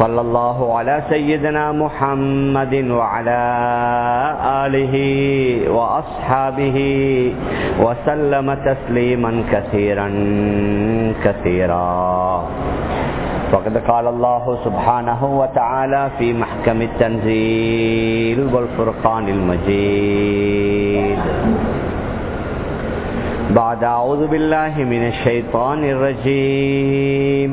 صلى الله على سيدنا محمد وعلى آله وأصحابه وسلم تسليما كثيرا كثيرا. وقد قال الله سبحانه وتعالى في محكم التنزيل والفرقان المجيد. بعد أعوذ بالله من الشيطان الرجيم.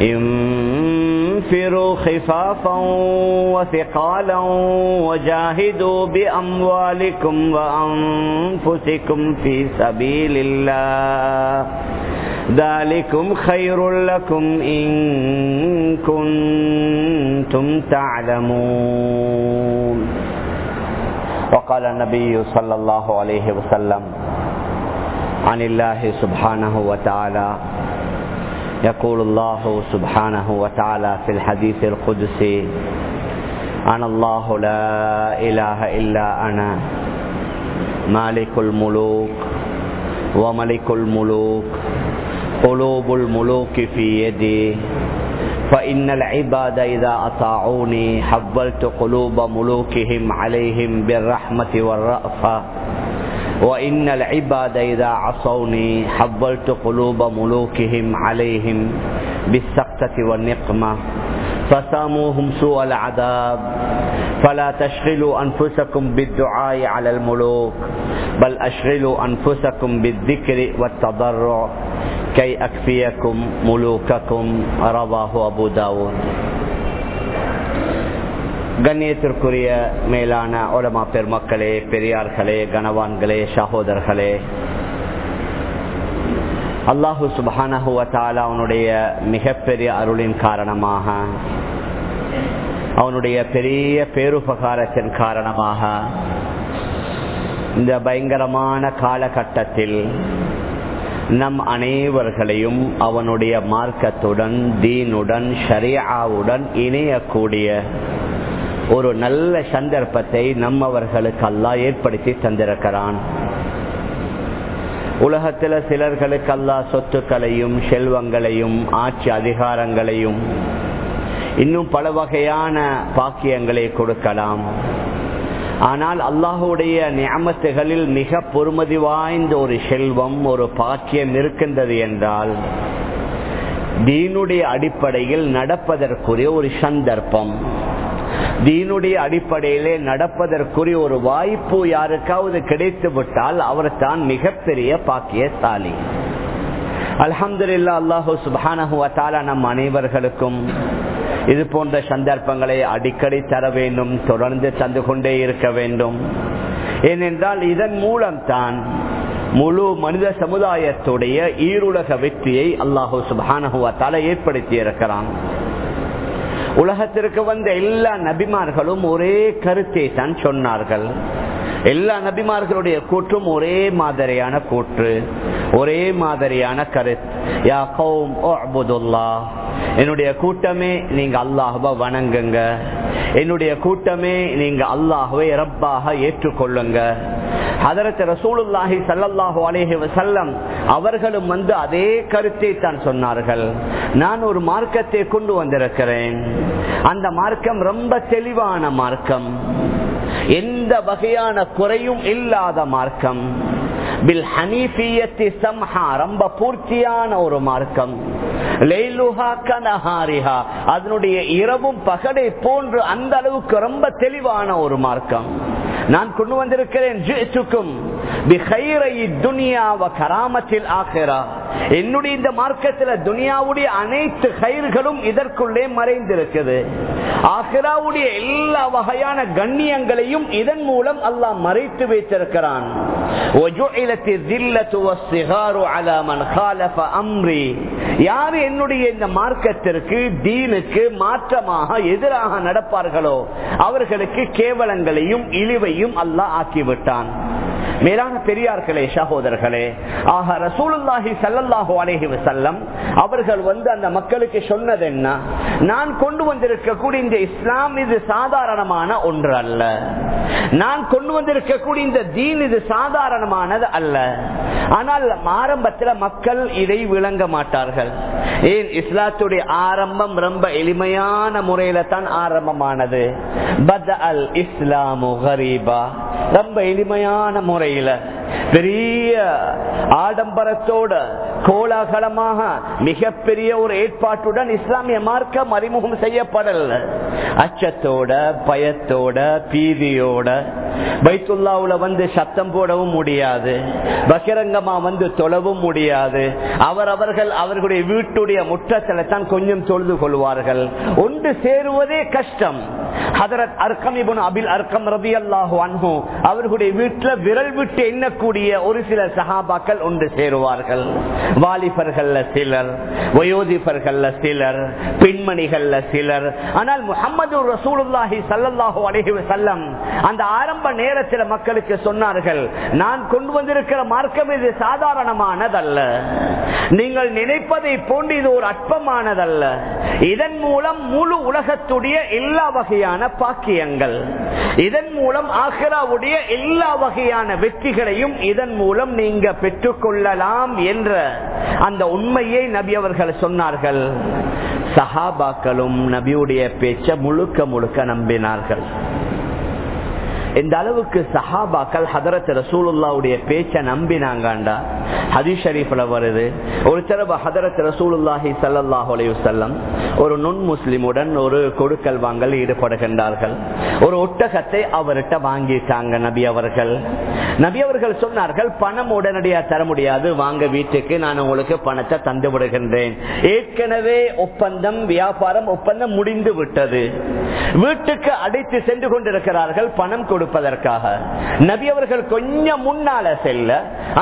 انفروا خفافا وثقالا وجاهدوا بأموالكم وأنفسكم في سبيل الله. ذلكم خير لكم إن كنتم تعلمون. وقال النبي صلى الله عليه وسلم عن الله سبحانه وتعالى يقول الله سبحانه وتعالى في الحديث القدسي أنا الله لا إله إلا أنا مالك الملوك وملك الملوك قلوب الملوك في يدي فإن العباد إذا أطاعوني حولت قلوب ملوكهم عليهم بالرحمة والرأفة وإن العباد إذا عصوني حولت قلوب ملوكهم عليهم بالسقطة والنقمة فساموهم سوء العذاب فلا تشغلوا أنفسكم بالدعاء على الملوك بل أشغلوا أنفسكم بالذكر والتضرع كي أكفيكم ملوككم رواه أبو داود. கண்ணியத்திற்குரிய மேலான உலமா பெருமக்களே பெரியார்களே கனவான்களே சகோதரர்களே. அல்லாஹு சுபானஹுவத்தால அவனுடைய மிகப்பெரிய அருளின் காரணமாக அவனுடைய பெரிய பேருபகாரத்தின் காரணமாக இந்த பயங்கரமான காலகட்டத்தில் நம் அனைவர்களையும் அவனுடைய மார்க்கத்துடன் தீனுடன் ஷரியாவுடன் இணையக்கூடிய ஒரு நல்ல சந்தர்ப்பத்தை நம்மவர்களுக்கு அல்லா ஏற்படுத்தி தந்திருக்கிறான். உலகத்தில் சிலர்களுக்கு அல்லா சொத்துக்களையும் செல்வங்களையும் ஆட்சி அதிகாரங்களையும் இன்னும் பல வகையான பாக்கியங்களை கொடுக்கலாம். ஆனால் அல்லாஹுடைய நியமத்துகளில் மிக பொறுமதி வாய்ந்த ஒரு செல்வம் ஒரு பாக்கியம் இருக்கின்றது என்றால் தீனுடைய அடிப்படையில் நடப்பதற்குரிய ஒரு சந்தர்ப்பம். தீனுடைய அடிப்படையிலே நடப்பதற்குரிய ஒரு வாய்ப்பு யாருக்காவது கிடைத்து விட்டால் அவர் தான் மிகப்பெரிய பாக்கியசாலி. அலமதுல்லா அல்லாஹூ சுபானஹுவால நம் அனைவர்களுக்கும் இது போன்ற சந்தர்ப்பங்களை அடிக்கடி தர வேண்டும் தொடர்ந்து தந்து கொண்டே இருக்க வேண்டும். ஏனென்றால் இதன் மூலம் தான் முழு மனித சமுதாயத்துடைய ஈருலக வெற்றியை அல்லாஹூ சுபானஹுவத்தால ஏற்படுத்தி இருக்கிறான் உலகத்திற்கு வந்த எல்லா நபிமார்களும் ஒரே கருத்தை தான் சொன்னார்கள். எல்லா நபிமார்களுடைய கூற்றும் ஒரே மாதிரியான கூற்று ஒரே மாதிரியான கருத்து. யா கௌம் என்னுடைய கூட்டமே நீங்க அல்லாஹுவ வணங்குங்க. என்னுடைய கூட்டமே நீங்க அல்லாஹுவை ரப்பாக ஏற்றுக்கொள்ளுங்க. அதரத்து ரசூலுல்லாஹி சல்லல்லாஹு அலேஹி வசல்லம் அவர்களும் வந்து அதே கருத்தை தான் சொன்னார்கள். நான் ஒரு மார்க்கத்தை கொண்டு வந்திருக்கிறேன். அந்த மார்க்கம் ரொம்ப தெளிவான மார்க்கம். எந்த வகையான குறையும் இல்லாத மார்க்கம். பில் ஹனீபியத்தி சம்ஹா ரொம்ப பூர்த்தியான ஒரு மார்க்கம். அதனுடைய இரவும் பகடை போன்று அந்த அளவுக்கு ரொம்ப தெளிவான ஒரு மார்க்கம். நான் கொண்டு வந்திருக்கிறேன் என்னுடைய இந்த மார்க்கத்தில் துனியாவுடைய அனைத்து கயிர்களும் இதற்குள்ளே மறைந்திருக்குது ஆஹிராவுடைய எல்லா வகையான கண்ணியங்களையும் இதன் மூலம் அல்லாஹ் மறைத்து வைத்திருக்கிறான். யாரு என்னுடைய இந்த மார்க்கத்திற்கு தீனுக்கு மாற்றமாக எதிராக நடப்பார்களோ அவர்களுக்கு கேவலங்களையும் இழிவையும் அல்லாஹ் ஆக்கிவிட்டான். மேலான பெரியார்களே சகோதரர்களே ஆக ரசூலுல்லாஹி சல்லல்லாஹு அலேஹி வசல்லம் அவர்கள் வந்து அந்த மக்களுக்கு சொன்னது என்ன? நான் கொண்டு வந்திருக்கக்கூடிய இந்த இஸ்லாம் இது சாதாரணமான ஒன்று அல்ல. நான் கொண்டு வந்திருக்கக்கூடிய இந்த தீன் இது சாதாரணமானது அல்ல. ஆனால் ஆரம்பத்தில் மக்கள் இதை விளங்க மாட்டார்கள். ஏன்? இஸ்லாத்துடைய ஆரம்பம் ரொம்ப எளிமையான முறையில தான் ஆரம்பமானது. பத் அல் இஸ்லாமு ஹரீபா ரொம்ப எளிமையான முறையில பெரிய ஆடம்பரத்தோட கோலாகலமாக மிகப்பெரிய ஒரு ஏற்பாட்டுடன் இஸ்லாமிய மார்க்கம் அறிமுகம் செய்யப்படல. அச்சத்தோட பயத்தோட பீதியோட பைத்துல்லாவுல வந்து சத்தம் போடவும் முடியாது பகிரங்கமா வந்து தொழவும் முடியாது. அவர் அவர்கள் அவர்களுடைய வீட்டுடைய முற்றத்தில் தான் கொஞ்சம் தொழுது கொள்வார்கள். ஒன்று சேருவதே கஷ்டம். ஹதரத் அர்க்கம் இபுன் அபில் அர்க்கம் ரபி அல்லாஹு அன்ஹு அவர்களுடைய வீட்டில் விரல் விட்டு எண்ணக்கூடிய ஒரு சில சகாபாக்கள் ஒன்று சேருவார்கள். வாலிபர்கள்ல சிலர் வயோதிபர்கள்ல சிலர் பெண்மணிகள்ல சிலர். ஆனால் முகமது ரசூலுல்லாஹி சல்லாஹூ அலஹி வஸல்லம் அந்த ஆரம்ப நேரத்தில் மக்களுக்கு சொன்னார்கள் நான் கொண்டு வந்திருக்கிற மார்க்கம் இது சாதாரணமானதல்ல. நீங்கள் நினைப்பதை போன்று இது ஒரு அற்பமானதல்ல. இதன் மூலம் முழு உலகத்துடைய எல்லா வகையான பாக்கியங்கள் இதன் மூலம் ஆஹிராவுடைய எல்லா வகையான வெற்றிகளையும் இதன் மூலம் நீங்க பெற்றுக்கொள்ளலாம் என்ற அந்த உண்மையை நபி அவர்கள் சொன்னார்கள். சஹாபாக்களும் நபியுடைய பேச்ச முழுக்க முழுக்க நம்பினார்கள். இந்த அளவுக்கு சஹாபாக்கள் ஹதரத் ரசூலுல்லாவுடைய பேச்சை நம்பினாங்கண்டா? ஹதீஸ் ஷரீஃப்ல வருது. ஒரு தடவை ஹதரத் ரசூலுல்லாஹி சல்லாஹூ அலையுசல்லம் ஒரு நுண் முஸ்லிமுடன் ஒரு கொடுக்கல் வாங்கல் ஈடுபடுகின்றார்கள். ஒரு ஒட்டகத்தை அவர்கிட்ட வாங்கிட்டாங்க நபி அவர்கள். நபி அவர்கள் சொன்னார்கள் பணம் உடனடியாக தர முடியாது. வாங்க வீட்டுக்கு. நான் உங்களுக்கு பணத்தை தந்து விடுகின்றேன். ஏற்கனவே ஒப்பந்தம் வியாபாரம் ஒப்பந்தம் முடிந்து விட்டது. வீட்டுக்கு அடைத்து சென்று கொண்டிருக்கிறார்கள். பணம் கொடுப்பதற்காக. நபி அவர்கள் கொஞ்சம் முன்னால செல்ல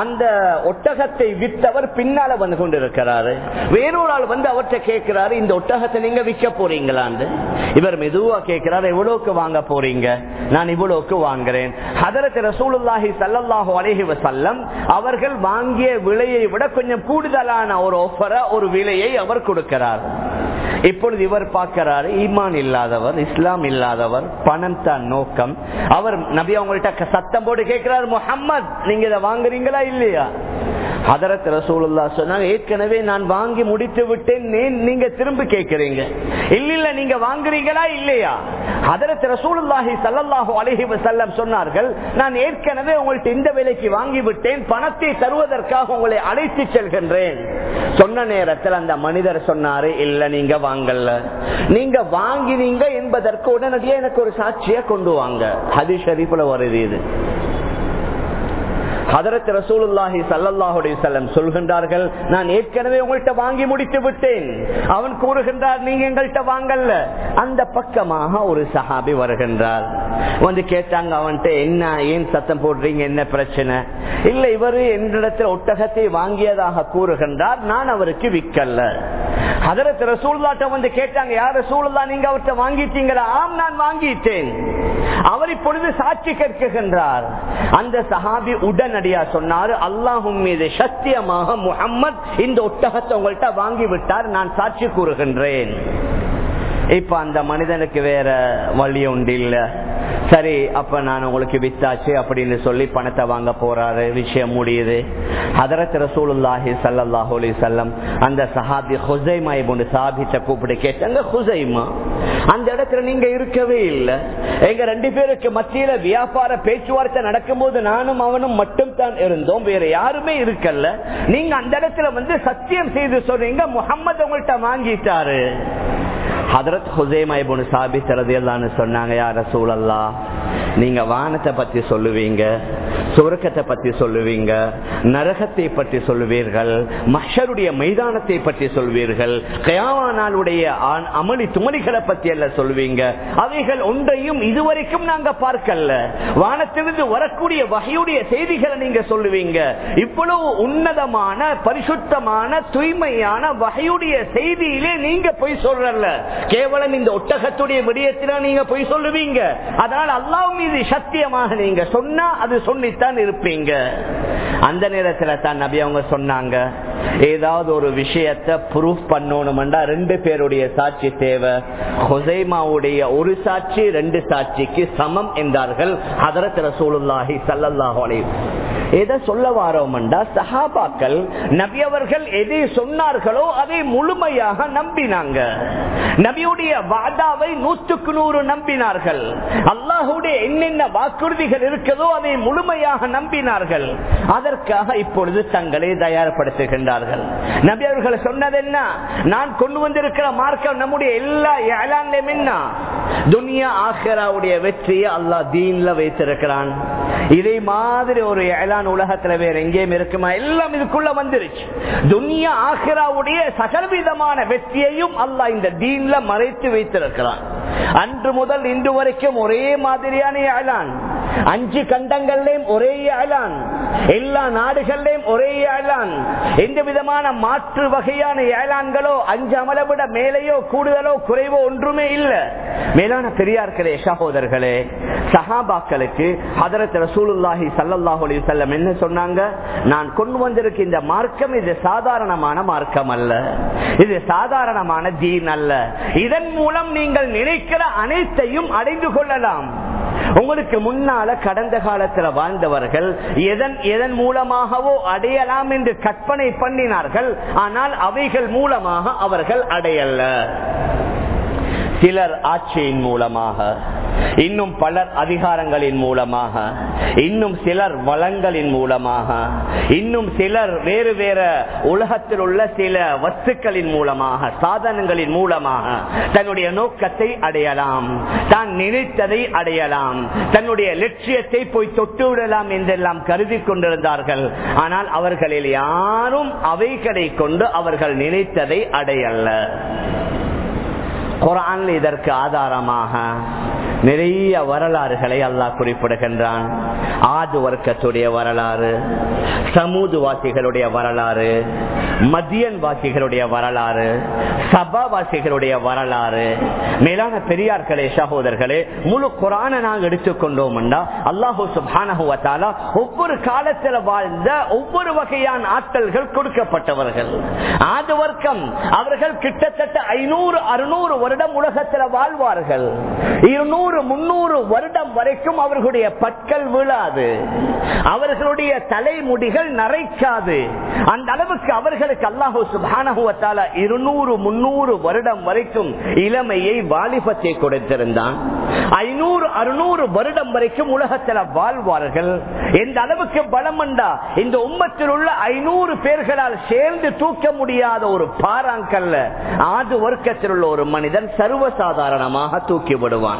அந்த ஒட்டகத்தை வித்தவர் பின்னால வந்து கொண்டிருக்கிறாரு. வேறொரு ஆள் வந்து அவற்றை கேட்கிறாரு இந்த ஒட்டகத்தை நீங்க விற்க போறீங்களான்னு இவர் மெதுவா கேட்கிறார் எவ்வளவுக்கு வாங்க போறீங்க? நான் இவ்வளவுக்கு வாங்குறேன். அதற்கு ரசூலுல்லாஹி சல்லாஹூ அலஹி வசல்லம் அவர்கள் வாங்கிய விலையை விட கொஞ்சம் கூடுதலான ஒரு ஒஃபரை ஒரு விலையை அவர் கொடுக்கிறார். இப்பொழுது இவர் பார்க்கிறாரு ஈமான் இல்லாதவர் இஸ்லாம் இல்லாதவர் பணம் தான் நோக்கம். அவர் அவர் நபி அவங்கள்ட்ட சத்தம் போட்டு கேட்கிறார் முகம்மது நீங்க இதை வாங்குறீங்களா இல்லையா? ஹதரத் ரசூலுல்லா சொன்னாங்க ஏற்கனவே நான் வாங்கி முடித்து விட்டேன் நீங்க திரும்ப கேட்கிறீங்க. இல்ல இல்ல நீங்க வாங்குறீங்களா இல்லையா? ஹதரத் ரசூலுல்லாஹி சல்லல்லாஹு அலஹி வசல்லம் சொன்னார்கள் நான் ஏற்கனவே உங்கள்ட்ட இந்த விலைக்கு வாங்கி விட்டேன் பணத்தை தருவதற்காக உங்களை அழைத்து செல்கின்றேன். சொன்ன நேரத்தில் அந்த மனிதர் சொன்னாரு இல்ல நீங்க வாங்கல. நீங்க வாங்கினீங்க என்பதற்கு உடனடியே எனக்கு ஒரு சாட்சியை கொண்டு வாங்க. அது ஷரீஃப்ல வருது இது. ஹதரத் ரசூலுல்லாஹி சல்லாஹுடைய செல்லம் சொல்கின்றார்கள் நான் ஏற்கனவே உங்கள்கிட்ட வாங்கி முடித்து விட்டேன். அவன் கூறுகின்றார் நீங்க எங்கள்கிட்ட வாங்கல்ல. அந்த பக்கமாக ஒரு சஹாபி வருகின்றார். வந்து கேட்டாங்க அவன்கிட்ட என்ன ஏன் சத்தம் போடுறீங்க? என்ன பிரச்சனை? இல்ல இவரு என்னிடத்தில் ஒட்டகத்தை வாங்கியதாக கூறுகின்றார். நான் அவருக்கு விற்கல்ல ஹதரத் ரசூல்லாட்ட வந்து கேட்டாங்க யார் ரசூலுல்லா? நீங்க அவர்கிட்ட வாங்கிட்டீங்களா? ஆம் நான் வாங்கிட்டேன். அவர் இப்பொழுது சாட்சி கேட்கின்றார் அந்த சஹாபி உடனடியா சொன்னாரு அல்லாஹும் மீது சத்தியமாக முகம்மது இந்த ஒட்டகத்தை உங்கள்கிட்ட வாங்கிவிட்டார் நான் சாட்சி கூறுகின்றேன். இப்ப அந்த மனிதனுக்கு வேற வழி உண்டு இல்ல. சரி அப்ப நான் உங்களுக்கு வித்தாச்சு அப்படின்னு சொல்லி பணத்தை வாங்க போறாரு விஷயம் முடியுது. ஹதரத் ரசூலுல்லாஹி சல்லாஹூ அலி செல்லம் அந்த சஹாபி ஹுசைமா இப்படி சாபித்த கூப்பிட்டு கேட்டாங்க ஹுசைமா அந்த இடத்துல நீங்க இருக்கவே இல்லை. எங்க ரெண்டு பேருக்கு மத்தியில வியாபார பேச்சுவார்த்தை நடக்கும் போது நானும் அவனும் மட்டும் தான் இருந்தோம் வேற யாருமே இருக்கல்ல. நீங்க அந்த இடத்துல வந்து சத்தியம் செய்து சொல்றீங்க முகம்மது உங்கள்கிட்ட வாங்கிட்டாரு. ஹதரத் ஹுசேமா இபுன் சாபித் ரதியல்லான்னு சொன்னாங்க யார சூழல்லா நீங்க வானத்தை பத்தி சொல்லுவீங்க. சுரக்கத்தை பத்தி சொல்லுவீங்க நரகத்தை பற்றி சொல்லுவீர்கள் மஷருடைய மைதானத்தை பற்றி சொல்வீர்கள் கயாவானாளுடைய அமளி துமளிகளை பத்தி எல்லாம் சொல்லுவீங்க. அவைகள் ஒன்றையும் இதுவரைக்கும் நாங்க பார்க்கல. வானத்திலிருந்து வரக்கூடிய வகையுடைய செய்திகளை நீங்க சொல்லுவீங்க. இவ்வளவு உன்னதமான பரிசுத்தமான தூய்மையான வகையுடைய செய்தியிலே நீங்க போய் சொல்றல கேவலம் இந்த ஒட்டகத்துடைய விடயத்தில நீங்க போய் சொல்லுவீங்க. அதனால் அல்லாஹ் மீது சத்தியமாக நீங்க சொன்னா அது தான் இருப்பீங்க. அந்த நேரத்தில் தான் நபி அவங்க சொன்னாங்க ஏதாவது ஒரு விஷயத்தை ப்ரூஃப் பண்ணணும்டா ரெண்டு பேருடைய சாட்சி தேவை. ஹொசைமாவுடைய ஒரு சாட்சி ரெண்டு சாட்சிக்கு சமம் என்றார்கள் ஹதரத் ரசூலுல்லாஹி சல்லல்லாஹு அலைஹி எதை சொல்ல வாரோம்டா சஹாபாக்கள் நபி அவர்கள் எதை சொன்னார்களோ அதை முழுமையாக நம்பினாங்க. நபியுடைய வாதாவை நூற்றுக்கு நூறு நம்பினார்கள். அல்லாஹுடைய என்னென்ன வாக்குறுதிகள் இருக்கிறதோ அதை முழுமையாக உண்மையாக நம்பினார்கள். அதற்காக இப்பொழுது தங்களை தயார்படுத்துகின்றார்கள். நபி அவர்கள் சொன்னதென்ன? நான் கொண்டு வந்திருக்கிற மார்க்கம் நம்முடைய எல்லா ஏழாண்டையும் என்ன துனியா ஆஹராவுடைய வெற்றியை அல்லாஹ் தீன்ல வைத்திருக்கிறான். இதே மாதிரி ஒரு ஏழான் உலகத்துல வேற எங்கேயும் இருக்குமா? எல்லாம் இதுக்குள்ள வந்துருச்சு. துனியா ஆஹராவுடைய சகலவிதமான வெற்றியையும் அல்லாஹ் இந்த தீன்ல மறைத்து வைத்திருக்கிறான். அன்று முதல் இன்று வரைக்கும் ஒரே மாதிரியான ஏழான் அஞ்சு கண்டங்கள்லயும் ஒரே அலான் எல்லா நாடுகளிலும் ஒரே ஏழான் எந்த விதமான மாற்று வகையான ஏலான்களோ அஞ்சு அமலவிட மேலேயோ கூடுதலோ குறைவோ ஒன்றுமே இல்ல. மேலான பெரியார்களே சகோதரர்களே சஹாபாக்களுக்கு ஹதரத் ரசூலுல்லாஹி சல்லாஹ் அலி வஸல்லம் என்ன சொன்னாங்க? நான் கொண்டு வந்திருக்க இந்த மார்க்கம் இது சாதாரணமான மார்க்கம் அல்ல. இது சாதாரணமான தீன் அல்ல. இதன் மூலம் நீங்கள் நினைக்கிற அனைத்தையும் அடைந்து கொள்ளலாம். உங்களுக்கு முன்னால கடந்த காலத்துல வாழ்ந்தவர்கள் எதன் எதன் மூலமாகவோ அடையலாம் என்று கற்பனை பண்ணினார்கள் ஆனால் அவைகள் மூலமாக அவர்கள் அடையல்ல சிலர் ஆட்சியின் மூலமாக இன்னும் பலர் அதிகாரங்களின் மூலமாக இன்னும் சிலர் வளங்களின் மூலமாக இன்னும் சிலர் வேறு வேறு உலகத்தில் உள்ள சில வஸ்துக்களின் மூலமாக சாதனங்களின் மூலமாக தன்னுடைய நோக்கத்தை அடையலாம். தான் நினைத்ததை அடையலாம். தன்னுடைய லட்சியத்தை போய் தொட்டு விடலாம் என்றெல்லாம் கருதி கொண்டிருந்தார்கள். ஆனால் அவர்களில் யாரும் அவைகளை கொண்டு அவர்கள் நினைத்ததை அடையல்ல குரான் இதற்கு ஆதாரமாக நிறைய வரலாறுகளை அல்லாஹ் குறிப்பிடுகின்றான். ஆது வர்க்கத்துடைய வரலாறு சமூது வாசிகளுடைய வரலாறு மதியன் வாசிகளுடைய வரலாறு சபா வாசிகளுடைய வரலாறு. மேலான பெரியார்களே சகோதரர்களே முழு குரான நாங்கள் எடுத்துக்கொண்டோம் அல்லாஹூ சுபானகுவத்தாலா ஒவ்வொரு காலத்தில் வாழ்ந்த ஒவ்வொரு வகையான ஆற்றல்கள் கொடுக்கப்பட்டவர்கள். ஆது வர்க்கம் அவர்கள் கிட்டத்தட்ட ஐநூறு அறுநூறு வருடம் உலகத்தில் வாழ்வார்கள். இருநூறு முன்னூறு வருடம் வரைக்கும் அவர்களுடைய பற்கள் விழாது. அவர்களுடைய தலைமுடிகள் நரைக்காது. அந்த அளவுக்கு அவர்களுக்கு அல்லாஹூ சுபானகுவத்தால இருநூறு முன்னூறு வருடம் வரைக்கும் இளமையை வாலிபத்தை கொடுத்திருந்தான். ஐநூறு அறுநூறு வருடம் வரைக்கும் உலகத்தில் வாழ்வார்கள். எந்த அளவுக்கு பலமண்டா இந்த உம்மத்தில் உள்ள ஐநூறு பேர்களால் சேர்ந்து தூக்க முடியாத ஒரு பாராங்கல்ல ஆது வர்க்கத்தில் உள்ள ஒரு மனிதன் சர்வசாதாரணமாக தூக்கி விடுவான்.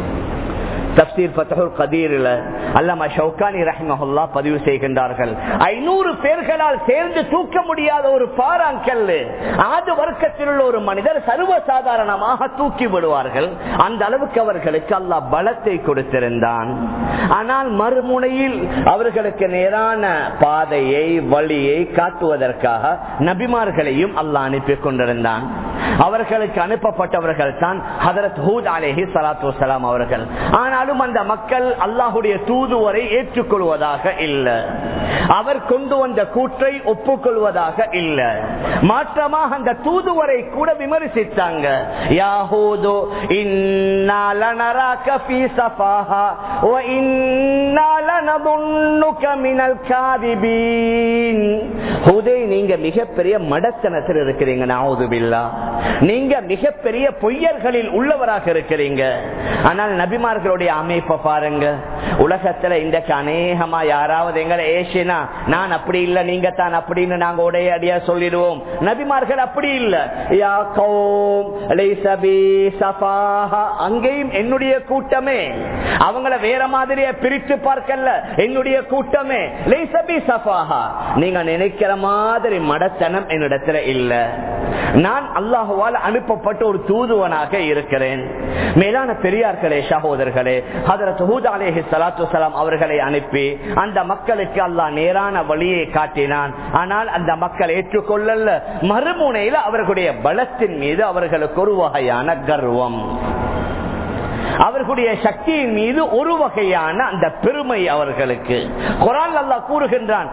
தப்சீர் பத்தகுல் கதீரில் அல்லாமா ஷவுகானி ரஹ்மஹுல்லா பதிவு செய்கின்றார்கள். ஐநூறு பேர்களால் சேர்ந்து தூக்க முடியாத ஒரு பாராங்கல் ஆது வர்க்கத்தில் உள்ள ஒரு மனிதர் சர்வசாதாரணமாக தூக்கி விடுவார்கள். அந்த அளவுக்கு அவர்களுக்கு அல்லாஹ் பலத்தை கொடுத்திருந்தான். ஆனால் மறுமுனையில் அவர்களுக்கு நேரான பாதையை வழியை காட்டுவதற்காக நபிமார்களையும் அல்லாஹ் அனுப்பி கொண்டிருந்தான். அவர்களுக்கு அனுப்பப்பட்டவர்கள் தான் ஹதரத் ஹூத் அலேஹி சலாத்து வலாம் அவர்கள். ஆனாலும் அந்த மக்கள் அல்லாஹுடைய தூதுவரை ஏற்றுக்கொள்வதாக இல்லை. அவர் கொண்டு வந்த கூற்றை ஒப்புக்கொள்வதாக இல்லை. மாற்றமாக அந்த தூதுவரை கூட விமர்சித்தாங்க. யாஹூதோ நீங்க மிகப்பெரிய மடத்தனத்தில் இருக்கிறீங்க நாவுதுபில்லா நீங்க மிகப்பெரிய பொய்யர்களில் உள்ளவராக இருக்கிறீங்க. ஆனால் நபிமார்களுடைய அமைப்பை பாருங்க. உலகத்துல இன்றைக்கு அநேகமா யாராவது எங்களை ஏசினா நான் அப்படி இல்லை நீங்க தான் அப்படின்னு நாங்க உடைய அடியா சொல்லிடுவோம். நபிமார்கள் அப்படி இல்லை. அங்கேயும் என்னுடைய கூட்டமே. அவங்கள வேற மாதிரியா பிரித்து பார்க்கல. என்னுடைய கூட்டமே. லைஸபி சபாஹா நீங்க நினைக்கிற மாதிரி மடத்தனம் என்னிடத்துல இல்ல. நான் அல்லாஹுவால் அனுப்பப்பட்ட ஒரு தூதுவனாக இருக்கிறேன். மேலான பெரியார்களே சகோதரர்களே ஹதரத் ஹூத் அலேஹி சலாத்து அவர்களை அனுப்பி அந்த மக்களுக்கு அல்லாஹ் நேரான வழியை காட்டினான். ஆனால் அந்த மக்கள் ஏற்றுக்கொள்ளல. மறுமுனையில் அவர்களுடைய பலத்தின் மீது அவர்களுக்கு ஒரு வகையான கர்வம். அவர்களுடைய சக்தியின் மீது ஒரு வகையான அந்த பெருமை அவர்களுக்கு. குரான் அல்லா கூறுகின்றான்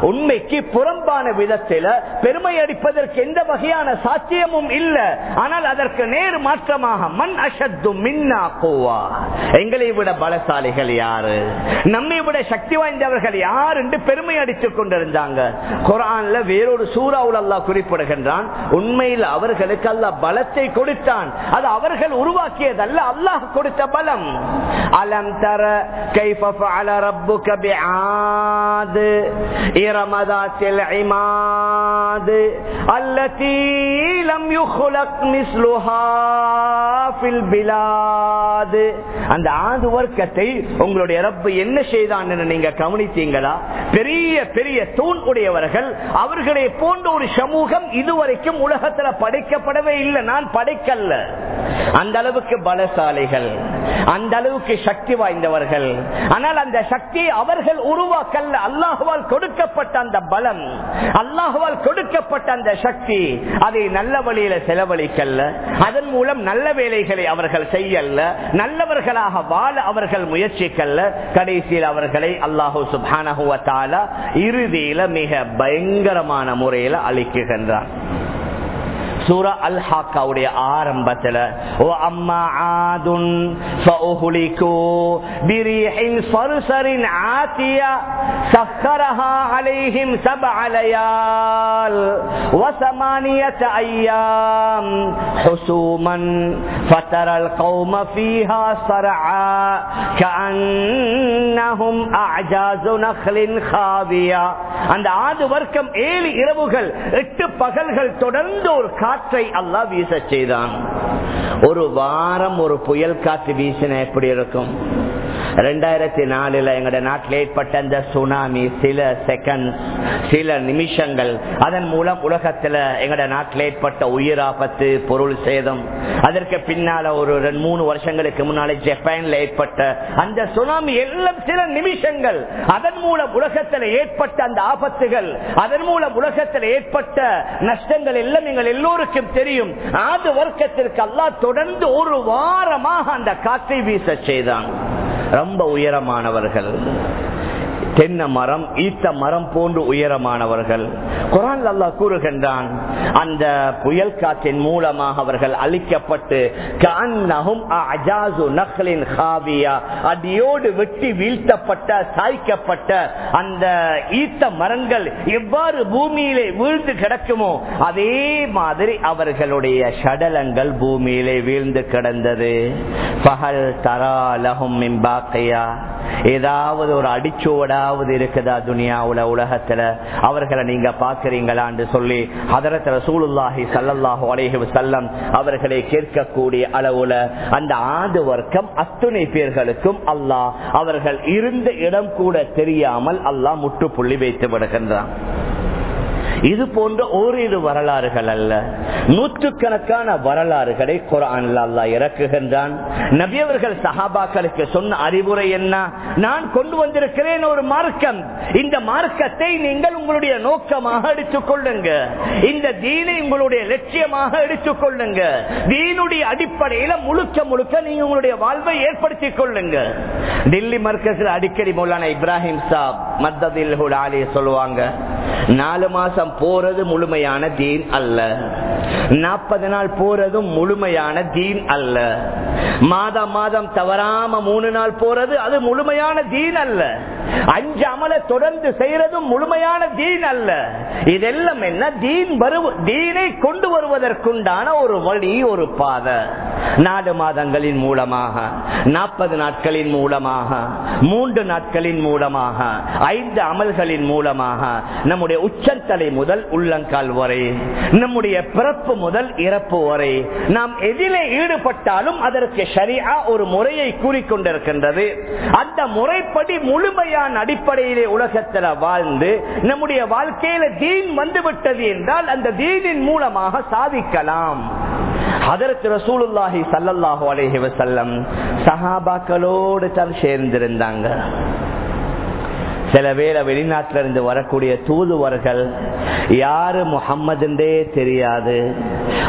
உண்மைக்கு புறம்பான விதத்தில் பெருமை அடிப்பதற்கு எந்த வகையான சாத்தியமும் இல்லை. ஆனால் அதற்கு நேர் மாற்றமாக மண் அஷத்து மின்னா கோவா எங்களை விட பலசாலிகள் யாரு? நம்மை விட சக்தி வாய்ந்தவர்கள் யார் என்று பெருமை அடித்துக் கொண்டிருந்தாங்க. குரான்ல வேறொரு சூறாவுல் அல்லா குறிப்பிடுகின்றான் உண்மையில் அவர்களுக்கு அல்ல பலத்தை கொடுத்தான். அது அவர்கள் உருவாக்கியதல்ல அல்லாஹ் கொடுத்த பலம். அலம் தர கைஃப ஃபஅல ரப்புக பிஆத் இரமதாத்தில் இமாத் அல்லதி லம் அந்த ஆது வர்க்கத்தை உங்களுடைய ரப்பு என்ன செய்தான் என்று நீங்க கவனித்தீங்களா? பெரிய பெரிய தூண் உடையவர்கள் அவர்களை போன்ற ஒரு சமூகம் இதுவரைக்கும் உலகத்துல படைக்கப்படவே இல்லை. நான் படைக்கல்ல. அந்த அளவுக்கு பலசாலிகள் அந்த அளவுக்கு சக்தி வாய்ந்தவர்கள். ஆனால் அந்த சக்தியை அவர்கள் உருவாக்கல்ல. அல்லாஹுவால் கொடுக்கப்பட்ட அந்த பலம் அல்லாஹுவால் கொடுக்கப்பட்ட அந்த சக்தி அதை நல்ல வழியில செலவழிக்கல்ல. அதன் மூலம் நல்ல வேலைகளை அவர்கள் செய்யல்ல. நல்லவர்களாக வாழ அவர்கள் முயற்சிக்கல்ல. கடைசியில் அவர்களை அல்லாஹ் சுபானகுவத்தால இறுதியில மிக பயங்கரமான முறையில அழிக்குகின்றான். சூரா அல் ஹாக்காவுடைய ஆரம்பத்துல ஓ அம்மா ஆதுன் ஃபஉஹ்லிகு பிரீஹின் சர்சரின் ஆத்தியா சக்கரஹா அலைஹிம் சப்அ லயால் وثمانية أيام حسوما فترى القوم فيها صرعا كأنهم أعجاز نخل خاوية அந்த ஆது வர்க்கம் ஏழு இரவுகள் எட்டு பகல்கள் தொடர்ந்து ஒரு காற்றை அல்லாஹ் வீச செய்தான். ஒரு வாரம் ஒரு புயல் காற்று வீசின எப்படி இருக்கும்? ரெண்டாயிரத்தி நாலுல எங்களுடைய நாட்டில் ஏற்பட்ட அந்த சுனாமி சில செகண்ட் சில நிமிஷங்கள். அதன் மூலம் உலகத்துல எங்களுடைய நாட்டில் ஏற்பட்ட உயிராபத்து பொருள் சேதம். அதற்கு பின்னால ஒரு ரெண்டு மூணு வருஷங்களுக்கு முன்னாலே ஜப்பான்ல ஏற்பட்ட அந்த சுனாமி எல்லாம் சில நிமிஷங்கள். அதன் மூலம் உலகத்தில் ஏற்பட்ட அந்த ஆபத்துகள் அதன் மூலம் உலகத்தில் ஏற்பட்ட நஷ்டங்கள் எல்லாம் எங்கள் எல்லோருக்கும் தெரியும். ஆது வர்க்கத்திற்கு அல்லா தொடர்ந்து ஒரு வாரமாக அந்த காற்றை வீச செய்தான். ரொம்ப உயரமானவர்கள். தென்னை மரம் ஈத்த மரம் போன்று உயரமானவர்கள். குரான் அல்லா கூறுகின்றான் அந்த புயல் காற்றின் மூலமாக அவர்கள் அழிக்கப்பட்டு அஜாசு அடியோடு வெட்டி வீழ்த்தப்பட்ட சாய்க்கப்பட்ட அந்த ஈத்த மரங்கள் எவ்வாறு பூமியிலே வீழ்ந்து கிடக்குமோ அதே மாதிரி அவர்களுடைய சடலங்கள் பூமியிலே வீழ்ந்து கிடந்தது. பகல் தராலகும் ஏதாவது ஒரு ஏதாவது இருக்குதா துனியாவுல உலகத்துல? அவர்களை நீங்க பாக்குறீங்களான்னு சொல்லி அதரத்துல சூழுல்லாஹி சல்லாஹு அலேஹி சல்லம் அவர்களை கேட்கக்கூடிய அளவுல அந்த ஆண்டு வர்க்கம் அத்துணை பேர்களுக்கும் அல்லாஹ் அவர்கள் இருந்த இடம் கூட தெரியாமல் அல்லாஹ் முற்றுப்புள்ளி வைத்து விடுகின்றான். இது போன்ற ஓரிரு வரலாறுகள் அல்ல. நூற்றுக்கணக்கான வரலாறுகளை குரான் அல்லா இறக்குகின்றான். நபியவர்கள் சஹாபாக்களுக்கு சொன்ன அறிவுரை என்ன? நான் கொண்டு வந்திருக்கிறேன் ஒரு மார்க்கம். இந்த மார்க்கத்தை நீங்கள் உங்களுடைய நோக்கமாக எடுத்துக் கொள்ளுங்க. இந்த தீனை உங்களுடைய லட்சியமாக எடுத்துக் கொள்ளுங்க. தீனுடைய அடிப்படையில முழுக்க முழுக்க நீங்க உங்களுடைய வாழ்வை ஏற்படுத்திக் கொள்ளுங்க. டெல்லி மர்க்கத்தில் அடிக்கடி மௌலானா இப்ராஹிம் சாப் மத்ததில் சொல்லுவாங்க நாலு மாசம் போறது முழுமையான தீன் அல்ல. நாற்பது நாள் போறதும் முழுமையான தீன் அல்ல. மாதம் மாதம் தவறாம மூணு நாள் போறது அது முழுமையான தீன் அல்ல. அஞ்சு அமலை தொடர்ந்து செய்யறதும் முழுமையான தீன் அல்ல. இதெல்லாம் என்ன? தீன் வருவ தீனை கொண்டு வருவதற்குண்டான ஒரு வழி ஒரு பாதை. நாலு மாதங்களின் மூலமாக நாற்பது நாட்களின் மூலமாக மூன்று நாட்களின் மூலமாக ஐந்து அமல்களின் மூலமாக நம்முடைய உச்சந்தலை முதல் உள்ளங்கால் வரை நம்முடைய பிறப்பு முதல் இறப்பு வரை நாம் எதிலே ஈடுபட்டாலும் அதற்கு சரியா ஒரு முறையை கூறிக்கொண்டிருக்கின்றது. அந்த முறைப்படி முழுமையாக முழுமையான அடிப்படையிலே உலகத்தில் வாழ்ந்து நம்முடைய வாழ்க்கையில தீன் வந்துவிட்டது என்றால் அந்த தீனின் மூலமாக சாதிக்கலாம். அதற்கு ரசூலுல்லாஹி சல்லல்லாஹு அலைஹி சஹாபாக்களோடு தான் சேர்ந்திருந்தாங்க. சில வேளை வெளிநாட்டில இருந்து வரக்கூடிய தூதுவர்கள் யாரு முகம்மதுன்றே தெரியாது.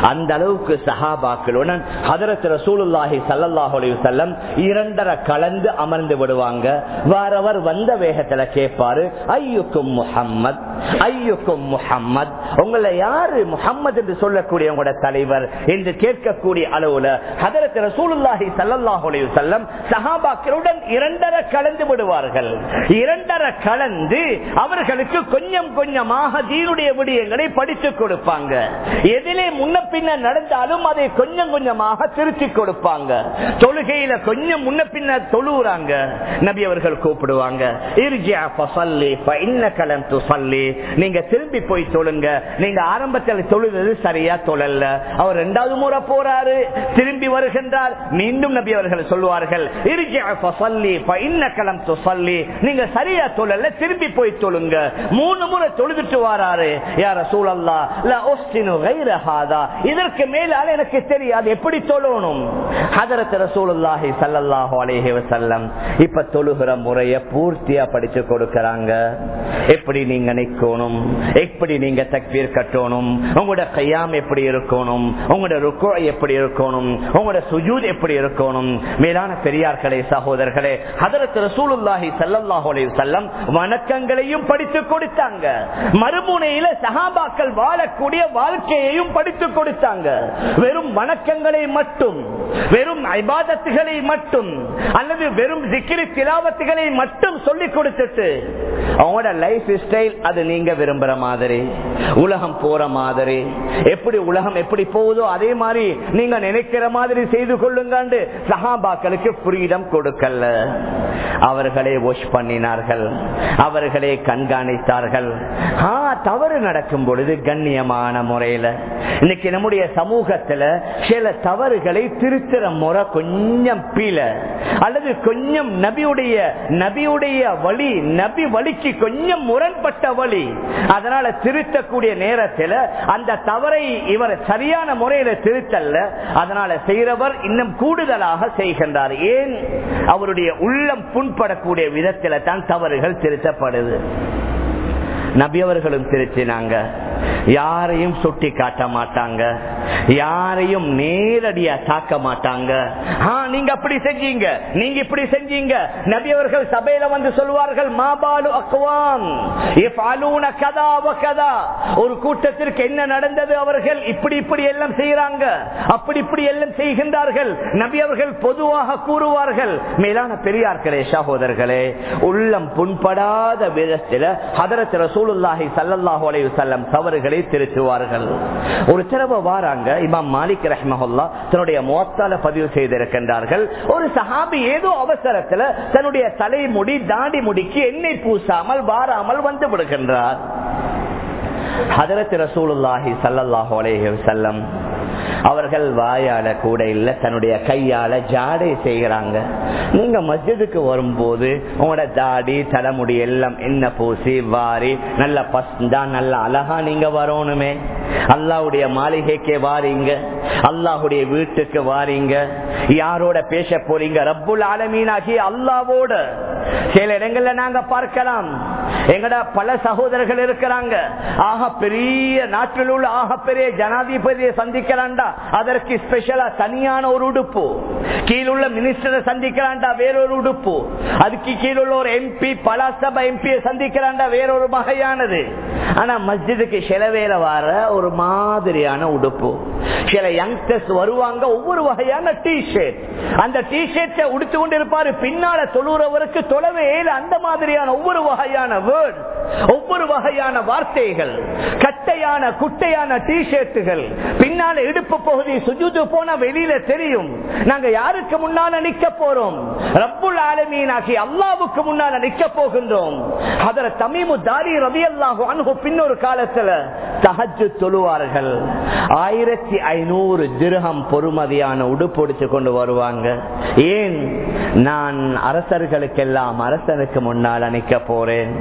அந்த அளவுக்கு சஹாபாக்களுடன் ஹதரத் ரசூலுல்லாஹி சல்லல்லாஹு செல்லம் இரண்டரை கலந்து அமர்ந்து விடுவாங்க. வாரவர் வந்த வேகத்துல கேட்பாரு ஐயுக்கும் முகம்மத் ஐயுக்கும் முகம்மது உங்களை யாரு முகம்மது என்று சொல்லக்கூடிய உங்களோட தலைவர் என்று கேட்கக்கூடிய அளவுல ஹதரத் ரசூலுல்லாஹி சல்லாஹ் செல்லம் சஹாபாக்களுடன் இரண்டரை கலந்து விடுவார்கள். இரண்டரை கலந்து அவர்களுக்கு கொஞ்சம் கொஞ்சமாக தீனுடைய விடயங்களை படித்துக் கொடுப்பாங்க. எதிலே முன்ன பின்ன நடந்தாலும் அதை கொஞ்சம் கொஞ்சமாக திருத்தி கொடுப்பாங்க. தொழுகையில கொஞ்சம் முன்ன பின்ன தொழுகிறாங்க நபி அவர்கள் கூப்பிடுவாங்க இருஜியா பசல்லி இன்ன கலந்து சொல்லி நீங்க திரும்பி போய் தொழுங்க நீங்க ஆரம்பத்தில் தொழுது சரியா தொழல்ல அவர் இரண்டாவது முறை போறாரு. திரும்பி வருகின்றார். மீண்டும் நபி அவர்கள் சொல்லுவார்கள் நீங்க சரியா தொழல திரும்பி போய் தொழுங்க மூணு முறை தொழுதுட்டு வராரு. யார சூழல்லா இதற்கு மேலால எனக்கு தெரியாது. எப்படி தொழணும்? ஹதரத் ரசூலுல்லாஹி ஸல்லல்லாஹு இப்ப தொழுகிற முறைய பூர்த்தியா படிச்சு கொடுக்கறாங்க. எப்படி நீங்க இருக்கணும். எப்படி நீங்க தக்பீர் கட்டணும்? உங்களோட கையாம் எப்படி இருக்கணும்? உங்களோட ருக்கு எப்படி இருக்கணும்? உங்களோட சுஜூத் எப்படி இருக்கணும்? மேலான பெரியார்களே சகோதரர்களே அதற்கு ரசூலுல்லாஹி ஸல்லல்லாஹு அலைஹி வணக்கங்களையும் படித்து கொடுத்தாங்க. மறுமுனையில சகாபாக்கள் வாழக்கூடிய வாழ்க்கையையும் படித்து கொடுத்தாங்க. வெறும் வணக்கங்களை மட்டும் வெறும் ஐபாதத்துகளை மட்டும் அல்லது வெறும் சிக்கிரி திலாவத்துகளை மட்டும் சொல்லிக் கொடுத்துட்டு அவங்களோட லைஃப் ஸ்டைல் அது நீங்க விரும்புற மாதிரி உலகம் போற மாதிரி எப்படி உலகம் எப்படி போகுதோ அதே மாதிரி நீங்க நினைக்கிற மாதிரி செய்து கொள்ளுங்க சஹாபாக்களுக்கு ஃப்ரீடம் கொடுக்கல. அவர்களே வாஷ் பண்ணினார்கள். அவர்களே கண்காணித்தார்கள். தவறு நடக்கும் பொழுது கண்ணியமான முறையில. இன்னைக்கு நம்முடைய சமூகத்துல சில தவறுகளை திருத்துற முறை கொஞ்சம் பீல அல்லது கொஞ்சம் நபியுடைய நபியுடைய வழி நபி வழிக்கு கொஞ்சம் முரண்பட்ட வழி. அதனால திருத்தக்கூடிய நேரத்தில் அந்த தவறை இவர் சரியான முறையில திருத்தல்ல அதனால செய்கிறவர் இன்னும் கூடுதலாக செய்கின்றார். ஏன்? அவருடைய உள்ளம் புண்படக்கூடிய விதத்தில் தான் தவறுகள் திருத்தப்படுது. நபியவர்களும் திருத்தினாங்க. யாரையும் சுட்டி காட்ட மாட்டாங்க. யாரையும் நேரடியா தாக்க மாட்டாங்க. நீங்க அப்படி செஞ்சீங்க. நீங்க இப்படி செஞ்சீங்க. நபி அவர்கள் சபையில வந்து சொல்வார்கள் மாபாலு அக்வாம். கதா கதா. ஒரு கூட்டத்திற்கு என்ன நடந்தது அவர்கள்? இப்படி இப்படி எல்லாம் செய்யறாங்க அப்படி இப்படி எல்லாம் செய்கின்றார்கள். நபி அவர்கள் பொதுவாக கூறுவார்கள் மேலான பெரியார்களே சகோதரர்களே உள்ளம் புண்படாத விதத்தில் ஹதரத் ரசூலுல்லாஹி சல்லல்லாஹு அலைஹி வஸல்லம் தவறுகளை திருத்துவார்கள். ஒரு தடவை வாராங்க இமாம் மாலிக் ரஹ்மஹுல்லா தன்னுடைய மோத்தால பதிவு செய்திருக்கின்றார்கள். ஒரு சஹாபி ஏதோ அவசரத்துல தன்னுடைய தலைமுடி தாடி முடிக்கு எண்ணெய் பூசாமல் வாராமல் வந்து விடுகின்றார். ஹதரத் ரசூலுல்லாஹி சல்லல்லாஹு அலைஹி வஸல்லம் அவர்கள் வாயால கூட இல்ல தன்னுடைய கையால ஜாடை செய்கிறாங்க. நீங்க மஸ்ஜிதுக்கு வரும்போது உங்களோட தாடி தலைமுடி எல்லாம் என்ன பூசி வாரி நல்ல பஸ்தா நல்ல அழகா நீங்க வரணுமே. அல்லாவுடைய மாளிகைக்கு வாரீங்க. அல்லாஹுடைய வீட்டுக்கு வாரீங்க. யாரோட பேச போறீங்க? ரப்புல் ஆலமீனாகி அல்லாவோட. சில இடங்கள்ல நாங்க பார்க்கலாம். எங்கட பல சகோதரர்கள் இருக்கிறாங்க. ஆக பெரிய நாட்டில் உள்ள ஆக பெரிய ஜனாதிபதியை சந்திக்கலாண்டா அதற்கு ஸ்பெஷலா தனியான ஒரு உடுப்பு. கீழுள்ள மினிஸ்டரை சந்திக்கலாண்டா வேறொரு உடுப்பு. அதுக்கு கீழுள்ள ஒரு எம்பி பலாசபா எம்பியை சந்திக்கிறான்டா வேறொரு வகையானது. ஆனா மஸ்ஜிதுக்கு செலவேல வர ஒரு மாதிரியான உடுப்பு. சில யங்ஸ்டர்ஸ் வருவாங்க ஒவ்வொரு வகையான டி ஷர்ட் அந்த டி ஷர்ட்டை உடுத்து கொண்டு இருப்பாரு பின்னால தொழுறவருக்கு தொலைவே அந்த மாதிரியான ஒவ்வொரு வகையான வேர்ட் ஒவ்வொரு வகையான வார்த்தைகள் கட்டையான குட்டையான டி ஷர்ட்டுகள் பின்னால இடுப்பு பகுதி சுஜுது போன வெளியில தெரியும். நாங்க யாருக்கு முன்னால நிக்க போறோம்? ரப்புல் ஆலமீனாகி அல்லாவுக்கு முன்னால நிக்க போகின்றோம். அதர தமிமு தாரி ரவி அல்லாஹு அணுகு பின்னொரு காலத்துல தஹஜு தொழுவார்கள். ஆயிரத்தி ஐநூறு திருகம் பொறுமதியான உடுப்பு கொண்டு வருவாங்க. ஏன்? நான் அரசர்களுக்கெல்லாம் எல்லாம் அரசனுக்கு முன்னால் அணிக்க போறேன்.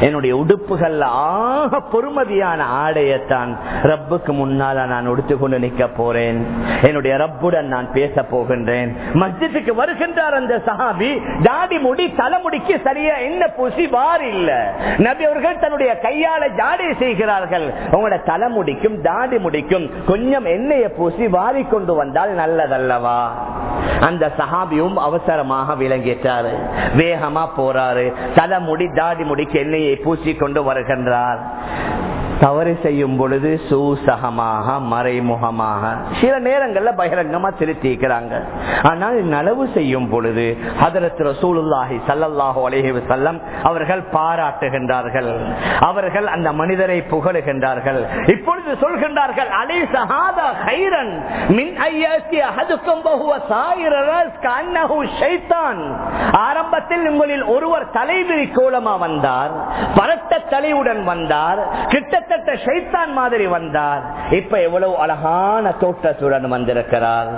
என்னுடைய உடுப்புகள் ஆக பொறுமதியான ஆடையத்தான் ரப்புக்கு முன்னால நான் உடுத்து கொண்டு நிற்க போறேன். என்னுடைய ரப்புடன் நான் பேச போகின்றேன். மஸ்ஜித்துக்கு வருகின்றார் அந்த சஹாபி தாடி முடி தலைமுடிக்கு சரியா என்ன பூசி வார் இல்ல. நபி அவர்கள் தன்னுடைய கையால ஜாடை செய்கிறார்கள். உங்களோட தலைமுடிக்கும் தாடி முடிக்கும் கொஞ்சம் எண்ணெயை பூசி வாரி கொண்டு வந்தால் நல்லதல்லவா? அந்த சஹாபியும் அவசரமாக விளங்கிட்டாரு. வேகம் போறாரு. தலைமுடி தாடி முடிக்கு எண்ணெயை பூசி கொண்டு வருகின்றார். தவறு செய்யும் பொழுது சூசகமாக மறைமுகமாக சில நேரங்கள்ல பகிரங்கமா திருத்திக்கிறாங்க ஆனால் நலவு செய்யும் பொழுது அதற்கு ரசூலுல்லாஹி சல்லல்லாஹு அலைஹி வஸல்லம் அவர்கள் பாராட்டுகின்றார்கள். அவர்கள் அந்த மனிதரை புகழுகின்றார்கள். இப்பொழுது சொல்கின்றார்கள் அலை சஹாதா ஹைரன் மின் ஐயாசி அஹதுக்கும் பஹுவ சாயிர ஷைத்தான். ஆரம்பத்தில் உங்களில் ஒருவர் தலைவிரி கோலமா வந்தார் பரட்ட தலையுடன் வந்தார் கிட்ட கிட்டத்தட்ட ஷைத்தான் மாதிரி வந்தார் இப்ப எவ்வளவு அழகான தோட்டத்துடன் வந்திருக்கிறார்.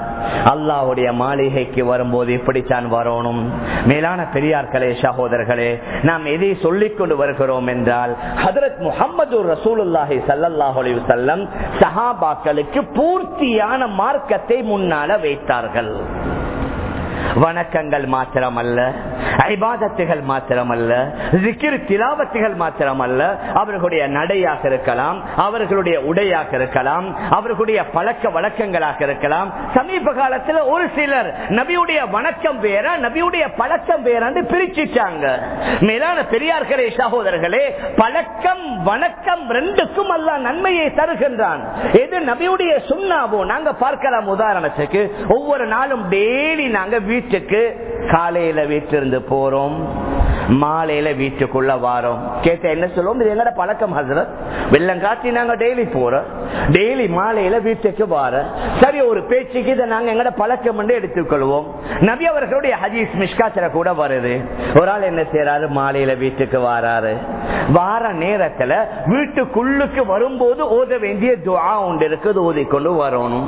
அல்லாவுடைய மாளிகைக்கு வரும்போது இப்படித்தான் வரணும். மேலான பெரியார்களே சகோதரர்களே நாம் எதை சொல்லிக் கொண்டு வருகிறோம் என்றால் ஹதரத் முகமது ரசூலுல்லாஹி சல்லாஹ் செல்லம் சஹாபாக்களுக்கு பூர்த்தியான மார்க்கத்தை முன்னால வைத்தார்கள். வணக்கங்கள் மாத்திரமல்ல ஐபாதத்துகள் மாத்திரமல்ல ஜிக்கிர் திலாவத்துகள் மாத்திரமல்ல அவர்களுடைய நடையாக இருக்கலாம் அவர்களுடைய உடையாக இருக்கலாம் அவர்களுடைய பழக்க வழக்கங்களாக இருக்கலாம். சமீப காலத்தில் ஒரு சிலர் நபியுடைய வணக்கம் வேற நபியுடைய பழக்கம் வேறன்னு பிரிச்சுட்டாங்க. மேலான பெரியார்களே சகோதரர்களே பழக்கம் வணக்கம் ரெண்டுக்கும் அல்ல நன்மையை தருகின்றான். எது நபியுடைய சுண்ணாவோ நாங்க பார்க்கலாம் உதாரணத்துக்கு ஒவ்வொரு நாளும் டெய்லி நாங்க வீட்டுக்கு காலையில வீட்டிலிருந்து போறோம் மாலையில வீட்டுக்குள்ள வாரோம். கேட்ட என்ன சொல்லுவோம்? இது எங்கட பழக்கம் ஹசரத்? வெள்ளம் காட்டி நாங்க டெய்லி போறோம் டெய்லி மாலையில வீட்டுக்கு வார. சரி ஒரு பேச்சுக்கு இதை நாங்க எங்கட பழக்கம் என்று எடுத்துக்கொள்வோம். நபி அவர்களுடைய ஹஜீஸ் மிஷ்காச்சர கூட வருது. ஒரு ஆள் என்ன செய்யறாரு மாலையில வீட்டுக்கு வாராரு. வார நேரத்துல வீட்டுக்குள்ளுக்கு வரும்போது ஓத வேண்டிய துவா ஒன்று இருக்குது ஓதிக்கொண்டு வரணும்.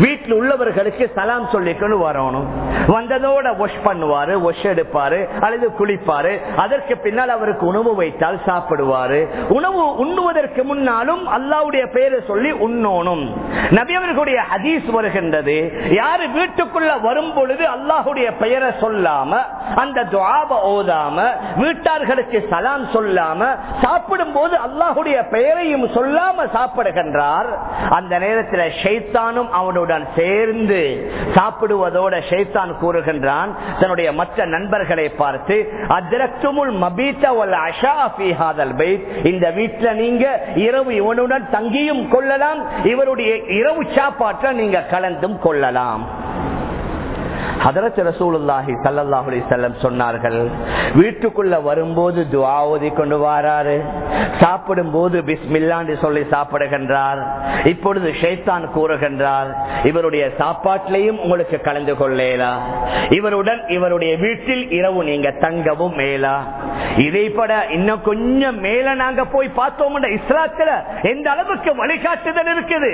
வீட்டில் உள்ளவர்களுக்கு சலாம் சொல்லிக்கொண்டு வரணும். வந்ததோட வாஷ் பண்ணுவாரு வாஷ் எடுப்பாரு அல்லது குளிப்பாரு. அதற்கு பின்னால் அவருக்கு உணவு வைத்தால் சாப்பிடுவாரு. உணவு உண்ணுவதற்கு முன்னாலும் அல்லாவுடைய பெயரை சொல்லி உண்ணோனும் நபி அவர்களுடைய ஹதீஸ் வருகின்றது. யாரு வீட்டுக்குள்ள வரும் பொழுது அல்லாஹுடைய பெயரை சொல்லாம அந்த துவாப ஓதாம வீட்டார்களுக்கு சலாம் சொல்லாம சாப்பிடும் போது அல்லாஹுடைய பெயரையும் சொல்லாம சாப்பிடுகின்றார். அந்த நேரத்தில் ஷைத்தானும் அவனுடன் சேர்ந்து சாப்பிடுவதோட ஷைத்தான் கூறுகின்றான் தன்னுடைய மற்ற நண்பர்களை பார்த்து அஜரக்துமுல் மபீத்த வல் அஷா பைத். இந்த வீட்டுல நீங்க இரவு இவனுடன் தங்கியும் கொள்ளலாம் இவருடைய இரவு சாப்பாட்டை நீங்க கலந்தும் கொள்ளலாம். ஹதரத் ரசூலுல்லாஹி ஸல்லல்லாஹு அலைஹி சொன்னார்கள் வீட்டுக்குள்ள வரும்போது துவா ஓதி கொண்டு வராரு. சாப்பிடும் போது பிஸ்மில்லாண்டு சொல்லி சாப்பிடுகின்றார். இப்பொழுது ஷைத்தான் கூறுகின்றார் இவருடைய சாப்பாட்டிலையும் உங்களுக்கு கலந்து கொள்ளேலா. இவருடன் இவருடைய வீட்டில் இரவு நீங்க தங்கவும் மேலா. இதைப்பட இன்னும் கொஞ்சம் மேல நாங்க போய் பார்த்தோம் இஸ்லாத்துல எந்த அளவுக்கு வழிகாட்டுதல் இருக்குது?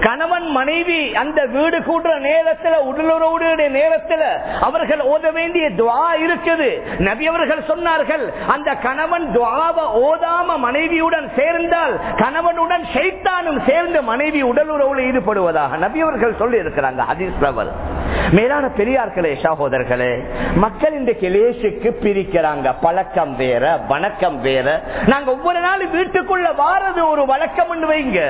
கணவன் மனைவி அந்த வீடு கூடுற நேரத்துல உடலுறவுடைய நேரத்தில் அவர்கள் ஓத வேண்டிய துவா இருக்குது. நபி அவர்கள் சொன்னார்கள் அந்த கணவன் துவாவ ஓதாம மனைவியுடன் சேர்ந்தால் கணவனுடன் ஷைத்தானும் சேர்ந்து மனைவி உடலுறவுல ஈடுபடுவதாக நபி அவர்கள் சொல்லி இருக்கிறாங்க ஹதீஸ்லவர் மேலான பெரியார்களே சகோதரர்களே மக்கள் இந்த கிளேஷுக்கு பிரிக்கிறாங்க. பழக்கம் வேற வணக்கம் வேற. நாங்க ஒவ்வொரு நாளும் வீட்டுக்குள்ள வாரது ஒரு வழக்கம் வைங்க.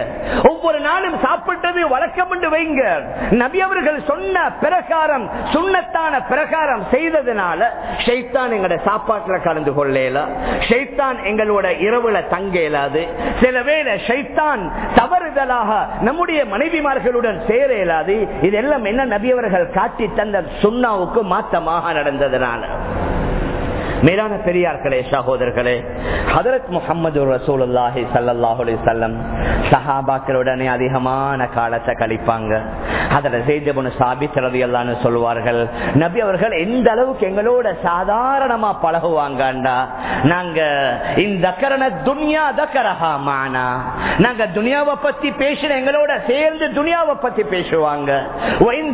ஒவ்வொரு நாளும் சாப்பிட்டது வழக்கம் வைங்க. நபி அவர்கள் சொன்ன பிரகாரம் சுண்ணத்தான பிரகாரம் செய்ததுனால ஷைத்தான் எங்களோட சாப்பாட்டுல கலந்து கொள்ளல. ஷைத்தான் எங்களோட இரவுல தங்க இயலாது சில வேளை ஷைத்தான் தவறுதலாக நம்முடைய மனைவிமார்களுடன் சேர இயலாது இதெல்லாம் என்ன நபி அவர்கள் காட்டி தந்த சுண்ணாவுக்கு மாத்தமாக நடந்ததுனால மேலான பெரியார்களே சகோதரர்களே ஹதரத் முகமது ரசூலுல்லாஹி சல்லாஹ் செல்லம் சஹாபாக்களுடனே அதிகமான காலத்தை கழிப்பாங்க. அதில் செய்தபுன சாபித் எல்லான்னு சொல்லுவார்கள் நபி அவர்கள் எந்த அளவுக்கு எங்களோட சாதாரணமா பழகுவாங்கண்டா? நாங்க இந்த கரண துன்யா தக்கரஹா மானா. நாங்க துனியாவை பத்தி பேசின எங்களோட சேர்ந்து துனியாவை பத்தி பேசுவாங்க.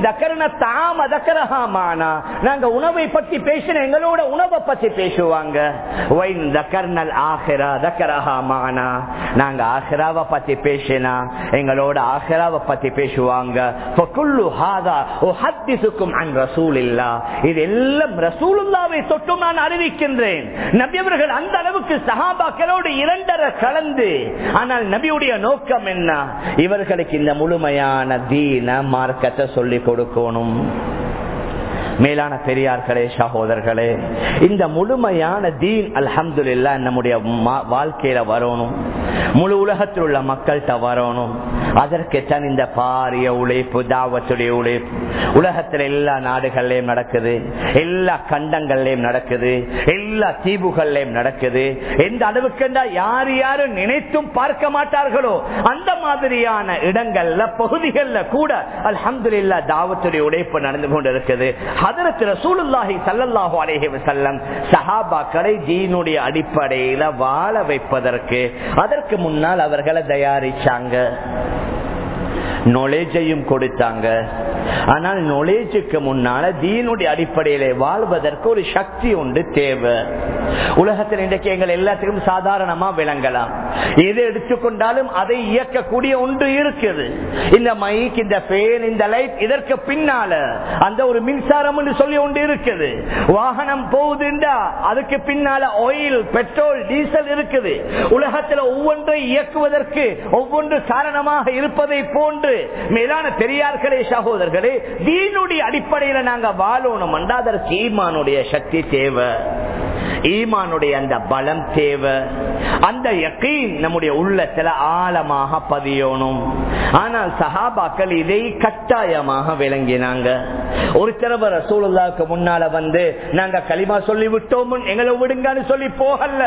தக்கரண தாம தக்கரஹா மானா. நாங்க உணவை பத்தி பேசின எங்களோட உணவை பத்தி பேசுவாங்க. நாங்க ஆஹிராவை பத்தி பேசினா எங்களோட ஆஹிராவை பத்தி பேசுவாங்க. இது எல்லாம் ரசூலுல்லாவை தொட்டும் நான் அறிவிக்கின்றேன். நபியவர்கள் அந்த அளவுக்கு சஹாபாக்களோடு இரண்டரை கலந்து ஆனால் நபியுடைய நோக்கம் என்ன? இவர்களுக்கு இந்த முழுமையான தீன மார்க்கத்தை சொல்லிக் கொடுக்கணும். மேலான பெரியார்களே சகோதரர்களே இந்த முழுமையான தீன் அல்ஹம்துல்லா நம்முடைய வாழ்க்கையில வரணும். முழு உலகத்தில் உள்ள மக்கள்கிட்ட வரணும். அதற்குத்தான் இந்த பாரிய உழைப்பு தாவத்துடைய உழைப்பு. உலகத்தில் எல்லா நாடுகள்லயும் நடக்குது. எல்லா கண்டங்கள்லயும் நடக்குது. எல்லா தீவுகள்லயும் நடக்குது. எந்த அளவுக்கு யார் யாரும் நினைத்தும் பார்க்க மாட்டார்களோ அந்த மாதிரியான இடங்கள்ல பகுதிகள்ல கூட அல்ஹம்துல்லா தாவத்துடைய உழைப்பு நடந்து கொண்டு ரசூலுல்லாஹி சஹாபாக்களை அடிப்படையில வாழ வைப்பதற்கு அதற்கு முன்னால் அவர்களை தயாரிச்சாங்க. நொலேஜையும் கொடுத்தாங்க. ஆனால் நொலேஜுக்கு முன்னால தீனுடைய அடிப்படையில வாழ்வதற்கு ஒரு சக்தி உண்டு தேவை. உலகத்தில் இன்றைக்கு எங்கள் எல்லாத்துக்கும் சாதாரணமா விளங்கலாம். எது எடுத்துக்கொண்டாலும் அதை இயக்கக்கூடிய ஒன்று இருக்குது இந்த மைக் இந்த பேன் இந்த லைட் இதற்கு பின்னால அந்த ஒரு மின்சாரம் சொல்லி ஒன்று இருக்குது. வாகனம் போகுதுண்டா அதுக்கு பின்னால ஆயில் பெட்ரோல் டீசல் இருக்குது. உலகத்தில் ஒவ்வொன்றை இயக்குவதற்கு ஒவ்வொன்று காரணமாக இருப்பதை போன்று மேலான பெரியார்களே சகோதரர்களே தீனுடைய அடிப்படையில நாங்க வாழணும் அதற்கு ஈமானுடைய சக்தி தேவை. ஈமானுடைய அந்த பலம் தேவை. அந்த யக்கீன் நம்முடைய உள்ளத்துல ஆழமாக பதியணும். ஆனால் சஹாபாக்கள் இதை கட்டாயமாக விளங்கினாங்க. ஒரு தடவை ரசூலுல்லாவுக்கு முன்னால வந்து நாங்க களிமா சொல்லி விட்டோம் எங்களை விடுங்கன்னு சொல்லி போகல.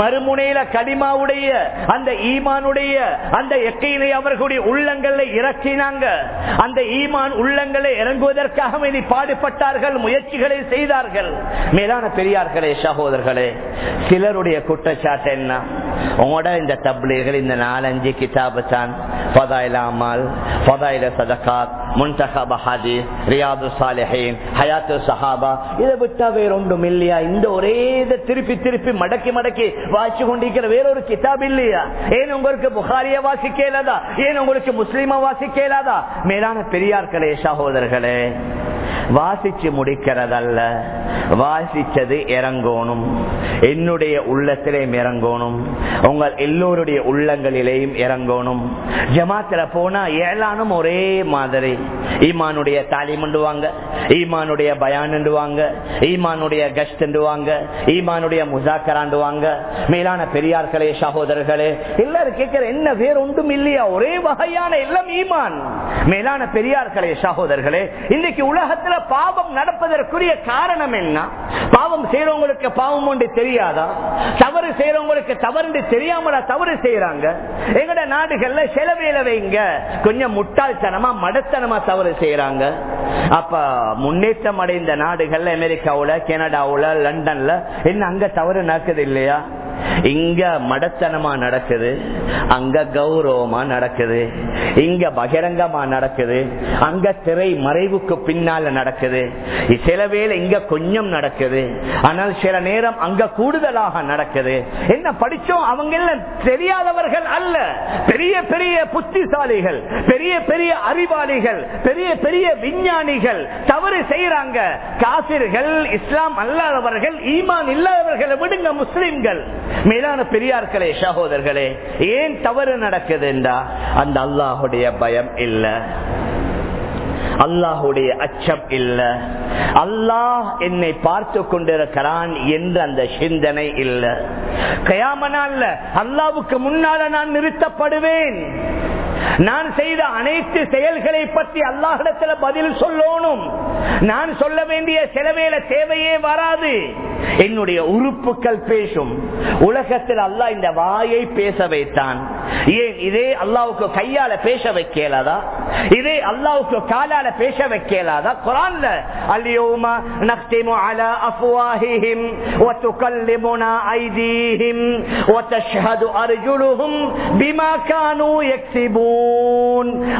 மறுமுனையில களிமாவுடைய அந்த ஈமானுடைய அந்த எக்கையினை அவர்களுடைய உள்ளங்களை இறக்கினாங்க. அந்த ஈமான் உள்ளங்களை இறங்குவதற்காக இனி பாடுபட்டார்கள் முயற்சிகளை செய்தார்கள். மேலான பெரியார்களே சகோ சகோதரர்களே சிலருடைய குற்றச்சாட்டு என்ன? உங்களோட இந்த தப்லீகள் இந்த நாலஞ்சு கிதாபு தான். ஃபதாயில அமல் பதாயில சதகாத் முன்தகா பஹாதி ரியாது சாலிஹின் ஹயாத்து சஹாபா. இதை விட்டா வேற ஒன்றும் இல்லையா? இந்த ஒரே இதை திருப்பி திருப்பி மடக்கி மடக்கி வாசிச்சு கொண்டிருக்கிற வேறொரு கிதாப் இல்லையா? ஏன் உங்களுக்கு புகாரிய வாசிக்க இயலாதா? ஏன் உங்களுக்கு முஸ்லீமா வாசிக்க இயலாதா? மேலான பெரியார்களே சகோதரர்களே வாசிச்சு முடிக்கிறதல்ல. வாசிச்சது இறங்கணும். இறங்கணும் என்னுடைய உள்ளத்திலையும் இறங்கணும். உங்கள் எல்லோருடைய உள்ளங்களிலேயும் இறங்கணும். ஜமாத்துல போனா ஏழானும் ஒரே மாதிரி. ஈமானுடைய தாலிமண்டுவாங்க ஈமானுடைய பயானுவாங்க ஈமானுடைய கஷ்டுவாங்க ஈமானுடைய முசாக்கராண்டுவாங்க மேலான பெரியார்களே சகோதரர்களே எல்லாரும் கேட்கிற என்ன வேற ஒன்றும் இல்லையா? ஒரே வகையான எல்லாம் ஈமான். மேலான பெரியார்களே சகோதரர்களே இன்னைக்கு உலகத்துல பாவம் நடப்பதற்குரிய காரணம் என்ன? பாவம் செய்யறவங்களுக்கு பாவம் ஒன்று தெரியாதா? தவறு செய்யறவங்களுக்கு தவறு தெரியாமல தவறு செய்யறாங்க எங்கட நாடுகள்ல செலவேல வைங்க. கொஞ்சம் முட்டாள்தனமா மடத்தனமா தவறு செய்யறாங்க அப்ப முன்னேற்றம் அடைந்த நாடுகள்ல அமெரிக்காவுல கனடாவுல லண்டன்ல என்ன அங்க தவறு நடக்குது இல்லையா? இங்க மடத்தனமா நடக்குது அங்க கௌரவமா நடக்குது இங்க பகிரங்கமா நடக்குது அங்க திரை மறைவுக்கு பின்னால நடக்குது. சில வேலை இங்க கொஞ்சம் நடக்குது ஆனால் சில நேரம் அங்க கூடுதலாக நடக்குது. என்ன படிச்சோம்? அவங்க எல்லாம் தெரியாதவர்கள் அல்ல. பெரிய பெரிய புத்திசாலிகள் பெரிய பெரிய அறிவாளிகள் பெரிய பெரிய விஞ்ஞானிகள் தவறு செய்யறாங்க காசிர்கள் இஸ்லாம் அல்லாதவர்கள் ஈமான் இல்லாதவர்களை விடுங்க முஸ்லிம்கள். மேலான பெரியார்களே சகோதரர்களே ஏன் தவறு நடக்குது என்றா அந்த அல்லாஹுடைய பயம் இல்ல. அல்லாஹுடைய அச்சம் இல்ல. அல்லாஹ் என்னை பார்த்து கொண்டிருக்கிறான் என்று அந்த சிந்தனை இல்ல. கயாமனால அல்லாவுக்கு முன்னால நான் நிறுத்தப்படுவேன். நான் செய்த அனைத்து செயல்களை பற்றி அல்லாஹிடத்துல பதில் சொல்லணும். நான் சொல்ல வேண்டிய செலவேல தேவையே வராது. என்னுடைய உறுப்புகள் பேசும். உலகத்தில் அல்லாஹ் இந்த வாயை பேச வைத்தான். ஏன் இதே அல்லாவுக்கு கையால பேச வைக்கலாதா? இதே அல்லாவுக்கு காலால பேச வைக்கலாதா? குரான்ல அல்யோமா நக்திமு அலா அஃப்வாஹிஹிம் வதுகல்லிமுனா ஐதீஹிம் வதஷ்ஹது அர்ஜுலுஹும் பிமா கானூ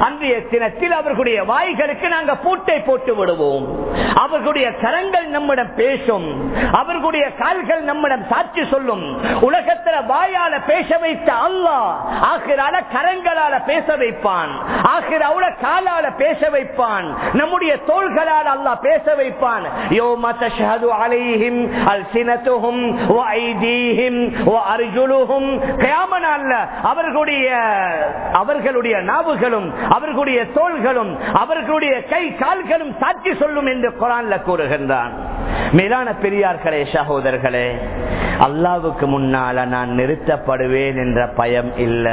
அன்றைய தினத்தில் அவர்களுடைய வாய்களுக்கு நாங்க பூட்டை போட்டு விடுவோம். அவர்களுடைய கரங்கள் நம்மிடம் பேசும். அவர்களுடைய கால்கள் நம்மிடம் சாட்சி சொல்லும். உலகத்தில் வாயால பேச வைத்த அல்லாஹ் ஆகிறால கரங்களால பேச வைப்பான். ஆகிராவுல காலால பேச வைப்பான். நம்முடைய தோள்களால் அல்லாஹ் பேச வைப்பான். யோம தஷஹது அலைஹிம் அல்சினத்துஹும் வஐதீஹிம் அவர்களுடைய அவர்களுடைய நாவுகளும் அவர்களுடைய தோள்களும் அவர்களுடைய கை கால்களும் சாட்சி சொல்லும் என்று குரான்ல கூறுகின்றான். மேலான பெரியார்களே சகோதரர்களே அல்லாவுக்கு முன்னால நான் நிறுத்தப்படுவேன் என்ற பயம் இல்லை.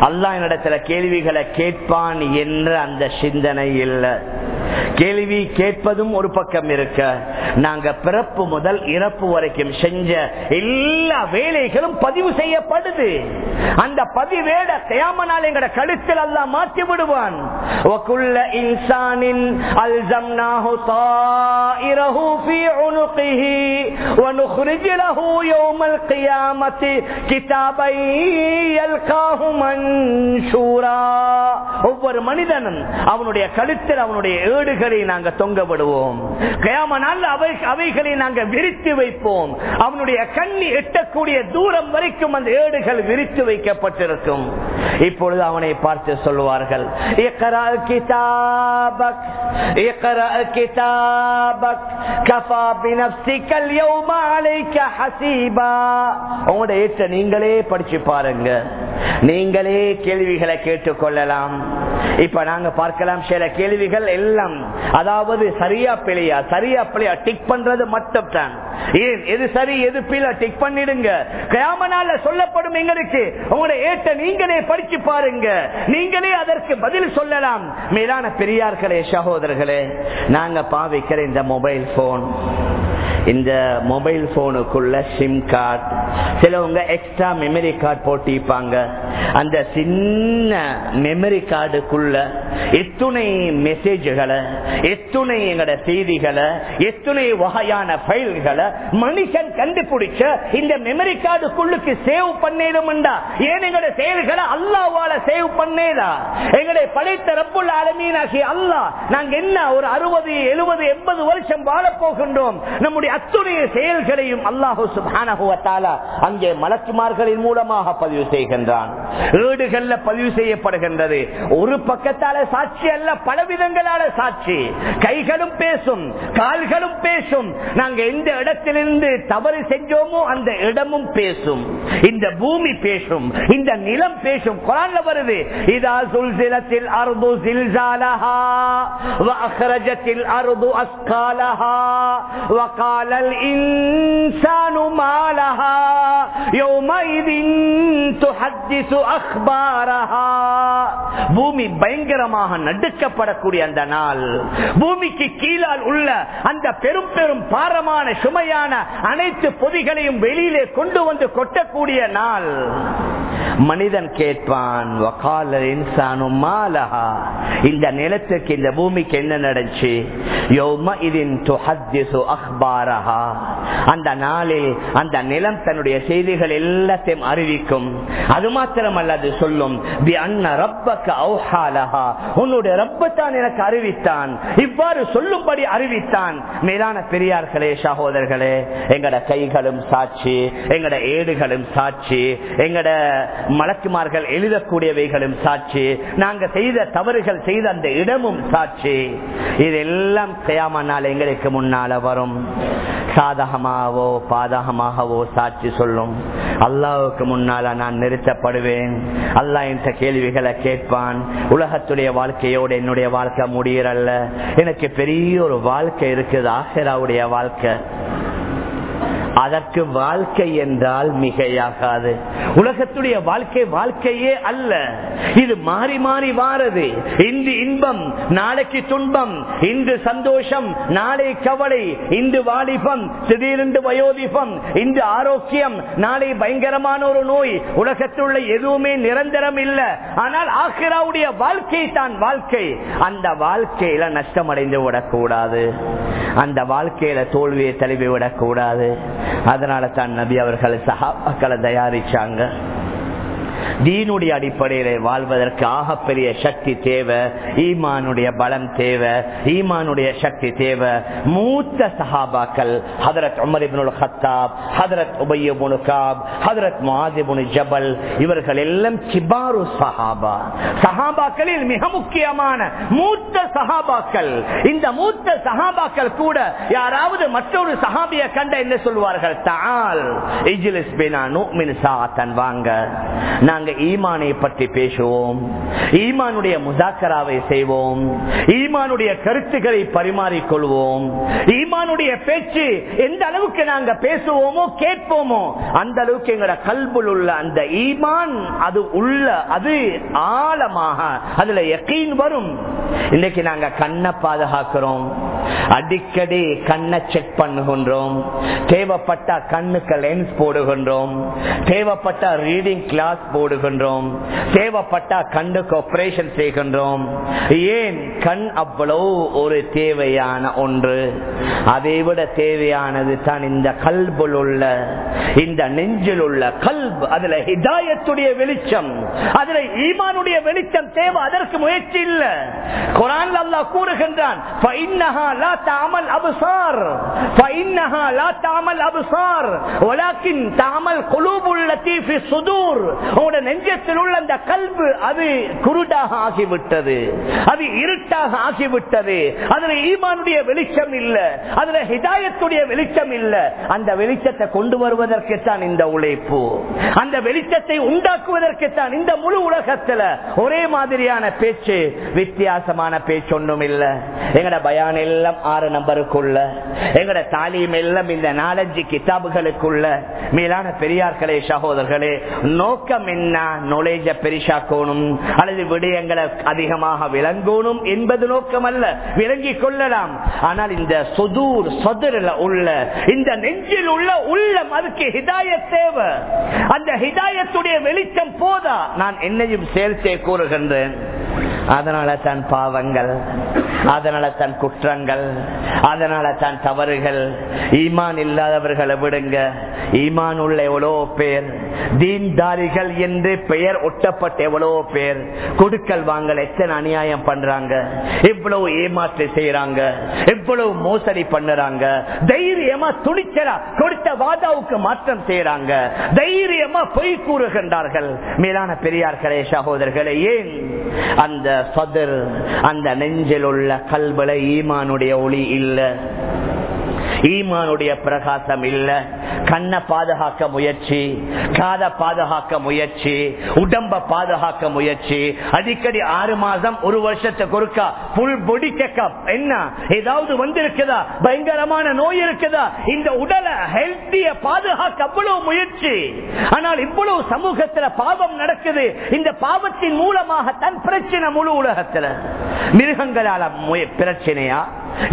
அல்லா என்னிடத்துல கேள்விகளை கேட்பான் என்ற அந்த சிந்தனை இல்லை. கேள்வி கேட்பதும் ஒரு பக்கம் இருக்க. நாங்க பிறப்பு முதல் இறப்பு வரைக்கும் செஞ்ச எல்லா வேலைகளும் பதிவு செய்யப்படுது. அந்த பதிவேட கையாமனால் எங்கட கழுத்தில் அல்ல மாற்றி விடுவான். ஒவ்வொரு மனிதனும் அவனுடைய கழுத்தில் அவனுடைய ஏடுகளை நாங்க தொங்க விடுவோம் கயாம நாள் அவை அவைகளை நாங்க விரித்து வைப்போம். அவனுடைய கண்ணி எட்டக்கூடிய தூரம் வரைக்கும் அந்த ஏடுகள் விரித்து வைக்கப்பட்டிருக்கும். இப்பொழுது அவனை பார்த்து சொல்லுவார்கள் கிதாபக் நீங்களே படிச்சு பாருங்க. நீங்களே கேள்விகளை கேட்டுக்கொள்ளலாம். இப்ப நாங்க பார்க்கலாம் சில கேள்விகள் எல்லாம் அதாவது சரியா பிழையா சரியா பிழையா டிக் பண்றது மட்டும் தான் ஏன்? எது சரி எது பிழை? டிக் பண்ணிடுங்க. கிராமனால சொல்லப்படும் எங்களுக்கு உங்களுடைய ஏற்ற நீங்களே படிச்சு பாருங்க. நீங்களே அதற்கு பதில் சொல்லலாம். மேலான பெரியார்களே சகோதரர்களே நாங்க பாவிக்கிற இந்த மொபைல் போன் இந்த மொபைல் போனுக்குள்ள சிம் கார்டு சிலவங்க எக்ஸ்ட்ரா மெமரி கார்டு போட்டிப்பாங்க. அந்த சின்ன மெமரி கார்டுக்குள்ள எத்துணை மெசேஜ்களை எத்துணை எங்கட செய்திகளை எத்துணை வகையான பைல்களை மனுஷன் கண்டுபிடிச்ச இந்த மெமரி கார்டுக்குள்ளுக்கு சேவ் பண்ணிடும்டா ஏன் எங்கட செயல்களை அல்லாவால சேவ் பண்ணேதா? எங்களை படைத்த ரப்புல் ஆலமீனாகி அல்லாஹ் நாங்க என்ன ஒரு அறுபது எழுபது எண்பது வருஷம் வாழ போகின்றோம் நம்முடைய அத்துடைய செயல்களையும் அல்லாஹு அங்கே மலக்குமார்களின் மூலமாக பதிவு செய்கின்றான். வீடுகள்ல பதிவு செய்யப்படுகின்றது. ஒரு பக்கத்தால சாட்சி அல்ல பல விதங்களால சாட்சி. கைகளும் பேசும் கால்களும் பேசும். நாங்க எந்த இடத்திலிருந்து தவறு செஞ்சோமோ அந்த இடமும் பேசும். இந்த பூமி பேசும் இந்த நிலம் பேசும். குரான்ல வருது இதா சுல்சிலத்தில் அருது சில்சாலஹா அஸ்காலஹா பூமி பயங்கரமாக நடுக்கப்படக்கூடிய அந்த நாள். பூமிக்கு கீழால் உள்ள அந்த பெரும் பெரும் பாரமான சுமையான அனைத்து பொதிகளையும் வெளியிலே கொண்டு வந்து கொட்டக்கூடிய நாள். மனிதன் கேட்பான் இந்த நிலத்துக்கு இந்த பூமிக்கு என்ன நடந்துச்சு? அந்த நாளில் அந்த நிலம் தன்னுடைய செய்திகள் எல்லாத்தையும் அறிவிக்கும். அது மாத்திரமல்ல அது சொல்லும். உன்னுடைய ரப்பத்தான் எனக்கு அறிவித்தான். இவ்வாறு சொல்லும்படி அறிவித்தான். மேலான பெரியார்களே சகோதரர்களே எங்கட கைகளும் சாட்சி எங்கட ஏடுகளும் சாட்சி எங்கட மலக்குமார்கள் எழுதக்கூடியவைகளும் சாட்சி நாங்க செய்த தவறுகள் செய்த அந்த இடமும் சாட்சி. இதெல்லாம் செய்யாமனால் எங்களுக்கு முன்னால வரும். சாதகமாகவோ பாதகமாகவோ சாட்சி சொல்லும். அல்லாவுக்கு முன்னால நான் நிறுத்தப்படுவேன். அல்லா என்ற கேள்விகளை கேட்பான். உலகத்துடைய வாழ்க்கையோடு என்னுடைய வாழ்க்கை முடியறல்ல. எனக்கு பெரிய ஒரு வாழ்க்கை இருக்குது ஆசிராவுடைய வாழ்க்கை. அதற்கு வாழ்க்கை என்றால் மிகையாகாது. உலகத்துடைய வாழ்க்கை வாழ்க்கையே அல்ல. இது மாறி மாறி வாரது. இன்று இன்பம் நாளைக்கு துன்பம் இன்று சந்தோஷம் நாளை கவலை இன்று வாலிபம் திடீரென்று வயோதிபம் இன்று ஆரோக்கியம் நாளை பயங்கரமான ஒரு நோய். உலகத்துள்ள எதுவுமே நிரந்தரம் இல்ல. ஆனால் ஆக்கிராவுடைய வாழ்க்கை தான் வாழ்க்கை. அந்த வாழ்க்கையில நஷ்டம் அடைந்து விடக்கூடாது. அந்த வாழ்க்கையில தோல்வியை தழுவி விடக்கூடாது. அதனால தான் நபி அவர்களை சகாபாக்களை தயாரிச்சாங்க. தீனுடைய அடிப்படையில வாழ்வதற்கு ஆகப்பெரிய சக்தி தேவை ஈமானுடைய பலம் தேவை ஈமானுடைய சக்தி தேவை. மூத்த சஹாபாக்கள் ஹதரத் உமரிபுல் ஹத்தாப் ஹதரத் உபயபுனு காப் ஹதரத் மாதிபுனு ஜபல் இவர்கள் எல்லாம் கிபாரு சஹாபா. சஹாபாக்களில் மிக முக்கியமான மூத்த சஹாபாக்கள். இந்த மூத்த சஹாபாக்கள் கூட யாராவது மற்றொரு சஹாபிய கண்ட என்ன சொல்வார்கள்? தால் இஜிலிஸ் பினா நூமின் சாத்தன் வாங்க. நாங்க ஈமானை பற்றி பேசுவோம். ஈமானுடைய முதாக்கராவை செய்வோம். ஈமானுடைய கருத்துக்களை பரிமாறிக்கொள்வோம். ஈமானுடைய பேச்சு எந்த அளவுக்கு நாங்க பேசுவோமோ கேட்போமோ அந்த அளவுக்கு எங்களோட கல்புல் உள்ள அந்த ஈமான் அது உள்ள அது ஆழமாக அதுல எக்கீன் வரும். இன்னைக்கு நாங்க கண்ணை பாதுகாக்கிறோம். அடிக்கடி கண்ணை செக் பண்ணுகின்றோம். தேவைப்பட்ட கண்ணுக்கு லென்ஸ் போடுகின்றோம். தேவைப்பட்ட ரீடிங் கிளாஸ் போடுகின்றோம். தேவைப்பட்டா கண்ணுக்கு ஆபரேஷன் செய்கின்றோம். ஏன்? கண் அவ்வளவு ஒரு தேவையான ஒன்று. அதை விட தேவையானது தான் இந்த கல்புல் உள்ள இந்த நெஞ்சில் உள்ள கல்ப். அதுல ஹிதாயத்துடைய வெளிச்சம். அதுல ஈமானுடைய வெளிச்சம் தேவை. அதற்கு முயற்சி இல்லை. குரான் அல்லா கூறுகின்றான் தாமல் அபுசார். தாமல் அபுசார். தீஃபி உங்களோட நெஞ்சத்தில் உள்ள அந்த கல்வி அது குருடாக ஆகிவிட்டது. அது இருட்டாக ஆகிவிட்டது. அதுல ஈமானுடைய வெளிச்சம் இல்ல. அதுல ஹிதாயத்துடைய வெளிச்சம் இல்ல. அந்த வெளிச்சத்தை கொண்டு வருவதற்கு இந்த உழைப்பு. அந்த வெளிச்சத்தை உண்டாக்குவதற்கு இந்த முழு உலகத்துல ஒரே மாதிரியான பேச்சு வித்தியாசமான பேச்சு ஒன்றும் இல்ல. எங்கட பயான் எல்லாம் ஆறு நம்பருக்குள்ள. எங்கட தாலீம் எல்லாம் இந்த நாலஞ்சு கிதாபுகளுக்குள்ள. மேலான பெரியார்களே சகோதரர்களே நோக்கம் என்ன நொலேஜ பெரிசாக்கணும்? அல்லது விடயங்களை அதிகமாக விளங்கணும் என்பது நோக்கம் அல்ல விளங்கிக் கொள்ளலாம். ஆனால் இந்த சொதூர் சொதரில் உள்ள இந்த நெஞ்சில் உள்ள உள்ளம் அதுக்கு ஹிதாய தேவை. அந்த ஹிதாயத்துடைய வெளிச்சம் போதா? நான் என்னையும் சேர்த்தே கூறுகின்றேன். அதனால தான் பாவங்கள் அதனால தான் குற்றங்கள் அதனால தான் தவறுகள். ஈமான் இல்லாதவர்களை விடுங்க. ஈமான் உள்ள எவ்வளோ பேர் தீன்தாரிகள் என்று பெயர் ஒட்டப்பட்ட எவ்வளவோ பேர்? கொடுக்கல் வாங்கல் எத்தனை அநியாயம் பண்றாங்க? எவ்வளவு ஏமாற்று செய்யறாங்க எவ்வளவு மோசடி பண்ணுறாங்க? தைரியமா துணிச்சலா கொடுத்த வாதாவுக்கு மாற்றம் செய்யறாங்க தைரியமா பொய் கூறுகின்றார்கள். மேலான பெரியார்களே சகோதரர்களே ஏன்? அந்த சதர் அந்த நெஞ்சில் உள்ள கல்வல ஈமானுடைய ஒளி இல்லை. ஈமானுடைய பிரகாசம் இல்ல. கண்ணை பாதுகாக்க முயற்சி காத பாதுகாக்க முயற்சி உடம்ப பாதுகாக்க முயற்சி. அடிக்கடி ஆறு மாதம் ஒரு வருஷத்துக்கு ஒருக்கா புல் பொடி செக்அப் என்ன? ஏதாவது வந்திருக்குதா? பயங்கரமான நோய் இருக்குதா? இந்த உடலை ஹெல்த்திய பாதுகாக்க அவ்வளவு முயற்சி. ஆனால் இவ்வளவு சமூகத்துல பாவம் நடக்குது. இந்த பாவத்தின் மூலமாக தன் பிரச்சனை முழு உலகத்துல. மிருகங்களால பிரச்சனையா?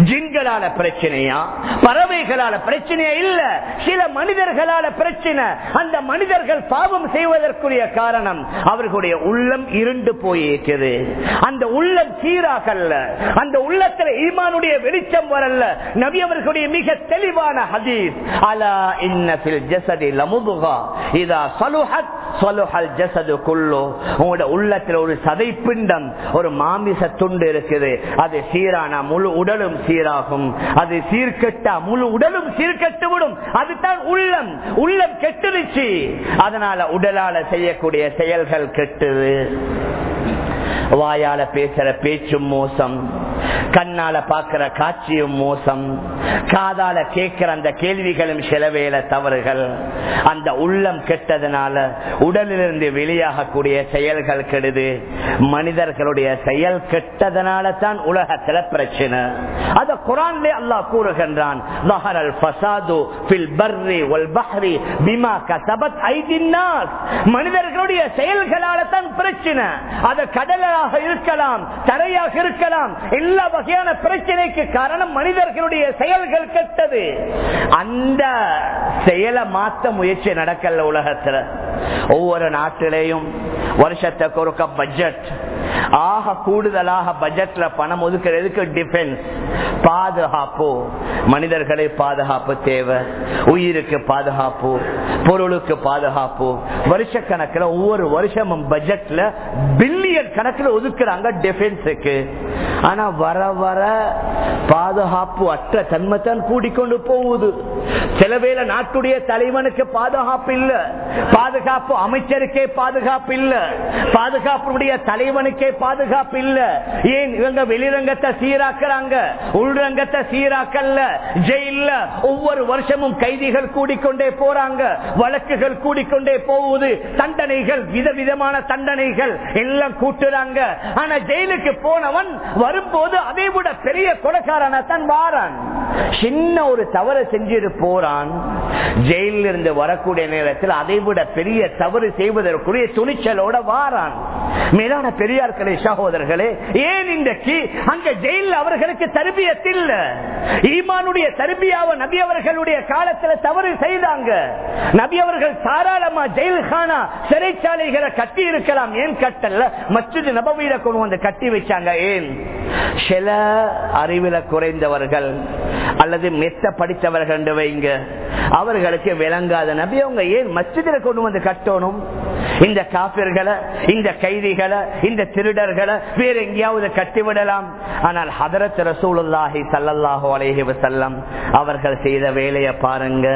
ஜின்களால பிரச்சனையா? பறவைகளால பிரச்சனையா? இல்ல. சில மனிதர்களால பிரச்சனை. அந்த மனிதர்கள் பாவம் செய்வதற்குரிய காரணம் அவர்களுடைய உள்ளம் இருண்டு போயிருக்கிறது. அந்த உள்ளம் சீராகல்ல. அந்த உள்ளத்துல ஈமானுடைய வெளிச்சம் வரல நபி அவர்களுடைய மிக தெளிவான ஹதீஸ். அலா இன்னபில் ஜசதி லமுபுகா இதா சலுஹத் சலுஹல் ஜசது குல்லோ. உங்களோட உள்ளத்தில் ஒரு சதை பிண்டம் ஒரு மாமிச துண்டு இருக்குது. அது சீரான முழு உடலும் சீராகும். அது சீர்கெட்டா முழு உடலும் சீர்கெட்டு விடும். அதுதான் உள்ளம். உள்ளம் கெட்டுருச்சு அதனால உடலால செய்யக்கூடிய செயல்கள் கெட்டுது. வாயால பேசுற பேச்சும் மோசம். கண்ணால பாக்குற காட்சியும் மோசம். காதால கேட்கிற அந்த கேள்விகளும் செலவேல தவறுகள். அந்த உள்ளம் கெட்டதுனால உடலிலிருந்து வெளியாகக்கூடிய செயல்கள் கெடுது. மனிதர்களுடைய செயல் கெட்டதனால தான் உலகத்துல பிரச்சனை. அத குரான்லே அல்லாஹ் கூறுகின்றான் மனிதர்களுடைய செயல்களால தான் பிரச்சனை. அது கடலாக இருக்கலாம் தரையாக இருக்கலாம். எல்லா வகையான பிரச்சனைக்கு காரணம் மனிதர்களுடைய செயல்கள் கெட்டது. அந்த செயலை மாத்த முயற்சி நடக்கல உலகத்துல. ஒவ்வொரு நாட்டிலேயும் வருஷத்துக்கு ஒரு பட்ஜெட் ஆக கூடுதலாக பட்ஜெட்ல பணம் ஒதுக்கிறதுக்கு டிஃபென்ஸ் பாதுகாப்பு. மனிதர்களை பாதுகாப்பு தேவை. உயிருக்கு பாதுகாப்பு. பொருளுக்கு பாதுகாப்பு. வருஷ கணக்கில் ஒவ்வொரு வருஷமும் பட்ஜெட்ல பில்லியன் கணக்கில் ஒதுக்குறாங்க டிஃபென்ஸுக்கு ஆனா வர வர பாதுகாப்பு அற்ற தன்மைத்தான் கூடிக்கொண்டு போகுது. சில வேளை நாட்டுடைய தலைவனுக்கு பாதுகாப்பு இல்ல. பாதுகாப்பு அமைச்சருக்கே பாதுகாப்பு இல்ல. பாதுகாப்புடைய தலைவனுக்கே பாதுகாப்பு இல்ல. ஏன் இவங்க வெளிரங்கத்தை சீராக்குறாங்க? உள்ரங்கத்தை சீராக்கல்ல. ஜெயில ஒவ்வொரு வருஷமும் கைதிகள் கூடிக்கொண்டே போறாங்க. வழக்குகள் கூடிக்கொண்டே போகுது. தண்டனைகள் விதவிதமான தண்டனைகள் எல்லாம் கூட்டுறாங்க. ஆனா ஜெயிலுக்கு போனவன் வரும்போது அதை விட பெரிய கொலைக்காரன தான் வாரான். சின்ன ஒரு தவறு செஞ்சிட்டு போறான். ஜெயிலில் இருந்து வரக்கூடிய நேரத்தில் அதை விட பெரிய தவறு செய்வதற்குரிய துணிச்சலோட வாரான். மேலான பெரியார்களே சகோதரர்களே ஏன் இன்றைக்கு அங்க ஜெயில அவர்களுக்கு தருபியத்தில் இல்ல? ஈமானுடைய தருபியாவ நபி அவர்களுடைய காலத்துல தவறு செய்தாங்க. நபி அவர்கள் தாராளமா ஜெயில் கானா சிறைச்சாலைகளை கட்டி இருக்கலாம் ஏன் கட்டல? மற்ற நபவியில கொண்டு வந்து கட்டி வச்சாங்க. ஏன்? சில அறிவில குறைந்தவர்கள் அல்லது மெத்த படித்தவர்கள் என்று வைங்க. அவர்களுக்கு விளங்காத நபி அவங்க ஏன் மஸ்ஜிதில கொண்டு வந்து கட்டணும்? இந்த காப்பிர்களை இந்த கைதிகளை இந்த திருடர்களை வேற எங்கேயாவது கட்டிவிடலாம் ஆனால் ஹதரத் ரசூலுல்லாஹி சல்லல்லாஹு அலைஹி வஸல்லம் அவர்கள் செய்த வேலையை பாருங்க.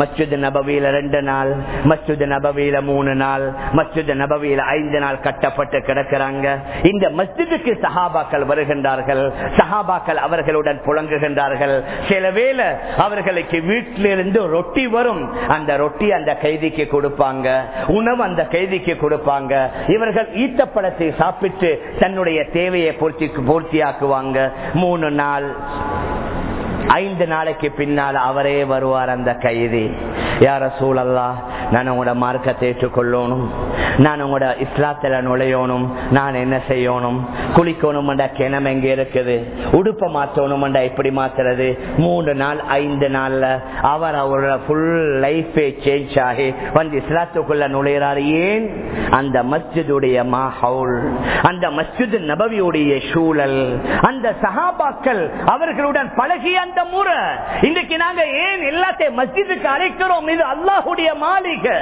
மஸ்ஜித் நபவியில ரெண்டு நாள் மஸ்ஜித் நபவியில மூணு நாள் மஸ்ஜித் நபவியில ஐந்து நாள் கட்டப்பட்டு கிடக்கிறாங்க. இந்த மஸ்ஜிதுக்கு சஹாபாக்கள் வருகின்றார்கள். சஹாபாக்கள் அவர்களுடன் புழங்குகின்றார்கள். சில வேளை அவர்களுக்கு வீட்டிலிருந்து ரொட்டி வரும். அந்த ரொட்டி அந்த கைதிக்கு கொடுப்பாங்க. உணவு அந்த கைதிக்கு கொடுப்பாங்க. இவர்கள் ஈத்தப்பழத்தை சாப்பிட்டு தன்னுடைய தேவையை பூர்த்தி பூர்த்தியாக்குவாங்க. மூணு நாள். ஐந்து நாளைக்கு பின்னால் அவரே வருவார் அந்த கைதி. யார சூழல்லா நான் உங்களோட மார்க்கத்தை ஏற்றுக்கொள்ளணும். நான் உங்களோட இஸ்லாத்துல நுழையணும். நான் என்ன செய்யணும்? குளிக்கணும்டா கிணம் எங்க இருக்குது? உடுப்ப மாற்றணும்டா எப்படி மாத்துறது? மூன்று நாள் ஐந்து நாள்ல அவர் அவரோட ஃபுல் லைஃபே சேஞ்ச் ஆகி வந்து இஸ்லாத்துக்குள்ள நுழையிறாரு. ஏன்? அந்த மஸ்ஜிதுடைய மாஹவுல் அந்த மஸ்ஜித் நபவியுடைய சூழல் அந்த சஹாபாக்கள் அவர்களுடன் பழகிய அந்த முறை. இன்றைக்கு நாங்க ஏன் எல்லாத்தையும் மஸ்ஜிதுக்கு அழைக்கிறோம்? இது அல்லாஹுடைய மாளிகை.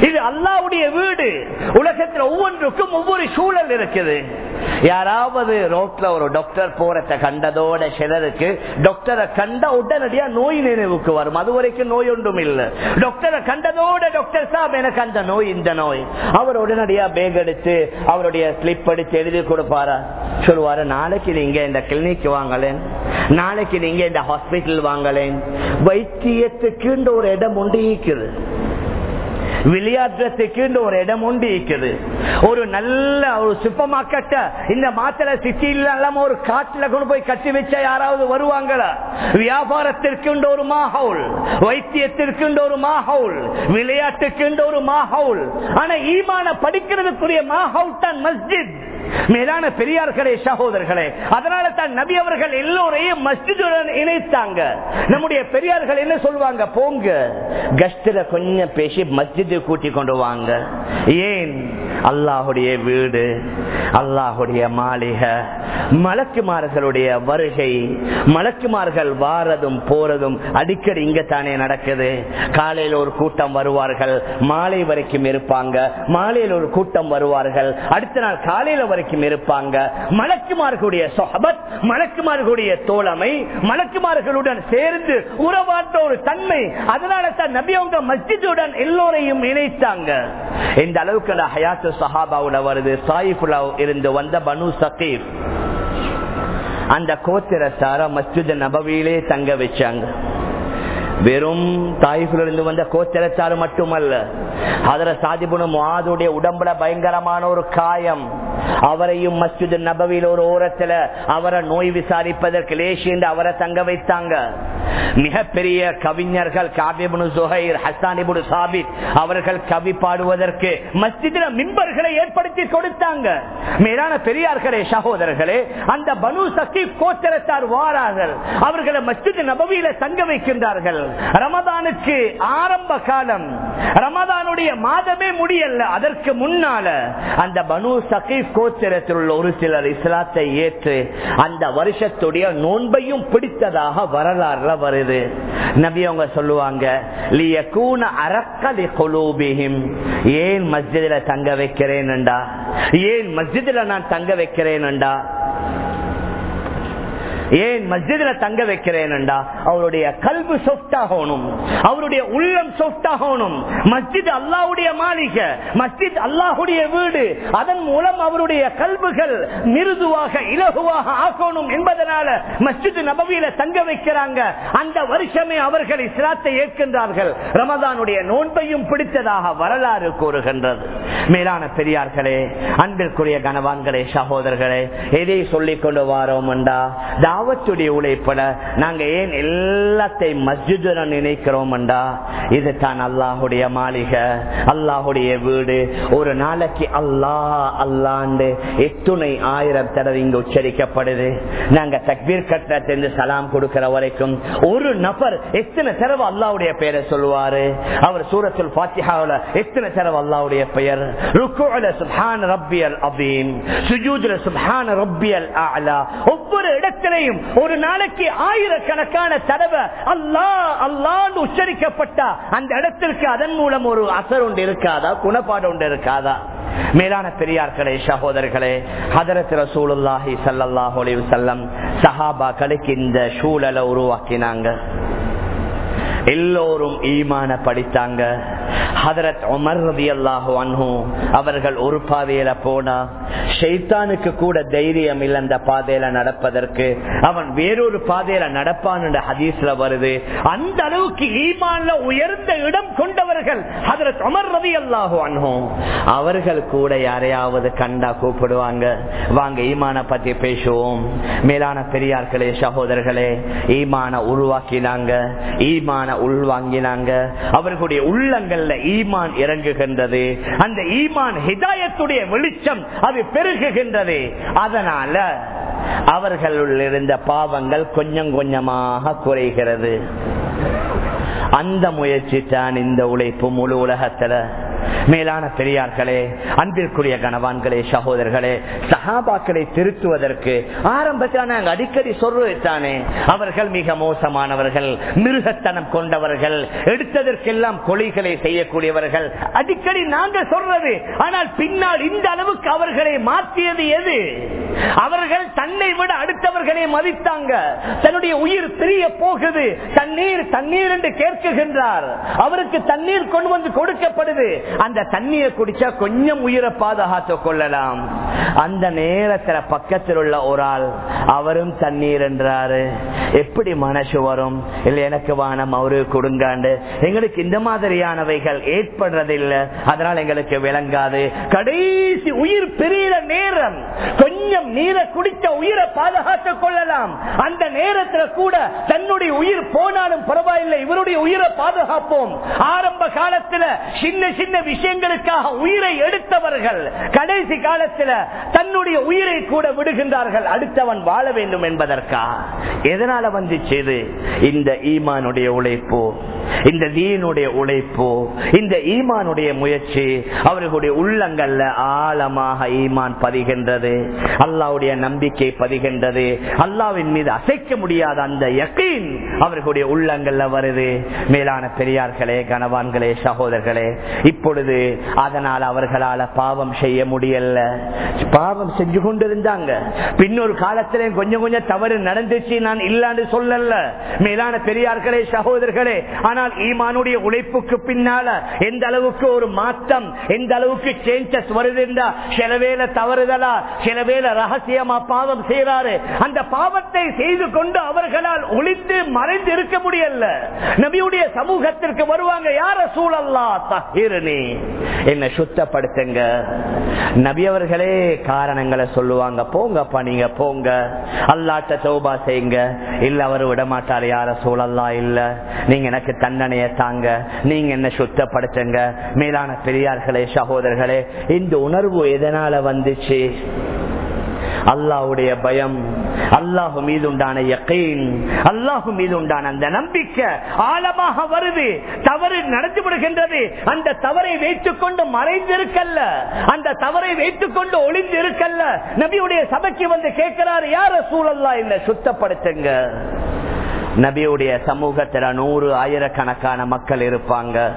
இது அல்லாஹுடைய வீடு. உலகத்தில் ஒவ்வொன்றுக்கும் ஒவ்வொரு சூழல் இருக்குது. யாராவது ரோட்ல ஒரு டாக்டர் போறத கண்டதோட சிலருக்கு டாக்டரை கண்ட உடனடியா நோய் நினைவுக்கு வரும். அது வரைக்கும் நோய் ஒன்றும் இல்லை. டாக்டரை கண்டதோட டாக்டர் சாப் எனக்கு அந்த நோய் இந்த நோய். அவர் உடனடியா பேக் எடுத்து அவருடைய ஸ்லிப் அடிச்சு எழுதி கொடுப்பாரா? சொல்லுவாரு நாளைக்கு நீங்க இந்த கிளினிக் வாங்கலேன். நாளைக்கு நீங்க இந்த ஹாஸ்பிட்டல் வாங்கலேன். வைத்தியத்துக்கு ஒரு இடம் உண்டு இருக்குது விளையாடுறதுக்கு ஒரு இடம் உண்டு இருக்குது. ஒரு நல்ல ஒரு சூப்பர் மார்க்கெட்ட இந்த மாத்திர சிட்டியில் இல்லாம ஒரு காட்டுல கொண்டு போய் கட்டி வச்ச யாராவது வருவாங்களா? வியாபாரத்திற்கு ஒரு மாஹவுல் வைத்தியத்திற்கு ஒரு மாஹவுல் விளையாட்டுக்கு ஒரு மாஹவுல். ஆனா ஈமான படிக்கிறதுக்குரிய மாஹவுல் தான் மஸ்ஜித். மேலான பெரியார்களே சகோதரர்களே அதனால தான் நபி அவர்கள் எல்லோரையும் மஸ்ஜிதுடன் இணைத்தாங்க. நம்முடைய பெரியார்கள் என்ன சொல்லுவாங்க போங்க. கஷ்டில கொஞ்சம் பேசி மஸ்ஜிது கூட்டி கொண்டு வாங்க. ஏன்? அல்லாஹுடைய வீடு அல்லாஹுடைய மாளிகை மலக்குமார்களுடைய வருகை மலக்குமார்கள் வாரதும் போறதும் அடிக்கடி இங்க தானே நடக்குது. காலையில் ஒரு கூட்டம் வருவார்கள் மாலை வரைக்கும் இருப்பாங்க. மாலையில் ஒரு கூட்டம் வருவார்கள் அடுத்த நாள் காலையில வரைக்கும் இருப்பாங்க. மலக்குமார்களுடைய சொஹபத் மலக்குமார்களுடைய தோழமை மலக்குமார்களுடன் சேர்ந்து உறவாட்ட ஒரு தன்மை அதனால தான் நபி அவங்க மஸ்ஜிதுடன் எல்லோரையும் இணைத்தாங்க. இந்த அளவுக்கு ஹயாத்து சஹாபாவுல வருது சாயிஃபுல்லா இருந்து வந்த பனு சகீப். அந்த கோத்திரத்தார மஸ்ஜித் நபவியிலே தங்க வச்சாங்க. வெறும் தாய்ஃபில் இருந்து வந்த கோச்சரச்சாறு மட்டுமல்ல. அதுல சாதிபுன மாதுடைய உடம்புல பயங்கரமான ஒரு காயம். அவரையும் மஸ்ஜித் நபவியில் ஒரு ஓரத்துல அவரை நோய் விசாரிப்பதற்கு லேசி என்று அவரை தங்க வைத்தாங்க. மிகப்பெரிய கவிஞர்கள் காபிபுனு சுஹைர் ஹசானிபுனு சாபித் அவர்கள் கவி பாடுவதற்கு மஸ்ஜிதில மின்பர்களை ஏற்படுத்தி கொடுத்தாங்க. மேலான பெரியார்களே சகோதரர்களே அந்த பனு சக்தி கோச்சரத்தார் வாரார்கள். அவர்களை மஸ்ஜித் நபவியில தங்க வைக்கின்றார்கள். ரமதானுக்கு ஆரம்ப காலம் ரமதானுடைய மாதமே முடியல அதற்கு முன்னால அந்த பனு சகீப் கோச்சரத்தில் உள்ள ஒரு சிலர் இஸ்லாத்தை ஏற்று அந்த வருஷத்துடைய நோன்பையும் பிடித்ததாக வரலாறுல வருது. நபி அவங்க சொல்லுவாங்க ஏன் மஸ்ஜிதில தங்க வைக்கிறேன்டா ஏன் மஸ்ஜிதில நான் தங்க வைக்கிறேன்டா ஏன் மஸ்ஜித்ல தங்க வைக்கிறேன்டா அவருடைய கல்வி சொஃப்டாகணும் அவருடைய உள்ளம் சொஃப்டாகணும் மஸ்ஜித் அல்லாவுடைய மாளிகை மஸ்ஜித் அல்லாஹுடைய வீடு அதன் மூலம் அவருடைய கல்விகள் மிருதுவாக இலகுவாக ஆக்கணும் என்பதனால மஸ்ஜித் நபவியில தங்க வைக்கிறாங்க. அந்த வருஷமே அவர்கள் இஸ்லாத்தை ஏற்கின்றார்கள். ரமதானுடைய நோன்பையும் பிடித்ததாக வரலாறு கூறுகின்றது. மேலான பெரியார்களே அன்பிற்குரிய கனவான்களே சகோதரர்களே எதை சொல்லிக் கொண்டு வாரோம் என்றா தாவத்துடைய உழைப்பட நாங்க ஏன் எல்லாத்தையும் மஸ்ஜிதுடன் நினைக்கிறோம் இது தான் அல்லாஹுடைய மாளிகை அல்லாஹுடைய வீடு. ஒரு நாளைக்கு அல்லாஹ் அல்லாண்டு எத்துணை ஆயிரம் தடவை இங்கு உச்சரிக்கப்படுது. நாங்க தக்பீர் கட்டத்திலிருந்து சலாம் கொடுக்கிற வரைக்கும் ஒரு நபர் எத்தனை தடவை அல்லாவுடைய பெயரை சொல்லுவாரு? அவர் சூரத்தில் பாத்தியாவில் எத்தனை தடவை அல்லாவுடைய பெயர்? ருக்குல சுப்ஹான் ரப்பியல் அபீம் சுஜூதுல சுப்ஹான் ரப்பியல் அலா ஒவ்வொரு இடத்திலையும் ஒரு நாளைக்கு ஆயிரக்கணக்கான தடவை அல்லா அல்லான்னு உச்சரிக்கப்பட்டா அந்த இடத்திற்கு அதன் மூலம் ஒரு அசர் ஒன்று இருக்காதா? குணப்பாடு ஒன்று இருக்காதா? மேலான பெரியார்களே சகோதரர்களே ஹதரத் ரசூலுல்லாஹி சல்லாஹ் அலைஹி வஸல்லம் சஹாபாக்களுக்கு இந்த சூழலை உருவாக்கினாங்க. எல்லோரும் ஈமான படித்தாங்க. ஹதரத் உமர் ரதி அல்லாஹு அன்ஹு அவர்கள் ஒரு பாதையில போனா ஷெய்தானுக்கு கூட தைரியம் இல்லை அந்த பாதையில நடப்பதற்கு. அவன் வேறொரு பாதையில நடப்பான் என்ற ஹதீஸ்ல வருது. அந்த அளவுக்கு ஈமான்ல உயர்ந்த இடம் கொண்டவர்கள் ஹதரத் உமர் ரதி அல்லாஹு அன்ஹு. அவர்கள் கூட யாரையாவது கண்டா கூப்பிடுவாங்க. வாங்க ஈமான பத்தி பேசுவோம். மேலான பெரியார்களே சகோதரர்களே ஈமான உருவாக்கினாங்க. ஈமான உள்வாங்கினாங்க. அவர்களுடைய உள்ளங்கள் உள்ளங்கள்ல ஈமான் இறங்குகின்றது. அந்த ஈமான் ஹிதாயத்துடைய வெளிச்சம் அது பெருகுகின்றது. அதனால அவர்களுள் இருந்த பாவங்கள் கொஞ்சம் கொஞ்சமாக குறைகிறது. அந்த முயற்சி தான் இந்த உழைப்பு முழு உலகத்துல. மேலான பெரியார்களே அன்பிற்குரிய கணவான்களே சகோதரர்களே சகாபாக்களை திருத்துவதற்கு ஆரம்பத்தில் நாங்கள் அடிக்கடி சொல்றதானே அவர்கள் மிக மோசமானவர்கள் மிருகத்தனம் கொண்டவர்கள் எடுத்ததற்கெல்லாம் கொலைகளை செய்யக்கூடியவர்கள். அடிக்கடி நாங்கள் சொல்றது ஆனால் பின்னால் இந்த அளவுக்கு அவர்களை மாற்றியது எது? அவர்கள் தன்னை விட அடுத்தவர்களை மதித்தாங்க. தன்னுடைய உயிர் பிரிய போகுது. தண்ணீர் தண்ணீர் என்று கேட்கின்றார் அவருக்கு தண்ணீர் கொண்டு வந்து கொடுக்கப்படுது. அந்த தண்ணியை குடிச்சா கொஞ்சம் உயிரை பாதுகாத்து கொள்ளலாம். அந்த நேரத்துல பக்கத்தில் உள்ள ஒரு ஆள் அவரும் தண்ணீர் என்றாரு. எப்படி மனசு வரும்? இல்ல எனக்கு வானம் அவரு கொடுங்காண்டு. எங்களுக்கு இந்த மாதிரியானவைகள் ஏற்படுறதில்லை. அதனால் எங்களுக்கு விளங்காது. கடைசி உயிர் பெரிய நேரம். கொஞ்சம் நீரை குடிச்ச உயிரை பாதுகாத்துக் கொள்ளலாம். அந்த நேரத்தில் கூட தன்னுடைய உயிர் போனாலும் பரவாயில்லை. இவருடைய உயிரை பாதுகாப்போம். ஆரம்ப காலத்தில் சின்ன சின்ன விஷயங்களுக்காக உயிரை எடுத்தவர்கள் கடைசி காலத்தில் தன்னுடைய உயிரை கூட விடுகின்றார்கள். அடுத்தவன் வாழ வேண்டும் என்பதற்கா எதனால வந்துச்சு இந்த ஈமானுடைய உழைப்பு இந்த தீனுடைய உழைப்பு இந்த ஈமானுடைய முயற்சி அவர்களுடைய உள்ளங்கள்ல ஆழமாக ஈமான் பதிகின்றது. அல்லாவுடைய நம்பிக்கை பதிகின்றது. அல்லாவின் மீது அசைக்க முடியாத அந்த யக்கீன் அவர்களுடைய உள்ளங்கள்ல வருது. மேலான பெரியார்களே கனவான்களே சகோதரர்களே இப்ப இப்பொழுது அதனால் அவர்களால பாவம் செய்ய முடியல. பாவம் செஞ்சு கொண்டிருந்தாங்க. பின்னொரு காலத்திலே கொஞ்சம் கொஞ்சம் தவறு நடந்துச்சு. நான் இல்லான்னு சொல்லல. மேலான பெரியார்களே சகோதரர்களே ஆனால் ஈமானுடைய உழைப்புக்கு பின்னால எந்த அளவுக்கு ஒரு மாற்றம் எந்த அளவுக்கு சேஞ்சஸ் வருதுண்டா சில வேலை தவறுதலா சில வேலை ரகசியமா பாவம் செய்யறாரு அந்த பாவத்தை செய்து கொண்டு அவர்களால் ஒளித்து மறைந்து இருக்க முடியல. நபியுடைய சமூகத்திற்கு வருவாங்க யார சூழல்லா தகிரணி என்ன சுத்தப்படுத்துங்க. நபியவர்களே காரணங்களை சொல்லுவாங்க போங்கப்பா நீங்க போங்க. அல்லாட்ட சௌபா செய்யுங்க. இல்ல அவர் விடமாட்டார் யார சூழல்லா இல்ல. நீங்க எனக்கு தண்டனைய தாங்க. நீங்க என்ன சுத்தப்படுத்துங்க. மேலான பெரியார்களே சகோதரர்களே இந்த உணர்வு எதனால வந்துச்சு? அல்லாஹுடைய பயம் அல்லாஹு மீது உண்டான யக்கீன் அல்லாஹு மீது உண்டான அந்த நம்பிக்கை ஆழமாக வருது தவறு நடந்து விடுகின்றது அந்த தவறை வைத்துக் கொண்டு மறைந்திருக்கல்ல. அந்த தவறை வைத்துக் கொண்டு ஒளிந்து இருக்கல்ல நபியுடைய சபைக்கு வந்து கேட்கிறார் யார சூழல்லா இல்ல சுத்தப்படுத்துங்க. நபியுடைய சமூகத்துல நூறு ஆயிரக்கணக்கான மக்கள் இருப்பாங்க.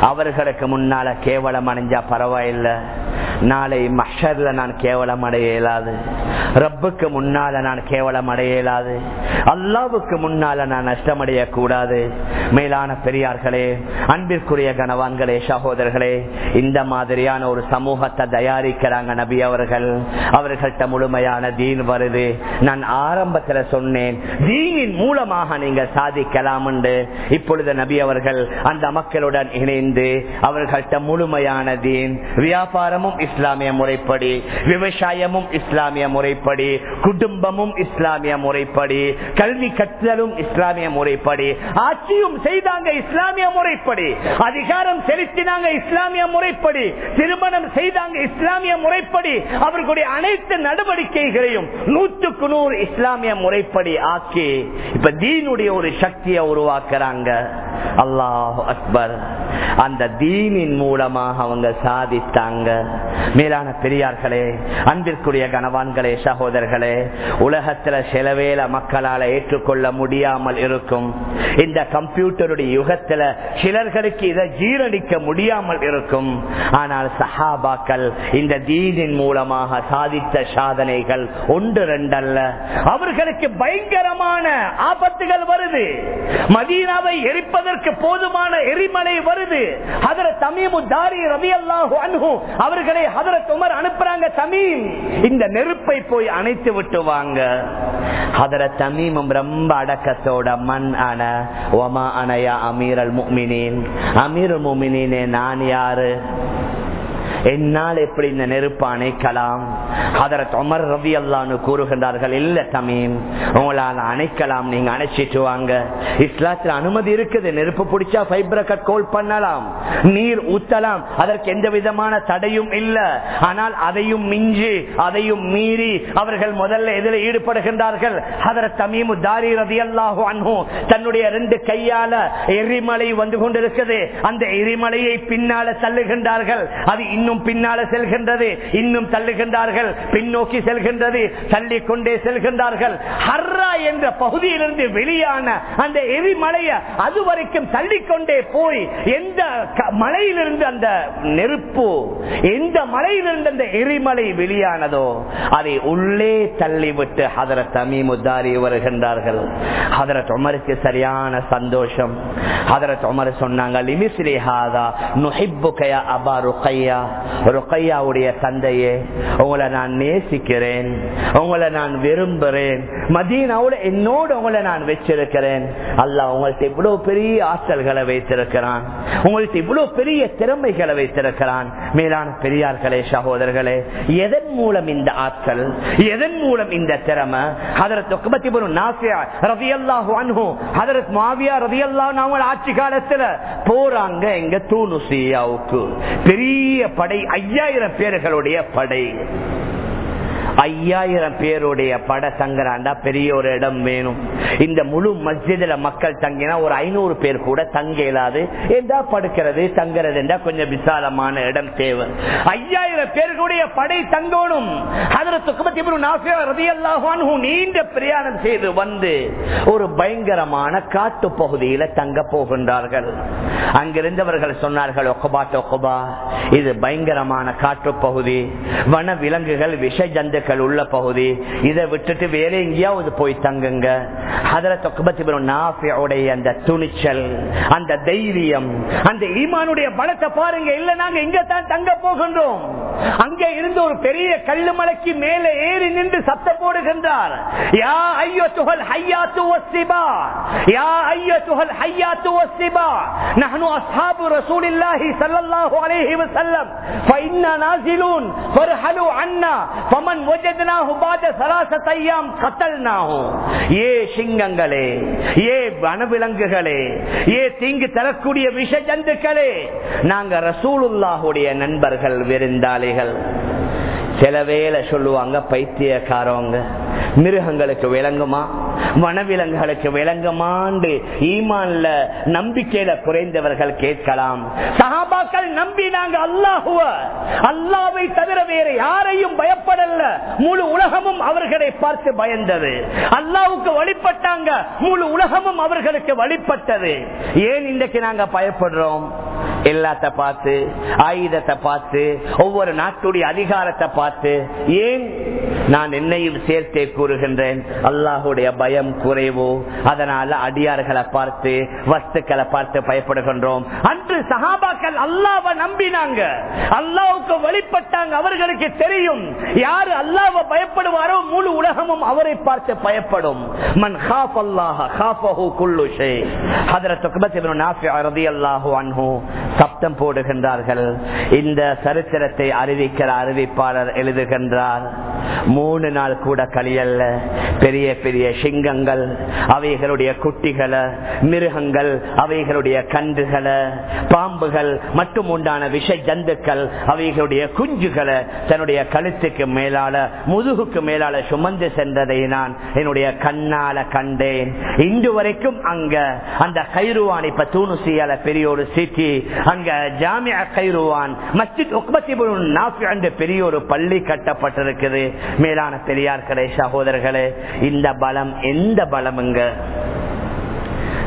அவர்களுக்கு முன்னால கேவலம் அடைஞ்சா பரவாயில்லை. நாளை மஷர்ல நான் கேவலம் அடைய இயலாது. ரப்புக்கு முன்னால நான் கேவலம் அடைய இயலாது. அல்லாவுக்கு முன்னால நான் நஷ்டமடைய கூடாது மேலான பெரியார்களே அன்பிற்குரிய கனவான்களே சகோதரர்களே இந்த மாதிரியான ஒரு சமூகத்தை தயாரிக்கிறாங்க நபி அவர்கள். அவர்கள்ட்ட முழுமையான தீன் வருது. நான் ஆரம்பத்துல சொன்னேன் தீனின் மூலமாக நீங்க சாதிக்கலாம் என்று இப்பொழுது நபி அவர்கள் அந்த மக்களுடன் இணைந்து அவர்கள்ட்ட முழுமையான தீன் வியாபாரமும் இஸ்லாமிய முறைப்படி விவசாயமும் இஸ்லாமிய முறைப்படி குடும்பமும் இஸ்லாமிய முறைப்படி கல்வி கற்றலும் இஸ்லாமிய முறைப்படி ஆட்சியும் செய்தாங்க இஸ்லாமிய முறைப்படி அதிகாரம் செலுத்தினாங்க இஸ்லாமிய முறைப்படி திருமணம் செய்தாங்க இஸ்லாமிய முறைப்படி அவர்களுடைய அனைத்து நடவடிக்கைகளையும் நூற்றுக்கு நூறு இஸ்லாமிய முறைப்படி ஆக்கி இப்ப தீ தீனுடைய ஒரு சக்தியை உருவாக்குறாங்க. அல்லாஹ் அக்பர். அந்த தீனின் மூலமாக அவங்க சாதித்தாங்க. மேலான பெரியார்களே அன்பிற்குரிய கனவான்களே சகோதரர்களே உலகத்துல சிலவேல மக்களால ஏற்றுக்கொள்ள முடியாமல் இருக்கும். இந்த கம்ப்யூட்டருடைய யுகத்துல சிலர்களுக்கு இதை ஜீரணிக்க முடியாமல் இருக்கும். ஆனால் சஹாபாக்கள் இந்த தீனின் மூலமாக சாதித்த சாதனைகள் ஒன்று ரெண்டல்ல. அவர்களுக்கு பயங்கரமான ஆபத்து ஆபத்துகள் வருது. மதீனாவை எரிப்பதற்கு போதுமான எரிமலை வருது. அதர தமீமு தாரி ரவி அல்லாஹு அன்ஹு அவர்களை ஹதரத் உமர் அனுப்புறாங்க தமீம். இந்த நெருப்பை போய் அணைத்து விட்டு வாங்க. ஹதரத் தமீமும் ரொம்ப அடக்கத்தோட மண் அன ஒமா அனையா அமீரல் முக்மினின்? முமினின் அமீர் முமினே நான் யாரு? என்னால் எப்படி இந்த நெருப்பு அணைக்கலாம்? அதற்கு உமர் ரவி அல்லான்னு கூறுகின்றார்கள் இல்ல தமீம் உங்களால் அணைக்கலாம் நீங்க அணைச்சிட்டு வாங்க. இஸ்லாத்தில் அனுமதி இருக்குது நெருப்பு பிடிச்சா ஃபைபரை கட் கோல் பண்ணலாம் நீர் ஊத்தலாம் அதற்கு எந்த விதமான தடையும் இல்ல. ஆனால் அதையும் மிஞ்சி அதையும் மீறி அவர்கள் முதல்ல எதில் ஈடுபடுகின்றார்கள்? அதற்கு தமீமு தாரி ரவி அல்லாஹு அன்ஹு தன்னுடைய ரெண்டு கையால எரிமலை வந்து கொண்டிருக்கிறது அந்த எரிமலையை பின்னால தள்ளுகின்றார்கள். அது இன்னும் இன்னும் பின்னால செல்கின்றது. இன்னும் தள்ளுகின்றார்கள். பின்னோக்கி செல்கின்றது. தள்ளி கொண்டே செல்கின்றார்கள். ஹர்ரா என்ற பகுதியிலிருந்து வெளியான அந்த எரிமலையை அது வரைக்கும் தள்ளிக்கொண்டே போய் எந்த மலையிலிருந்து அந்த நெருப்பு எந்த மலையிலிருந்து அந்த எரிமலை வெளியானதோ அதை உள்ளே தள்ளிவிட்டு ஹதரத் தமீமுத்தாரி வருகின்றார்கள். ஹதரத் உமருக்கு சரியான சந்தோஷம். ஹதரத் உமர் சொன்னாங்க "லிமிஸ்லி நுஹிப்புகையா நுஹிப்புக யா அபா ருக்கையா ருக்கையாவுடைய தந்தையே உங்களை நான் நேசிக்கிறேன் உங்களை நான் விரும்புகிறேன் மதீனாவோட என்னோடு உங்களை நான் வச்சிருக்கிறேன். அல்லாஹ் உங்கள்ட்ட இவ்வளவு பெரிய ஆற்றல்களை வைத்திருக்கிறான் உங்கள்ட்ட இவ்வளவு பெரிய திறமைகளை வைத்திருக்கிறான். மேலான பெரியார்களே சகோதரர்களே எதன் மூலம் இந்த ஆற்றல் எதன் மூலம் இந்த திறமை? ஹதரத் உக்பத்திபுரு நாசியா மாவியா ரதியல்லாஹு அல்லாஹ் ஆட்சி காலத்துல போறாங்க எங்க தூனுசியாவுக்கு. பெரிய படை ஐயாயிரம் பேர்களுடைய படை. ஐயாயிரம் பேருடைய பட தங்குறாண்டா பெரிய ஒரு இடம் வேணும். இந்த முழு மஸ்ஜிதுல மக்கள் தங்கினா ஒரு ஐநூறு பேர் கூட தங்க இயலாது. என்றா படுக்கிறது? தங்குறது என்றா கொஞ்சம் விசாலமான இடம் தேவை. ஐயாயிரம் பேர்களுடைய படை தங்கணும். நீண்ட பிரயாணம் செய்து வந்து ஒரு பயங்கரமான காட்டு பகுதியில தங்க போகின்றார்கள். அங்கிருந்தவர்கள் சொன்னார்கள் ஒக்கபா டொக்கபா இது பயங்கரமான காட்டு பகுதி. வன விலங்குகள் விஷ மலக்குகள் உள்ள பகுதி. இதை விட்டுட்டு வேற எங்கேயாவது போய் தங்குங்க. அந்த துணிச்சல் அந்த தைரியம் அந்த ஈமானுடைய பலத்தை பாருங்க. இல்ல நாங்க இங்க தான் தங்க போகின்றோம். அங்கே இருந்து ஒரு பெரிய கல்லு மலைக்கு மேலே ஏறி நின்று சத்த போடுகின்றார். யா ஐயோ துகல் ஹையாத்து ஒசிபா யா ஐயோ துகல் ஹையாத்து ஒசிபா நஹனு அஸ்ஹாபு ரசூலில்லாஹி ஸல்லல்லாஹு அலைஹி வஸல்லம். ஃபைன்னா அன்னா சராசத்தையாம் கத்தல் நாகும் ஏ சிங்கங்களே ஏ வனவிலங்குகளே ஏ தீங்கு தரக்கூடிய விஷ ஜந்துக்களே நாங்க ரசூலுல்லாஹுடைய நண்பர்கள் விருந்தாளிகள். சில வேலை சொல்லுவாங்க பைத்தியக்காரவங்க மிருகங்களுக்கு விளங்குமா? வனவிலங்குகளுக்கு விளங்குமாண்டு ஈமான்ல நம்பிக்கையில குறைந்தவர்கள் கேட்கலாம். நம்பி நாங்க அல்லாஹுவ. அல்லாவை தவிர வேற யாரையும் பயப்படல. முழு உலகமும் அவர்களை பார்த்து பயந்தது. அல்லாவுக்கு வழிபட்டாங்க. முழு உலகமும் அவர்களுக்கு வழிபட்டது. ஏன் இன்றைக்கு நாங்க பயப்படுறோம்? எல்லாத்த பார்த்து ஆயுதத்தை பார்த்து ஒவ்வொரு நாட்டுடைய அதிகாரத்தை பார்த்து ஏன் நான் என்னையும் சேர்த்தே கூறுகின்றேன்? அல்லாஹுடைய பயம் பயம் குறைவோ. அதனால அடியார்களை பார்த்து வஸ்துக்களை பார்த்து பயப்படுகின்றோம். அன்று சகாபாக்கள் அல்லாவை நம்பினாங்க. அல்லாவுக்கு வழிபட்டாங்க அவர்களுக்கு தெரியும். யாரு அல்லாவை பயப்படுவாரோ முழு உலகமும் அவரை பார்த்து பயப்படும். மன் ஹாஃப் அல்லாஹ் ஹாஃபஹு குல்லு ஷே. ஹதரத் உக்பத் இப்னு நாஃபி ரலியல்லாஹு அன்ஹு சப்தம் போடுகின்றார்கள். இந்த சரித்திரத்தை அறிவிக்கிற அறிவிப்பாளர் எழுதுகின்றார். மூணு நாள் கூட கலியல்ல பெரிய பெரிய சிங்க சிங்கங்கள் அவைகளுடைய குட்டிகளை மிருகங்கள் அவைகளுடைய கன்றுகளை பாம்புகள் மற்றும் உண்டான விஷ ஜந்துக்கள் அவைகளுடைய குஞ்சுகளை தன்னுடைய கழுத்துக்கு மேலால முதுகுக்கு மேலால சுமந்து சென்றதை நான் என்னுடைய கண்ணால கண்டேன். இன்று வரைக்கும் அங்க அந்த கைருவான் இப்ப தூணுசியால பெரிய ஒரு சிட்டி அங்க ஜாமியா கைருவான் மஸ்ஜித் உக்பத்திபுல் நாஃபி பெரிய ஒரு பள்ளி கட்டப்பட்டிருக்குது. மேலான பெரியார்களே சகோதரர்களே இந்த பலம் எந்த பலமுங்க?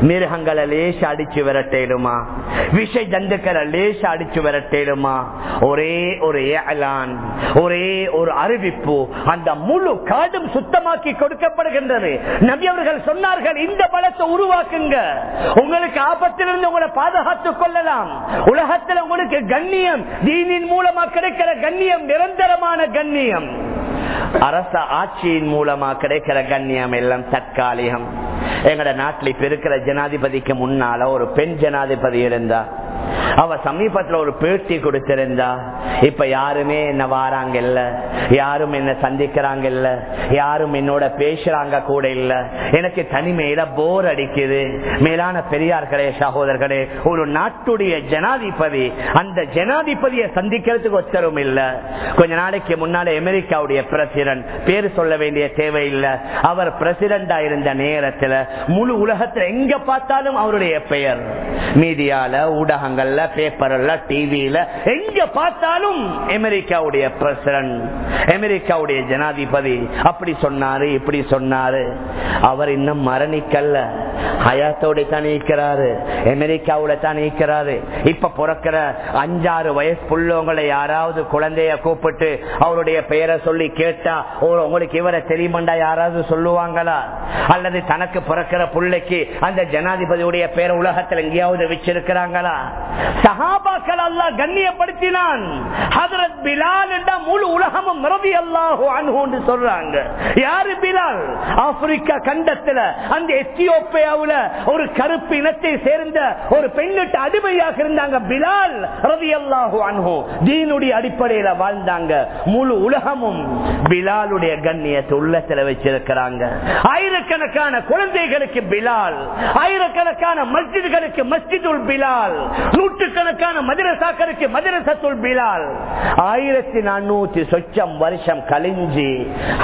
மிருகங்களை லேச அடிச்சு விரட்டேடுமா விஷ ஜந்துக்களை லேச அடிச்சு விரட்டேடுமா ஒரே ஒரு ஏலான் ஒரே ஒரு அறிவிப்பு அந்த முழு காடும் சுத்தமாக்கி கொடுக்கப்படுகின்றது. நபி அவர்கள் சொன்னார்கள் இந்த பலத்தை உருவாக்குங்க. உங்களுக்கு ஆபத்திலிருந்து உங்களை பாதுகாத்துக் கொள்ளலாம். உலகத்தில் உங்களுக்கு கண்ணியம் தீனின் மூலமா கிடைக்கிற கண்ணியம் நிரந்தரமான கண்ணியம். அரச ஆட்சியின் மூலமா கிடைக்கிற கண்ணியம் எல்லாம் தற்காலிகம். எங்கட நாட்டில் இப்ப இருக்கிற ஜனாதிபதிக்கு முன்னால ஒரு பெண் ஜனாதிபதி இருந்தா அவ சமீபத்துல ஒரு பேட்டி கொடுத்திருந்தா இப்ப யாருமே என்ன வாராங்க இல்ல யாரும் என்ன சந்திக்கிறாங்க இல்ல யாரும் என்னோட பேசுறாங்க கூட இல்ல. எனக்கு தனிமையில போர் அடிக்குது. மேலான பெரியார்களே சகோதரர்களே ஒரு நாட்டுடைய ஜனாதிபதி அந்த ஜனாதிபதியை சந்திக்கிறதுக்கு ஒத்தரும் இல்ல. கொஞ்ச நாளைக்கு முன்னால அமெரிக்காவுடைய பிரசிடன்ட் பேர் சொல்ல வேண்டிய தேவையில்லை அவர் பிரசிடண்டா இருந்த நேரத்துல முழு உலகத்துல எங்க பார்த்தாலும் அவருடைய பெயர். மீடியால ஊடகங்கள்ல பேப்பர்ல டிவியில எங்க பார்த்தாலும் அமெரிக்காவுடைய பிரசிடன்ட் அமெரிக்காவுடைய ஜனாதிபதி அப்படி சொன்னாரு இப்படி சொன்னாரு. அவர் இன்னும் மரணிக்கல்ல. ஹயாத்தோட தான் இருக்கிறாரு. அமெரிக்காவோட தான் இருக்கிறாரு. இப்ப பிறக்கிற அஞ்சாறு வயசு புள்ளவங்களை யாராவது குழந்தைய கூப்பிட்டு அவருடைய பெயரை சொல்லி கேட்டா "ஓ, உங்களுக்கு இவரை தெரியுமாண்டா யாராவது சொல்லுவாங்களா? அல்லது தனக்கு பிறக்கிற பிள்ளைக்கு அந்த ஜனாதிபதியுடைய பெயர் உலகத்தில் எங்கேயாவது வச்சிருக்கிறாங்களா? சஹாபாக்கள் அல்லாஹ் கண்ணியப்படுத்தினான். ஹதரத் பிலால் என்ற முழு உலகமும் ரவி அல்லாஹோ அன்ஹுன்னு சொல்றாங்க. யாரு பிலால்? ஆப்பிரிக்கா கண்டத்துல அந்த எத்தியோப்பியாவுல ஒரு கருப்பு இனத்தை சேர்ந்த ஒரு பெண்ணிட்டு அடிமையாக இருந்தாங்க பிலால் ரவி அல்லாஹோ அன்ஹு. தீனுடைய அடிப்படையில வாழ்ந்தாங்க. முழு உலகமும் பிலாலுடைய கண்ணியத்தை உள்ளத்துல வச்சிருக்கிறாங்க. ஆயிரக்கணக்கான குழந்தைகளுக்கு பிலால் ஆயிரக்கணக்கான மஸ்ஜிதுகளுக்கு மஸ்ஜிதுல் பிலால் நூற்றுக்கணக்கான மதரசாக்களுக்கு மதரசத்துல் பிலால். ஆயிரத்தி நானூத்தி சொச்சம் வருஷம் கழிஞ்சி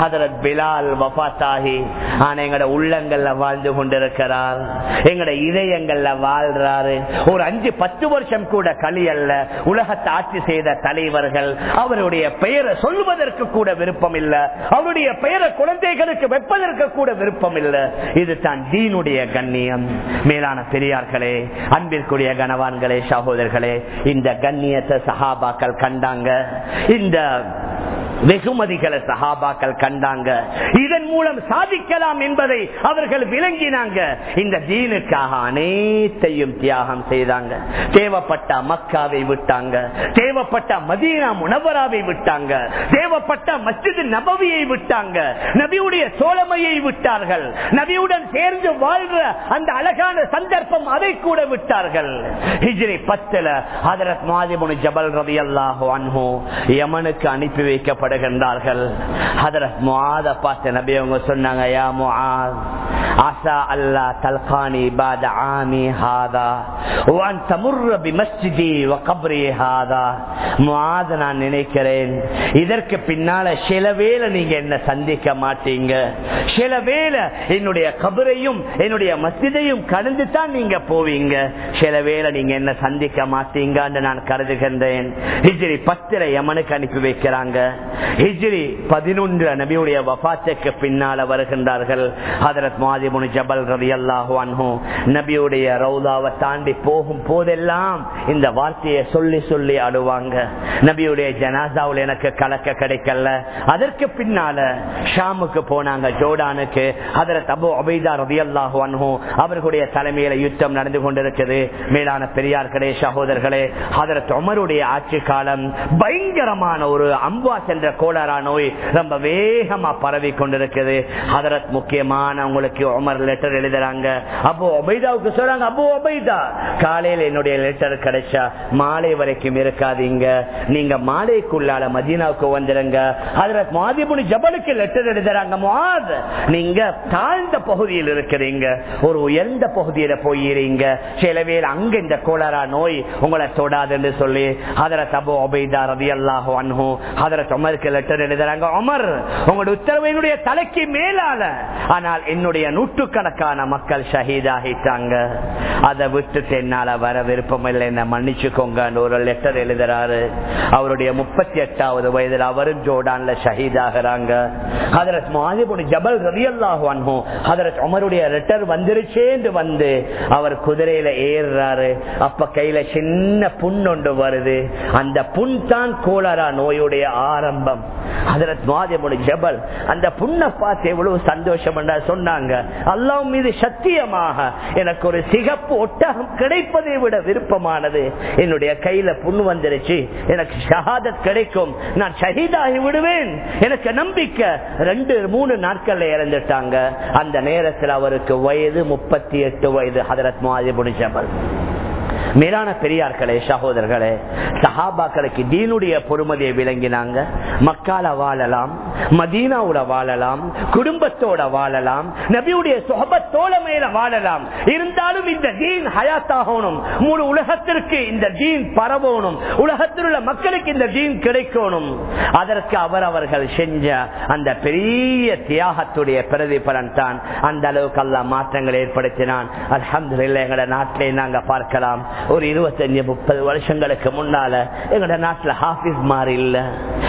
ஹதரத் பிலால் வபாத்தாகி ஆனா எங்கட உள்ளங்கள்ல வாழ்ந்து கொண்டிருக்கிறார். எங்கட இதயங்கள்ல வாழ்றாரு. ஒரு அஞ்சு பத்து வருஷம் கூட களி அல்ல உலகத்தை ஆட்சி செய்த தலைவர்கள் அவருடைய பெயரை சொல்லுவதற்கு கூட விருப்பம் இல்ல அவருடைய பெயரை குழந்தைகளுக்கு வைப்பதற்கு கூட விருப்பம் இல்ல இது தான் தீனுடைய கண்ணியம். மேலான பெரியார்களே அன்பிற்குரிய கனவான்களே சகோதரர்களே இந்த கண்ணியத்தை சஹாபாக்கள் கண்டாங்க. இந்த வெகுமதிகளை சஹாபாக்கள் கண்டாங்க. இதன் மூலம் சாதிக்கலாம் என்பதை அவர்கள் விளங்கினாங்க. இந்த தீனுக்காக அனைத்தையும் தியாகம் செய்தாங்க. தேவைப்பட்ட மக்காவை விட்டாங்க. தேவைப்பட்ட மதீனா முனவராவை விட்டாங்க. தேவைப்பட்ட மஸ்ஜித் நபவியை விட்டாங்க. நபியுடைய சோழமையை விட்டார்கள். நபியுடன் சேர்ந்து வாழ்ற அந்த அழகான சந்தர்ப்பம் அதை கூட விட்டார்கள். ஹிஜ்ரி பத்துல ஹதரத் மாதிமுனி ஜபல் ரவி அல்லாஹோ அன்ஹு யமனுக்கு அனுப்பி வருகின்றார்கள் சொன்னாங்க யா முஆத் ஆசா அல்லா தல்கானி பாத ஆமி ஹாதா வான் மஸ்ஜிதி நான் நினைக்கிறேன் இதற்கு பின்னால சில வேளை நீங்க என்ன சந்திக்க மாட்டீங்க. சில வேளை என்னுடைய கபரையும் என்னுடைய மஸ்ஜிதையும் கடந்து தான் நீங்க போவீங்க. சில வேளை நீங்க என்ன சந்திக்க மாட்டீங்க நான் கருதுகின்றேன். ஹிஜ்ரி பத்திர யமனுக்கு அனுப்பி வைக்கிறாங்க. ஹிஜ்ரி பதினொன்று நபியுடைய வபாத்துக்கு பின்னால வருகின்றார்கள். ஹதரத் மாதிமுனி ஜபல் ரவி அல்லாஹு அன்ஹு நபியுடைய ரவுதாவை தாண்டி போகும் போதெல்லாம் இந்த வார்த்தையை சொல்லி சொல்லி அழுவாங்க நபியுடைய ஜனாசாவில் எனக்கு கலக்க கிடைக்கல. அதற்கு பின்னால ஷாமுக்கு போனாங்க ஜோடானுக்கு ஹதரத் அபு அபைதா ரவி அல்லாஹு அன்ஹு அவர்களுடைய தலைமையில யுத்தம் நடந்து கொண்டிருக்கிறது மேலான பெரியார்களே சகோதரர்களே ஹதரத் உமருடைய ஆட்சி காலம் பயங்கரமான ஒரு அம்பா சென்ற கோளாரா நோய் ரொம்ப வேகமா பரவி கொண்டிருக்குது ஹதரத் முக்கியமான உங்களுக்கு உமர் லெட்டர் எழுதுறாங்க. அப்போ ஒபைதாவுக்கு சொல்றாங்க அப்போ ஒபைதா காலையில என்னுடைய லெட்டர் கிடைச்சா மாலை வரைக்கும் இருக்காதீங்க. நீங்க மாலைக்குள்ளால மதீனாவுக்கு வந்துருங்க. ஹதரத் மாதிபுனி ஜபலுக்கு லெட்டர் எழுதுறாங்க முஆத் நீங்க தாழ்ந்த பகுதியில் இருக்கிறீங்க. ஒரு உயர்ந்த பகுதியில போயிருங்க. சில பேர் அங்க இந்த கோளாரா நோய் உங்களை தொடாதுன்னு சொல்லி ஹதரத் அபு ஒபைதா ரவி அல்லாஹு அன்ஹு ஹதரத் உமருக்கு லெட்டர் எழுதுறாங்க உமர் உங்களுடைய உத்தரவு என்னுடைய தலைக்கு மேலால. ஆனால் என்னுடைய நூற்றுக்கணக்கான மக்கள் ஷஹீதாகிட்டாங்க. அதை விட்டுட்டு என்னால வர விருப்பம் இல்லை. என்ன மன்னிச்சுக்கோங்க ஒரு லெட்டர் எழுதுறாரு. அவருடைய முப்பத்தி எட்டாவது வயதில் அவரும் ஜோடான்ல ஷஹீதாகிறாங்க. ஹதரத் மாதிபுனி ஜபல் ரவி அல்லாஹு ஹதரத் உமருடைய லெட்டர் வந்துருச்சேந்து வந்து அவர் குதிரையில ஏறுறாரு. அப்ப கையில சின்ன புண் ஒன்று வருது. அந்த புண் தான் கோலரா நோயுடைய ஆரம்பம். ஹதரத் மாதிபுனி ஜபல் அந்த புண்ணை பார்த்து எவ்வளவு சந்தோஷம் சொன்னாங்க அல்லாஹ் மீது சத்தியமாக எனக்கு ஒரு சிகப்பு ஒட்டகம் கிடைப்பதை விட விருப்பமானது. என்னுடைய கையில புண்ணு வந்துருச்சு. எனக்கு ஷஹாதத் கிடைக்கும். நான் ஷஹீதாகி விடுவேன். எனக்கு நம்பிக்கை. ரெண்டு மூணு நாட்கள்ல இறந்துட்டாங்க. அந்த நேரத்தில் அவருக்கு வயது முப்பத்தி எட்டு வயது ஹதரத் மாதிபுனி ஜபல். மேலான பெரியார்களே சகோதரர்களே சஹாபாக்களுக்கு தீனுடைய பொறுமதியை விளங்கினாங்க. மக்கால வாழலாம் மதீனாவோட வாழலாம் குடும்பத்தோட வாழலாம் நபியுடைய சொகபத்தோட மேல வாழலாம். இருந்தாலும் இந்த தீன் ஹயாத்தாகணும். முழு உலகத்திற்கு இந்த தீன் பரவணும். உலகத்தில் உள்ள மக்களுக்கு இந்த தீன் கிடைக்கணும். அதற்கு அவர் அவர்கள் செஞ்ச அந்த பெரிய தியாகத்துடைய பிரதிபலன் தான். அந்த அளவுக்கு அல்ல மாற்றங்கள் ஏற்படுத்தினான். அலமது எங்களை நாட்டிலே நாங்க பார்க்கலாம். ஒரு இருபத்தஞ்சு முப்பது வருஷங்களுக்கு முன்னால எங்கட நாட்டுல ஹாபிஸ் மாறி இல்ல.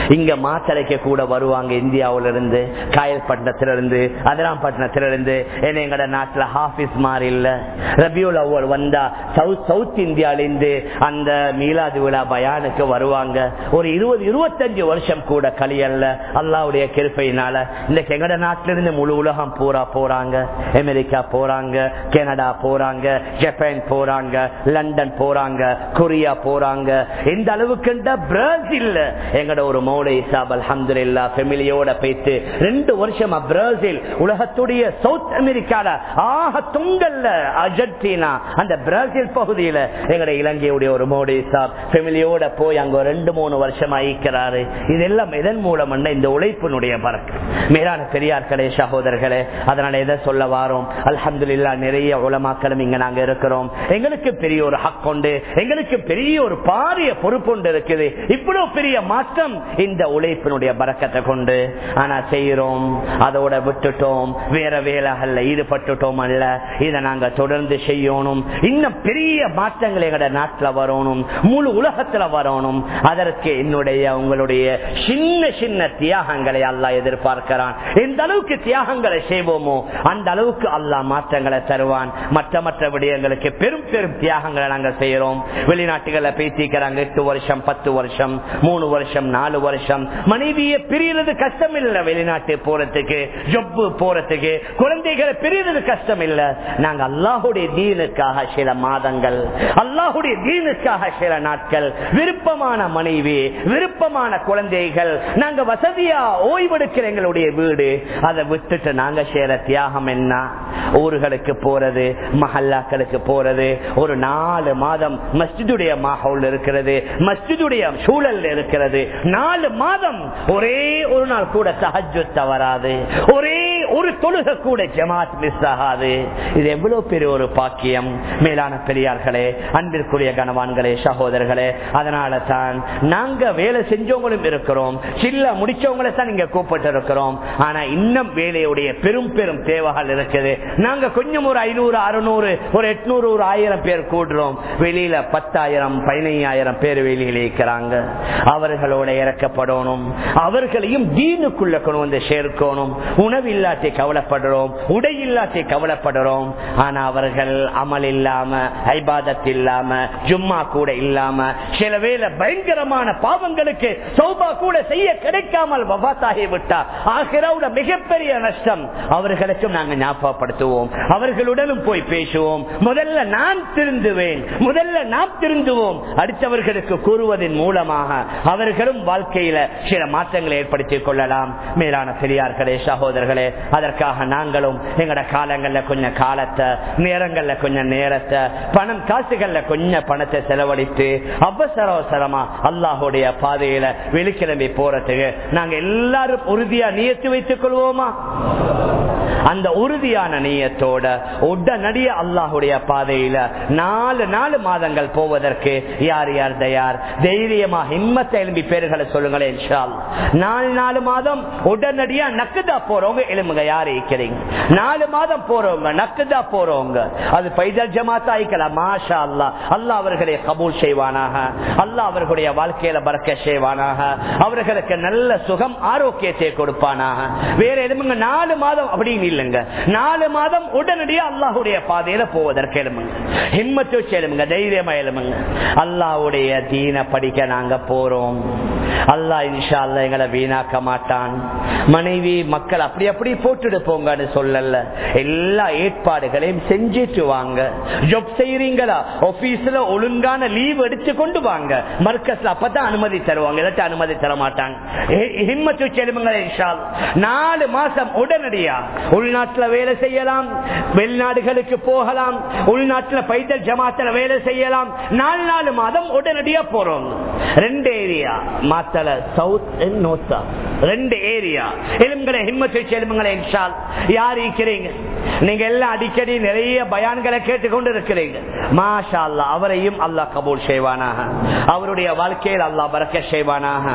இங்க மாத்தரைக்க கூட வருவாங்க இந்தியாவில இருந்து காயல்பட்டினத்திலிருந்து அதிராம்பட்டினத்திலிருந்து. எங்கட நாட்டுல ஹாபிஸ் மாறி இல்ல. ரபியுல் அவ்வள் வந்தா சவுத் சவுத் இந்தியாவிலிருந்து அந்த மீலாது விழா பயானுக்கு வருவாங்க. ஒரு இருபது இருபத்தஞ்சு வருஷம் கூட கலியல்ல. அல்லாவுடைய கிருப்பையினால இன்னைக்கு எங்கட நாட்டிலிருந்து முழு உலகம் பூரா போறாங்க. அமெரிக்கா போறாங்க கனடா போறாங்க ஜப்பான் போறாங்க லண்டன் போறாங்க கொரியா போறாங்க. இந்த அளவுக்கு பிரேசில். எங்கட ஒரு மௌலை சாப் அலமது இல்லா பெமிலியோட போயிட்டு ரெண்டு வருஷமா பிரேசில். உலகத்துடைய சவுத் அமெரிக்கால ஆக துங்கல்ல அர்ஜென்டினா. அந்த பிரேசில் பகுதியில எங்கட இலங்கையுடைய ஒரு மோடி சாப் பெமிலியோட போய் அங்க ரெண்டு மூணு வருஷமா ஈக்கிறாரு. இதெல்லாம் எதன் மூலம் இந்த உழைப்பினுடைய பறக்கு? மேலான பெரியார்களே சகோதரர்களே அதனால எதை சொல்ல வாரோம்? அலமது நிறைய உலமாக்களும் இங்க நாங்க இருக்கிறோம். எங்களுக்கு பெரிய ஒரு ஹக் எங்களுக்கு பெரிய ஒரு பாரிய பொறுப்பு ஒன்று இருக்குது. இவ்வளவு பெரிய மாற்றம் இந்த உழைப்பினுடைய பறக்கத்தை கொண்டு. ஆனா செய்யறோம் அதோட விட்டுட்டோம் வேற வேலைகள்ல ஈடுபட்டுட்டோம் அல்ல. இதை நாங்க தொடர்ந்து செய்யணும். இன்னும் பெரிய மாற்றங்கள் எங்கட நாட்டுல வரணும் முழு உலகத்துல வரணும். அதற்கு என்னுடைய உங்களுடைய சின்ன சின்ன தியாகங்களை அல்லா எதிர்பார்க்கிறான். எந்த அளவுக்கு தியாகங்களை செய்வோமோ அந்த அளவுக்கு அல்லா மாற்றங்களை தருவான். மற்ற மற்ற விடயங்களுக்கு பெரும் பெரும் தியாகங்களை நாங்கள் செய்யறோம் வெளிநாட்டுகளை பேசிக்கிறாங்க எட்டு வருஷம் பத்து வருஷம் மூணு வருஷம் நாலு வருஷம். மனைவியை பிரியறது கஷ்டம் இல்ல வெளிநாட்டு போறதுக்கு ஜொப்பு போறதுக்கு. குழந்தைகளை பிரியறது கஷ்டம் இல்ல நாங்க அல்லாஹுடைய தீனுக்காக சில மாதங்கள் அல்லாஹுடைய தீனுக்காக சில நாட்கள் விருப்பமான மனைவி விருப்பமான குழந்தைகள் நாங்க வசதியா ஓய்வெடுக்கிற எங்களுடைய வீடு அதை விட்டுட்டு நாங்க சேர தியாகம் என்ன? ஊர்களுக்கு போறது மஹல்லாக்களுக்கு போறது ஒரு நாள் நாலு மாதம் மஸ்ஜிதுடைய மாஹவுல் இருக்கிறது மஸ்ஜிதுடைய சூழல் இருக்கிறது. நாலு மாதம் ஒரே ஒரு நாள் கூட சஹஜ் தவறாது. ஒரே ஒரு தொழுக கூட ஜமாத் மிஸ் ஆகாது. இது எவ்வளவு பெரிய ஒரு பாக்கியம். மேலான பெரியார்களே அன்பிற்குரிய கனவான்களே சகோதரர்களே அதனால தான் நாங்க வேலை செஞ்சவங்களும் இருக்கிறோம். சில்ல முடிச்சவங்களை தான் இங்க கூப்பிட்டு இருக்கிறோம் ஆனா இன்னும் வேலையுடைய பெரும் பெரும் தேவைகள் இருக்குது. நாங்க கொஞ்சம் ஒரு ஐநூறு அறுநூறு ஒரு எட்நூறு ஒரு ஆயிரம் பேர் கூடுறோம். வெளியில பத்தாயிரம் பதினையாயிரம் பேர் வெளியில இருக்கிறாங்க. அவர்களோட இறக்கப்படணும். அவர்களையும் தீனுக்குள்ள கொண்டு வந்து சேர்க்கணும். உணவில் இல்லாட்டி கவலைப்படுறோம் உடை இல்லாட்டி கவலைப்படுறோம். ஆனா அவர்கள் அமல் இல்லாம ஐபாதத் இல்லாம ஜும்மா கூட இல்லாம சில வேலை பயங்கரமான பாவங்களுக்கு சௌபா கூட செய்ய கிடைக்காமல் வபாத்தாகி விட்டா ஆகிரோட மிகப்பெரிய நஷ்டம். அவர்களுக்கும் நாங்க ஞாபகப்படுத்துவோம். அவர்களுடனும் போய் பேசுவோம். முதல்ல நான் திருந்துவேன். முதல்ல நாம் திருந்துவோம். அடுத்தவர்களுக்கு கூறுவதன் மூலமாக அவர்களும் வாழ்க்கையில சில மாற்றங்களை ஏற்படுத்திக் கொள்ளலாம். மேலான பெரியார்களே சகோதரர்களே அதற்காக நாங்களும் எங்கட காலங்கள்ல கொஞ்சம் காலத்தை நேரங்கள்ல கொஞ்சம் நேரத்தை பணம் காசுகள்ல கொஞ்சம் பணத்தை செலவழித்து அவசர அவசரமா அல்லாஹுடைய பாதையில வெளிக்கிழமை போறதுக்கு நாங்க எல்லாரும் உறுதியா நியத்து வைத்துக் கொள்வோமா? அந்த உறுதியான நீயத்தோட உடனடிய அல்லாஹுடைய பாதையில நாலு நாலு மாதங்கள் போவதற்கு யார் யார் தயார் தைரியமா ஹிம்மத்தை எழும்பி பேர்களை சொல்லுங்களேன் நாலு நாலு மாதம் உடனடியா நக்குதா போறவங்க எலும்புங்க யார் இருக்கிறீங்க நாலு மாதம் போறவங்க நக்குதா போறவங்க. அது பைதல் ஜமாத்தா ஆயிக்கலாம் மாஷா அல்லா அல்லாஹ் அவர்களை கபூல் செய்வானாக. அல்லாஹ் அவர்களுடைய வாழ்க்கையில பறக்க செய்வானாக. அவர்களுக்கு நல்ல சுகம் ஆரோக்கியத்தை கொடுப்பானாக. வேற எதுமுங்க நாலு மாதம் அப்படின்னு இல்லைங்க. நாலு மாதம் உடனடியா அல்லாஹுடைய பாதையில போவதற்கு எழுமுங்க ஹிம்மத்து எழுமுங்க தைரியமா எழுமுங்க அல்லாவுடைய தீன படிக்க நாங்க போறோம். அல்லாஹ் இன்ஷா அல்லா எங்களை வீணாக்க மாட்டான். மனைவி மக்கள் அப்படி அப்படி போட்டுட்டு போங்கன்னு சொல்லல. எல்லா ஏற்பாடுகளையும் செஞ்சுட்டு வாங்க. ஜப் செய்யறீங்களா ஆபீஸ்ல ஒழுங்கான லீவ் எடுத்து கொண்டு வாங்க. மர்க்கஸ்ல அப்பதான் அனுமதி தருவாங்க. இல்லாட்டி அனுமதி தர மாட்டாங்க ஹிம்மத்து செலுமுங்க நாலு மாசம் உடனடியா உள்நாட்டுல வேலை செய்யலாம். வெளிநாடுகளுக்கு போகலாம். உள்நாட்டுல பைதல் ஜமாத்துல வேலை செய்யலாம். நாலு நாலு மாதம் உடனடியா போறோம். ரெண்டு ஏரியா. மாத்தல சவுத் அண்ட் நோர்த்தா ரெண்டு ஏரியா. எலும்புகளை ஹிம்மத்து வச்சு பாருங்களேன் யார் இருக்கிறீங்க நீங்க எல்லாம் அடிக்கடி நிறைய பயான்களை கேட்டுக்கொண்டு இருக்கிறீங்க மாஷா அல்லா அவரையும் அல்லாஹ் கபூல் செய்வானாக. அவருடைய வாழ்க்கையில் அல்லாஹ் பறக்க செய்வானாக.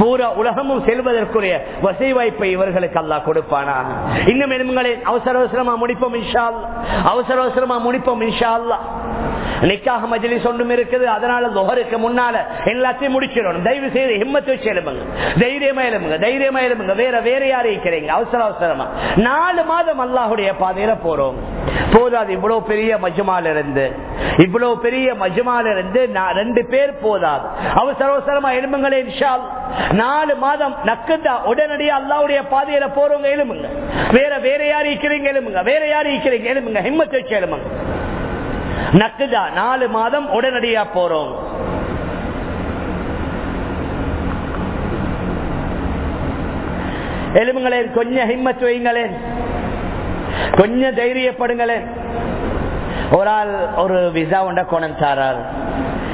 பூரா உலகமும் செல்வதற்குரிய வசதி வாய்ப்பை இவர்களுக்கு அல்லாஹ் கொடுப்பானாக. இன்னும் எலும்புகளை அவசர அவசரமா முடிப்போம் இன்ஷா அவசர அவசரமா முடிப்போம் இன்ஷா அல்லா நிக்காக மஜிலிஸ் ஒன்றும் இருக்குது. அதனால லொஹருக்கு முன்னால எல்லாத்தையும் முடிச்சிடணும். தயவு செய்து ஹிம்மத்து வச்சு எழுப்புங்க தைரியமா எழுப்புங்க தைரியமா எழுப்புங்க வேற வேற யாரும் இருக்கிறீங்க அவசர அவசரமா. நாலு மாதம் அல்லாஹுடைய பாதையில போறோம். போதாது இவ்வளவு பெரிய மஜ்மால இருந்து இவ்வளவு பெரிய மஜ்மால இருந்து நான் ரெண்டு பேர் போதாது. அவசர அவசரமா எலும்புங்களே இன்ஷால். நாலு மாதம் நக்குதா உடனடியா அல்லாவுடைய பாதையில போறவங்க எலும்புங்க வேற வேற யார் இருக்கிறீங்க எலும்புங்க வேற யாரு இருக்கிறீங்க எலும்புங்க ஹிம்மத்து வச்சு எலும்புங்க நக்குதா நாலு மாதம் உடனடியா போறோம். எலும்புங்களேன் கொஞ்சம் ஹிம்மத் வைங்களேன் கொஞ்சம் தைரியப்படுங்களேன் ஒரு ஆள் ஒரு விசா உண்ட கொணம் சாரார்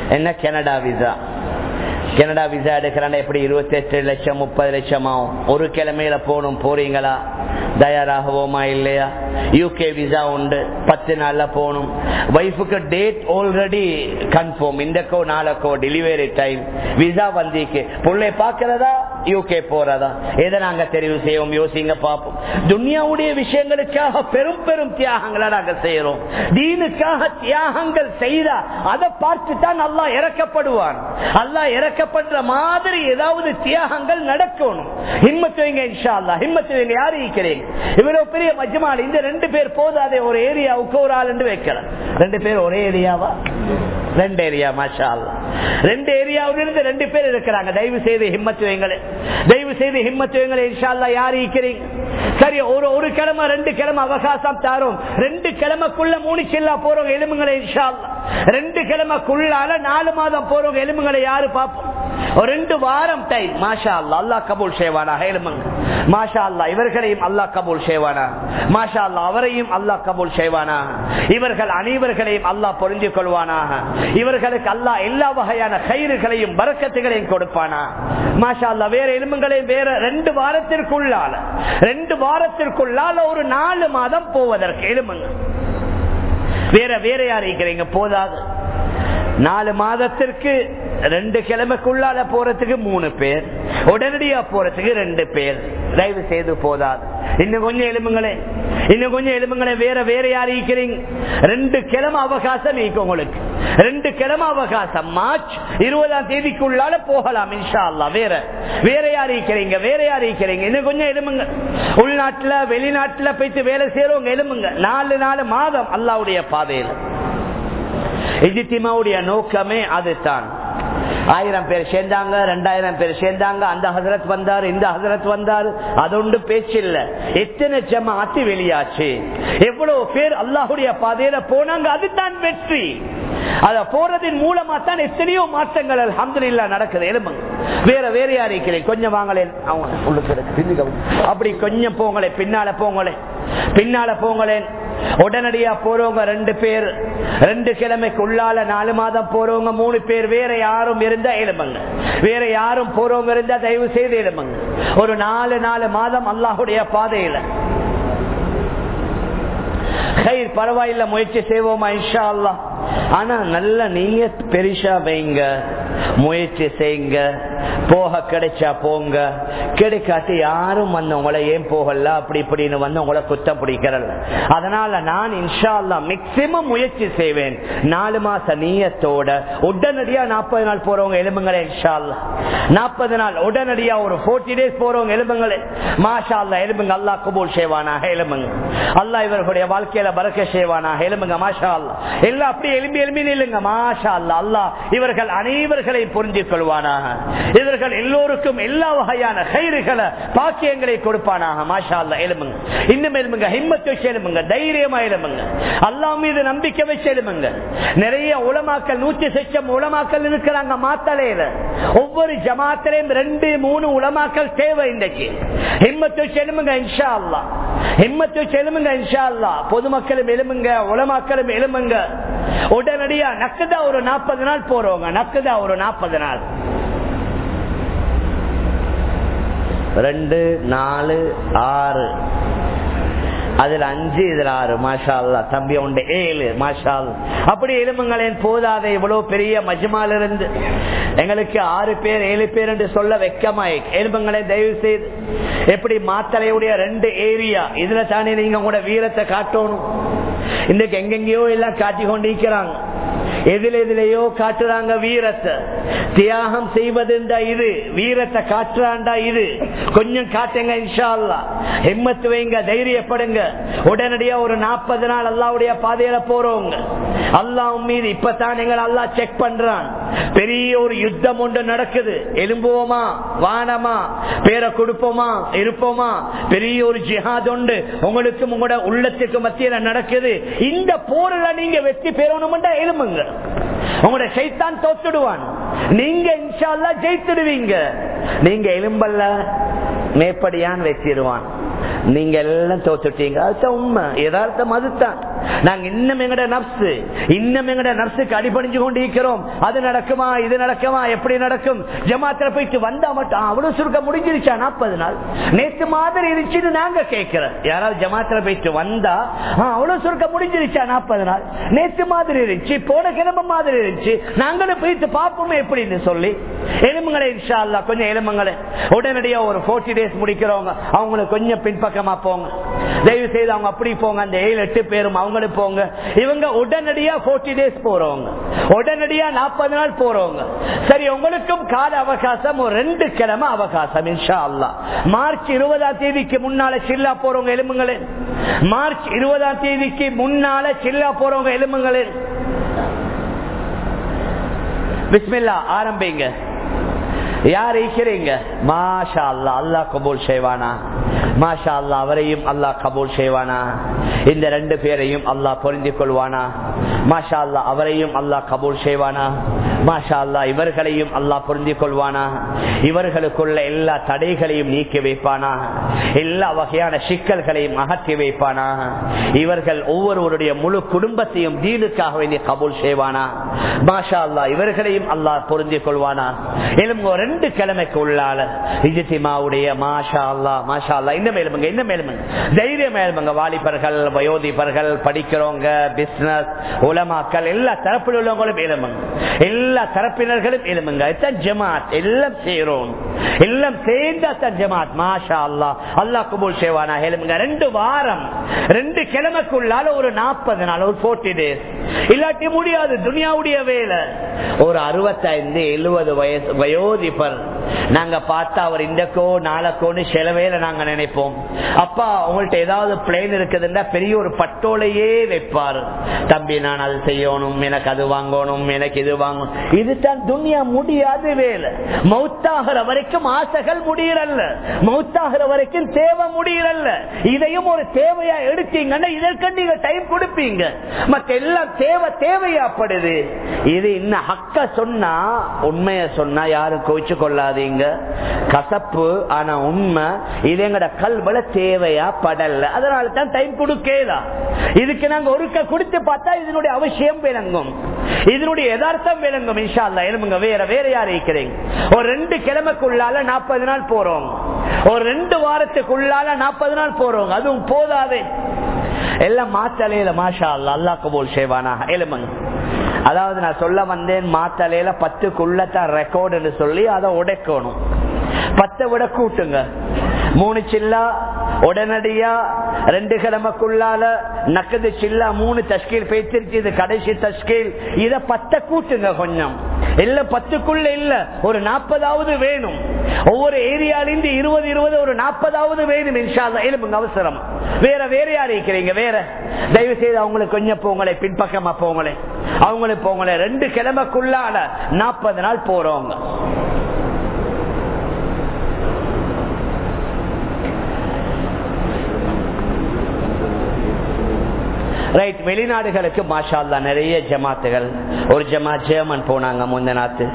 என்ன? கனடா விசா கனடா விசா எடுக்கிறான் எப்படி? இருபத்தி எட்டு லட்சம் முப்பது லட்சம் ஆகும் ஒரு கிழமையில போகணும். போறீங்களா? தயாராகவோமா இல்லையா? யூகே விசா உண்டு. பத்து நாள்ல போகணும். வைஃபுக்கு டேட் ஆல்ரெடி கன்ஃபார்ம் இந்தக்கோ நாளைக்கோ டெலிவரி டைம் விசா வந்திக்கு பிள்ளை பாக்குறதா யூகே போறதா? எதை நாங்க தெரிவு செய்வோம்? யோசிங்க பார்ப்போம். துன்யாவுடைய விஷயங்களுக்காக பெரும் பெரும் தியாகங்களை நாங்க செய்யறோம். தீனுக்காக தியாகங்கள் செய்தா அதை பார்த்து தான் அல்லா இறக்கப்படுவான். அல்லா இறக்கப்படுற மாதிரி ஏதாவது தியாகங்கள் நடக்கணும். ஹிம்மத்து வைங்க இன்ஷா அல்லா ஹிம்மத்து வைங்க யாரு இருக்கிறீங்க? இவ்வளவு பெரிய மஜ்மால் இந்த ரெண்டு பேர் போதாதே ஒரு ஏரியாவுக்கு ஒரு ஆள் என்று ரெண்டு பேர் ஒரே ஏரியாவா? ரெண்டு ஏரியா மாஷா ரெண்டு ஏரியாவிலிருந்து ரெண்டு பேர் இருக்கிறாங்க. தயவு செய்து ஹிம்மத்து வைங்களே. தயவு செய்து ஹிம்மத்து வைங்களே இன்ஷா அல்லா யாரு இருக்கிறீங்க? சரி ஒரு ஒரு கிழமை ரெண்டு கிழமை அவகாசம் தாரோம். ரெண்டு கிழமைக்குள்ள மூணு செல்லா போறவங்க எலும்புங்களை இன்ஷால்லா ரெண்டு கிழமைக்குள்ளால நாலு மாதம் போறவங்க எலும்புகளை யாரு பார்ப்போம் ஒரு ரெண்டு வாரம் டைம் மாஷா அல்லா அல்லா கபூல் செய்வானா? எலும்புங்க. மாஷா அல்லா இவர்களையும் அல்லா கபூல் செய்வானா? மாஷா அல்லா அவரையும் அல்லா கபூல் செய்வானா? இவர்கள் அனைவர்களையும் அல்லா புரிஞ்சு கொள்வானாக இவர்களுக்கு அல்லா எல்லா வகையான கயிறுகளையும் வரக்கத்துகளையும் கொடுப்பானா? மாஷா அல்லா வேற எலும்புகளையும் வேற ரெண்டு வாரத்திற்குள்ளால ரெண்டு வாரத்திற்குள்ளால ஒரு நாலு மாதம் போவதற்கு எலும்புங்க. வேற வேற யார் இருக்கிறீங்க? போதாது. நாலு மாதத்திற்கு ரெண்டு கிழமைக்குள்ளால போறதுக்கு மூணு பேர். உடனடியா போறதுக்கு ரெண்டு பேர். தயவு செய்து போதாது. இன்னும் கொஞ்சம் எலும்புங்களே இன்னும் கொஞ்சம் எலும்புங்களே வேற வேற யார் இருக்கிறீங்க? ரெண்டு கிழமை அவகாசம் இருக்கு உங்களுக்கு. ரெண்டு கிழமை அவகாசம். மார்ச் இருபதாம் தேதிக்குள்ளால போகலாம் இன்ஷா அல்லா வேற வேற யார் இருக்கிறீங்க? வேற யார் இருக்கிறீங்க? இன்னும் கொஞ்சம் எலும்புங்க உள்நாட்டுல வெளிநாட்டுல போயிட்டு வேலை செய்யறவங்க எலும்புங்க நாலு நாலு மாதம் அல்லாவுடைய பாதையில். இஜித்திமாவுடைய நோக்கமே அதுதான். ஆயிரம் பேர் சேர்ந்தாங்க ரெண்டாயிரம் பேர் சேர்ந்தாங்க அந்த ஹசரத் வந்தார் இந்த ஹசரத் வந்தார். அதொண்டு பேச்சு இல்ல எத்தனை ஜமாத்து வெளியாச்சு? எவ்வளவு பேர் அல்லாஹுடைய பாதையில போனாங்க அதுதான் வெற்றி. அத போறதின் மூலமா தான் எத்தனையோ மாற்றங்கள் அலமதுல்லா நடக்குது. எலும்புங்க வேற வேற யார் கொஞ்சம் வாங்களேன் அவங்க அப்படி கொஞ்சம் போங்களேன் பின்னால போங்களேன் பின்னால போங்களேன். உடனடியா போறவங்க ரெண்டு பேர் ரெண்டு கிழமைக்கு உள்ளால நாலு மாதம் போறவங்க மூணு பேர் வேற யாரும் இருந்தா எழும்புங்க. வேற யாரும் போறவங்க இருந்தா தயவு செய்து எழும்புங்க. ஒரு நாலு நாலு மாதம் அல்லாஹுடைய பாதையில. பரவாயில்ல முயற்சி செய்வோமா இன்ஷா அல்லா ஆனா நல்ல நீங்க பெரிசா வைங்க. முயற்சி செய்யுங்க போக கிடைச்சா போங்க. கிடைக்காட்டி யாரும் வந்து உங்களை ஏன் போகல? அப்படி இப்படின்னு வந்து உங்களை குத்தம் பிடிக்கிறல்ல அதனால நான் இன்ஷா அல்லா மேக்சிமம் முயற்சி செய்வேன். நாலு மாச நீயத்தோட உடனடியா நாற்பது நாள் போறவங்க எலும்புங்களே இன்ஷா அல்லா நாற்பது நாள் உடனடியா ஒரு போர்ட்டி டேஸ் போறவங்க எலும்புங்களே மாஷா அல்லா எலும்புங்க அல்லா குபூல் செய்வானாக எலும்புங்க அல்லா இவர்களுடைய வாழ்க்கையில பறக்க செய்வானாக எலும்புங்க மாஷா அல்லா எல்லாம் அப்படியே எலும்பி எலும்பி நில்லுங்க. மாஷா அல்லா அல்லா இவர்கள் அனைவர்கள் புரிஞ்சு கொள்வானாக. இவர்கள் எல்லோருக்கும் எல்லா வகையான கயிறுகளை பாக்கியங்களை கொடுப்பானாக. மாஷா அல்லா எலும்புங்க இன்னும் எலும்புங்க ஹிம்மத்து வச்சு எலும்புங்க தைரியமா எலும்புங்க அல்லா மீது நம்பிக்கை வச்சு எலும்புங்க நிறைய உலமாக்கல் நூத்தி சச்சம் உலமாக்கல் இருக்கிறாங்க மாத்தலையில ஒவ்வொரு ஜமாத்திலையும் ரெண்டு மூணு உலமாக்கல் தேவை இன்றைக்கு. ஹிம்மத்து வச்சு எலும்புங்க இன்ஷா அல்லா ஹிம்மத்து வச்சு எலும்புங்க இன்ஷா அல்லா பொதுமக்களும் எலும்புங்க உலமாக்களும் எலும்புங்க உடனடியா நக்குதா ஒரு நாற்பது நாள் போறவங்க. நக்குதா ஒரு நாற்பது நாள். ரெண்டு நாலு ஆறு. அதுல அஞ்சு இதுல ஆறு. மாஷா அல்லா தம்பி உண்டு ஏழு. மாஷா அப்படி எலும்புங்களேன் போதாத இவ்வளவு பெரிய மஜ்மால இருந்து எங்களுக்கு ஆறு பேர் ஏழு பேர் என்று சொல்ல வெக்கமாய் எலும்புங்களை தயவு செய்து எப்படி மாத்தலையுடைய ரெண்டு ஏரியா. இதுல தானே நீங்க கூட வீரத்தை காட்டணும். இன்னைக்கு எங்கெங்கயோ எல்லாம் காட்டி கொண்டிருக்கிறாங்க எதில் எதிலேயோ காட்டுறாங்க வீரத்தை. தியாகம் செய்வதுண்டா இது. வீரத்தை காட்டுறாண்டா இது. கொஞ்சம் காட்டுங்க இன்ஷால்லா. ஹிம்மத்து வைங்க தைரியப்படுங்க. உடனடியா ஒரு நாற்பது நாள் அல்லாவுடைய பாதையில போறவங்க. அல்லாஹ் மீது இப்பதான் எங்களை அல்லா செக் பண்றான். பெரிய ஒரு யுத்தம் ஒன்று நடக்குது. எலும்புவோமா வானமா? பேரை கொடுப்போமா? இருப்போமா? பெரிய ஒரு ஜிஹாத் உண்டு. உங்களுக்கும் உங்களோட உள்ளத்துக்கு மத்தியில நடக்குது. இந்த போரில் நீங்க வெற்றி பெறணும் திரும்புங்க உங்களோட சைத்தான் தோத்துடுவான். நீங்க இன்ஷால்லா ஜெயித்துடுவீங்க. நீங்க எலும்பல்ல மேப்படியான் வச்சிருவான் நீங்க எல்லாம் தோத்துட்டீங்க. அதுதான் உண்மை. யதார்த்தம் அதுதான் நாங்க இன்னும் எங்கட நப்சு இன்னும் எங்கட நப்சுக்கு அடிபணிஞ்சு கொண்டு இருக்கிறோம் அது நடக்குமா இது நடக்குமா எப்படி நடக்கும்? ஜமாத்திர போயிட்டு வந்தா மட்டும் அவ்வளவு சுருக்க முடிஞ்சிருச்சா நாற்பது நாள்? நேற்று மாதிரி இருந்துச்சுன்னு நாங்க கேட்கிறோம் யாராவது ஜமாத்திர போயிட்டு வந்தா அவ்வளவு சுருக்க முடிஞ்சிருச்சா நாற்பது நாள்? நேற்று மாதிரி இருந்துச்சு போன கிழமை மாதிரி இருந்துச்சு. நாங்களும் போயிட்டு பார்ப்போமே எப்படின்னு சொல்லி எலும்புங்களை இன்ஷா அல்லா கொஞ்சம் எலும்புங்களை. உடனடியா ஒரு போர்ட்டி டேஸ் முடிக்கிறவங்க அவங்களுக்கு கொஞ்சம் பக்கமா போங்க. தயவு செய்து அவங்க அப்படி போங்க. அந்த ஏழு எட்டு பேரும் அவங்களுக்கு போங்க. இவங்க உடனடியா போர்ட்டி டேஸ் போறவங்க. உடனடியா நாற்பது நாள் போறவங்க. சரி உங்களுக்கும் கால அவகாசம் ஒரு ரெண்டு கிழமை அவகாசம் இன்ஷா அல்லா மார்ச் இருபதாம் தேதிக்கு முன்னால சில்லா போறவங்க எலும்புங்களே. மார்ச் இருபதாம் தேதிக்கு முன்னால சில்லா போறவங்க எலும்புங்களே. பிஸ்மில்லா ஆரம்பிங்க. யார் இருக்கிறீங்க? மாஷா அல்லா அல்லா கபூல் செய்வானா? மாஷா அல்லா அவரையும் அல்லாஹ் கபூல் செய்வானா? இந்த ரெண்டு பேரையும் அல்லாஹ் பொருந்திக் கொள்வானா? மாஷா அல்லா அவரையும் அல்லாஹ் கபூல் செய்வானா? மாஷா அல்லா இவர்களையும் அல்லாஹ் பொருந்திக் கொள்வானா? இவர்களுக்குள்ள எல்லா தடைகளையும் நீக்கி வைப்பானா? எல்லா வகையான சிக்கல்களையும் அகற்றி வைப்பானா? இவர்கள் ஒவ்வொருவருடைய முழு குடும்பத்தையும் தீனுக்காக வேண்டிய கபூல் செய்வானா? மாஷா அல்லா இவர்களையும் அல்லாஹ் பொருந்திக் கொள்வானா? எலும்பு ரெண்டு கிழமைக்கு உள்ளால இஜித்திமாவுடைய மாஷா அல்லா மாஷா அல்லா இந்த மேலுமங்க இந்த மேலுமங்க. தைரியம் மேலுமங்க வாலிபர்கள் வயோதிபர்கள் படிக்கிறவங்க பிசினஸ் உலமாக்கள் எல்லா தரப்பில் உள்ளவங்களும் எலும்புங்க எல்லா தரப்பினர்களும் எலும்புங்க ஜமாத் எல்லாம் சேரும். எல்லாம் சேர்ந்தா தான் ஜமாத் மாஷா அல்லா அல்லா குபூல் சேவானா எலும்புங்க ரெண்டு வாரம் ரெண்டு கிழமைக்குள்ளால ஒரு நாற்பது நாள் ஒரு போர்ட்டி டேஸ் இல்லாட்டி முடியாது துனியாவுடைய வேலை. ஒரு அறுபத்தைந்து எழுபது வயசு வயோதிபர் நாங்க பார்த்தா அவர் இந்தக்கோ நாளைக்கோன்னு செலவேல நாங்க நினைப்போம். அப்பா உங்கள்ட்ட ஏதாவது பிளேன் இருக்குதுன்னா பெரிய ஒரு பட்டோலையே வைப்பார். தம்பி நான் அது செய்யணும் எனக்கு அது வாங்கணும் எனக்கு இது வாங்கணும். இதுதான் துன்யா முடியாது வேலை. மௌத்தாகிற வரைக்கும் ஆசைகள் முடியறல்ல. மௌத்தாகிற வரைக்கும் தேவை முடியறல்ல. இதையும் ஒரு தேவையா எடுத்தீங்கன்னா இதற்கு நீங்க டைம் கொடுப்பீங்க. மத்த எல்லாம் தேவை தேவையாப்படுது. இது இன்னும் ஹக்க சொன்னா உண்மைய சொன்னா யாரும் கோச்சு கொள்ளாதீங்க கசப்பு ஆனா உண்மை இது எங்கட கல்வல தேவையா? படல அதனால தான் டைம் கொடுக்கேதா? இதுக்கு நாங்க ஒருக்க கொடுத்து பார்த்தா இதனுடைய அவசியம் விளங்கும். இதனுடைய யதார்த்தம் விளங்கும் இன்ஷா அல்லா எலும்புங்க வேற வேற யார் இருக்கிறீங்க? ஒரு ரெண்டு கிழமைக்குள்ளால நாற்பது நாள் போறோம். ஒரு ரெண்டு வாரத்துக்குள்ளால நாற்பது நாள் போறோம். அதுவும் போதாதே. எல்லாம் மாத்தலையில மாஷா அல்லா அல்லா கபோல் செய்வானா? எலுமங்க அதாவது நான் சொல்ல வந்தேன் மாத்தலையில பத்துக்குள்ளதான் ரெக்கார்டுன்னு சொல்லி அதை உடைக்கணும். பத்தை விட கூட்டுங்க. மூணு சில்லா உடனடியா ரெண்டு கிழமைக்குள்ளால நக்கது சில்லா மூணு தஷ்கீல் பேச்சிருச்சு இது கடைசி தஷ்கீல். இத பத்த கூட்டுங்க கொஞ்சம். இல்ல பத்துக்குள்ள இல்ல ஒரு நாற்பதாவது வேணும். ஒவ்வொரு ஏரியாலிருந்து இருபது இருபது ஒரு நாற்பதாவது வேணும் இன்ஷால்லா எழுப்புங்க அவசரம். வேற வேற யார் இருக்கிறீங்க? வேற. தயவு செய்து அவங்களுக்கு கொஞ்சம் போங்களே பின்பக்கமா போங்களே. அவங்களுக்கு போங்களே. ரெண்டு கிழமைக்குள்ளால நாற்பது நாள் போறவங்க. ரைட் வெளிநாடுகளுக்கு மாஷால்லா நிறைய ஜமாத்துகள். ஒரு ஜமா ஜெர்மன் போனாங்க முந்த நாத்து.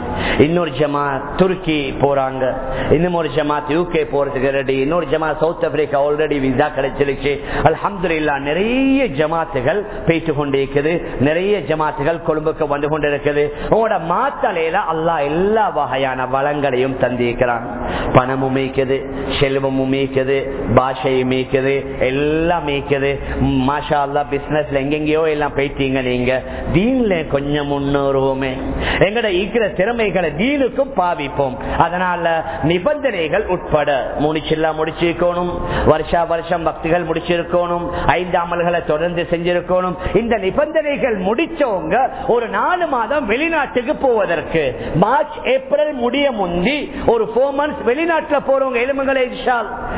இன்னொரு ஜமா துருக்கி போறாங்க. இன்னும் ஒரு ஜமாத் யூகே போறதுக்கு ரெடி இன்னொரு ஜமா சவுத் ஆப்பிரிக்கா ஆல்ரெடி விசா கிடைச்சிருச்சு. அல்ஹம்துலில்லாஹ் நிறைய ஜமாத்துகள் பேச்சு கொண்டிருக்குது நிறைய ஜமாத்துகள் கொழும்புக்கு வந்து கொண்டிருக்குது. உங்களோட மாத்தலையில அல்லாஹ் எல்லா வகையான வளங்களையும் தந்திருக்கிறான். பணமும் மீக்குது செல்வமும் மீக்குது பாஷையும் மீக்குது எல்லாம் மீக்குது. மாஷா அல்லா பிசினஸ்ல எங்கெங்கயோ எல்லாம் போயிட்டீங்க நீங்க. தீன்ல கொஞ்சம் முன்னேறுவோமே. எங்கட இருக்கிற திறமைகளை தீனுக்கும் பாவிப்போம். அதனால நிபந்தனைகள் உட்பட முடிச்சில்லா முடிச்சிருக்கணும். வருஷா வருஷம் பக்திகள் முடிச்சிருக்கணும். ஐந்து அமல்களை தொடர்ந்து செஞ்சிருக்கணும். இந்த நிபந்தனைகள் முடிச்சவங்க ஒரு நாலு மாதம் வெளிநாட்டுக்கு போவதற்கு. மார்ச் ஏப்ரல் முடிய முந்தி ஒரு போர் மந்த்ஸ் வெளிநாட்டுல போறவங்க எலும்புகளை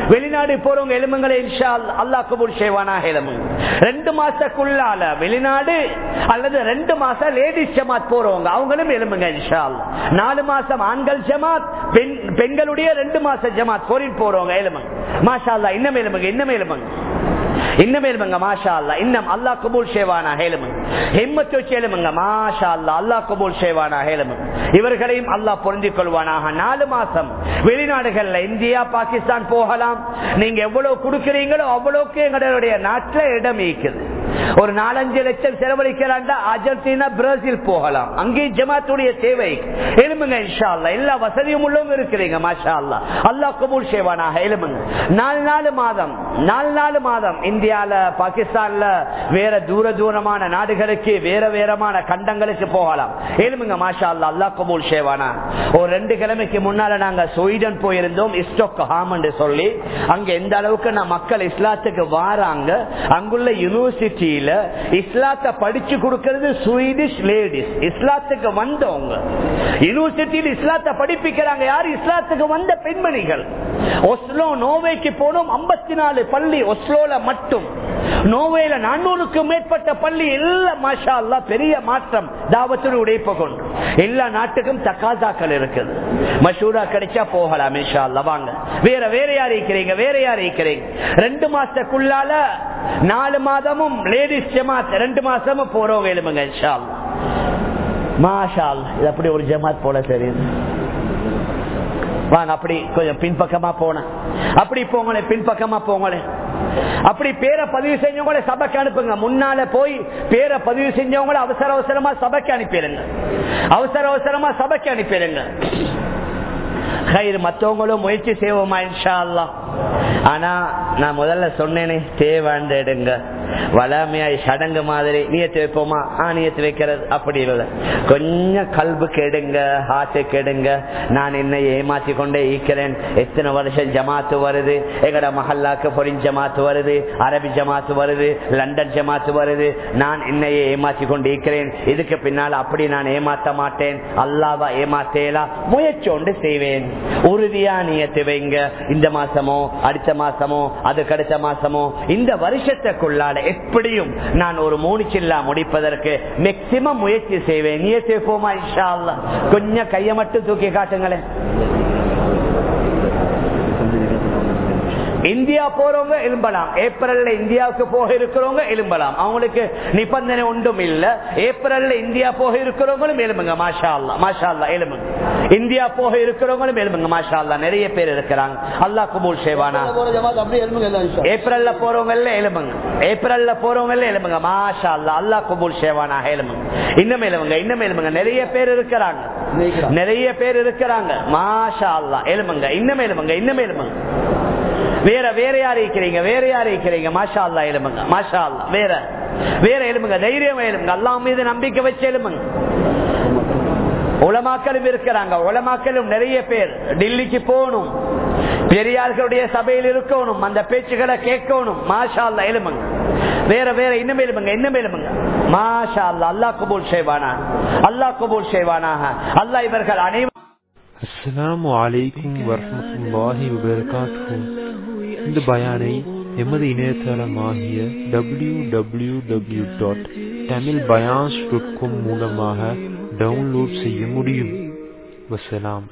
வெளிநாடு போறவங்க எலும்புகளை இன்ஷால். அல்லா கபூல் செய்வானா எலும்பு. ரெண்டு மாச மாசக்குள்ளால வெளிநாடு அல்லது ரெண்டு மாசம் லேடிஸ் ஜமாத் போறவங்க அவங்களும் எலும்புங்க இன்ஷால் நாலு மாசம் ஆண்கள் ஜமாத் பெண் பெண்களுடைய ரெண்டு மாசம் ஜமாத் போரின் போறவங்க எலும்புங்க மாஷா அல்லா இன்னும் எலும்புங்க இன்னும் எலும்புங்க இன்னும் மாஷா அல்லா இன்னும் அல்லா கபூல் சேவானா ஹேலுமங்க ஹிம்மத் வச்சு மாஷா அல்லா அல்லா கபூல் சேவானா ஹேலுமங்க இவர்களையும் அல்லாஹ் பொருந்திக் கொள்வானாக. நாலு மாசம் வெளிநாடுகள்ல இந்தியா பாகிஸ்தான் போகலாம். நீங்க எவ்வளவு கொடுக்கிறீங்களோ அவ்வளவுக்கு எங்களுடைய நாட்டில் இடம் ஈக்குது ஒரு நாலஞ்சு லட்சம் செலவழிக்கிறாண்டா அர்ஜென்டினா பிரேசில் போகலாம். அங்கே ஜமாத்துடைய தேவை எலும்புங்க இன்ஷா அல்லா எல்லா வசதியும் உள்ளவங்க இருக்கிறீங்க மாஷா அல்லா அல்லா கபூல் சேவானாக எலும்புங்க நாலு நாலு மாதம் நாலு நாலு மாதம் இந்தியால பாகிஸ்தான்ல வேற தூர தூரமான நாடுகளுக்கு வேற வேறமான கண்டங்களுக்கு போகலாம். எலும்புங்க மாஷா அல்லா அல்லா கபூல் சேவானா ஒரு ரெண்டு கிழமைக்கு முன்னால நாங்க ஸ்வீடன் போயிருந்தோம் இஸ்டோக் ஹாம் சொல்லி. அங்க எந்த அளவுக்கு நான் மக்கள் இஸ்லாத்துக்கு வாராங்க அங்குள்ள யூனிவர்சிட்டியில இஸ்லாத்தை படிச்சு கொடுக்கிறது ஸ்வீடிஷ் லேடிஸ். இஸ்லாத்துக்கு வந்தவங்க. யூனிவர்சிட்டியில் இஸ்லாத்தை படிப்பிக்கிறாங்க யார்? இஸ்லாத்துக்கு வந்த பெண்மணிகள். ஒஸ்லோ நோவேக்கு போனோம் ஐம்பத்தி நாலு பள்ளி ஒஸ்லோல மட்டும். நோவேல நானூறுக்கும் மேற்பட்ட பள்ளி எல்லாம் மாஷா அல்லா பெரிய மாற்றம். தாவத்தின் உடைப்ப கொண்டு. எல்லா நாட்டுக்கும் தக்காதாக்கள் இருக்குது. மஷூரா கிடைச்சா போகலாம் வாங்க. வேற வேற யார் இருக்கிறீங்க? வேற யார் இருக்கிறீங்க? ரெண்டு மாசத்துக்குள்ளால நாலு மாதமும் லேடிஸ் ஜமாத் ரெண்டு மாசமும் போறவங்க எழுமுங்க இன்ஷா மாஷா இது அப்படி ஒரு ஜமாத் போல தெரியுது. வாங்க அப்படி கொஞ்சம் பின்பக்கமா போன அப்படி போங்களே பின்பக்கமா போங்களேன் அப்படி பேரை பதிவு செஞ்சவங்கள சபைக்கு அனுப்புங்க. முன்னால போய் பேரை பதிவு செஞ்சவங்கள அவசர அவசரமா சபைக்கு அனுப்பிடுங்க. அவசர அவசரமா சபைக்கு அனுப்பிடுங்க. மற்றவங்களும் முயற்சி செய்வோமா இன்ஷா அல்லா ஆனா நான் முதல்ல சொன்னேனே தேவாண்டு எடுங்க. வளமையாய் சடங்கு மாதிரி நீயத்து வைப்போமா? ஆ நீயத்து வைக்கிறது. அப்படி இல்லை. கொஞ்சம் கல்பு கெடுங்க ஹார்ட்டு கெடுங்க. நான் என்ன ஏமாத்தி கொண்டே ஈக்கிறேன் எத்தனை வருஷம் ஜமாத்து வருது? எங்கட மஹல்லாக்கு பொறின் ஜமாத்து வருது? அரபி ஜமாத்து வருது? லண்டன் ஜமாத்து வருது? நான் என்னையே ஏமாத்தி கொண்டு ஈக்கிறேன் இதுக்கு பின்னால் அப்படி நான் ஏமாத்த மாட்டேன். அல்லாவா ஏமாத்தேலா? முயற்சி ஒன்று செய்வேன். உறுதியா நீயத்து வைங்க. இந்த மாசமோ அடுத்த மாசமோ அதுக்கு அடுத்த மாசமோ இந்த வருஷத்துக்குள்ளால எப்படியும் நான் ஒரு மூணு சில்லா முடிப்பதற்கு மேக்சிமம் முயற்சி செய்வேன். நீ சேர்ப்போமா இஷா கொஞ்சம் கையை மட்டும் தூக்கி காட்டுங்களேன். இந்தியா போறவங்க எலும்பலாம் ஏப்ரல்ல இந்தியாவுக்கு போக இருக்கிறவங்க எலும்பலாம் அவங்களுக்கு நிபந்தனை ஒன்றும் இல்ல. ஏப்ரல்ல இந்தியா போக இருக்கிறவங்களும் எலும்புங்க மாஷா அல்லா மாஷா அல்லா எலும்புங்க இந்தியா போக இருக்கிறவங்களும் எலும்புங்க மாஷா அல்லா நிறைய பேர் இருக்கிறாங்க. அல்லா குபூல் சேவானா ஏப்ரல்ல போறவங்க எல்லாம் எலும்புங்க ஏப்ரல்ல போறவங்க எல்லாம் எலும்புங்க மாஷா அல்லா அல்லா குபூல் சேவானா எலும்புங்க இன்னும் எலும்புங்க இன்னும் எலும்புங்க நிறைய பேர் இருக்கிறாங்க. நிறைய பேர் இருக்கிறாங்க. மாஷா அல்லா எலும்புங்க இன்னும் எலும்புங்க இன்னும் எலும்புங்க வேற வேற யார் இருக்கிறீங்க? வேற யார் இருக்கிறீங்க? மாஷா அல்லா எலும்புங்க மாஷா அல்லா வேற. வேற எலும்புங்க தைரியம் எலும்புங்க அல்லா மீது நம்பிக்கை வச்சு எலும்புங்க உலமாக்களும் இருக்கிறாங்க. உலமாக்களும் நிறைய பேர். டெல்லிக்கு போகணும். பெரியார்களுடைய சபையில் இருக்கணும். அந்த பேச்சுகளை கேட்கணும். மாஷா அல்லா எலும்புங்க வேற வேற. இன்னும் எலும்புங்க இன்னும் எலும்புங்க மாஷா அல்லா அல்லா கபூல் செய்வானா? அல்லா கபூல் செய்வானாக? அல்லா இவர்கள் அனைவரும் அஸ்ஸலாம் அலைக்கும் வரமத்துல்லாஹி வபரகாத்துஹு இந்த பயானை எமது இணையதளமாகிய W W W dot Tamil bayans dot com மூலமாக டவுன்லோட் செய்ய முடியும் வசலாம்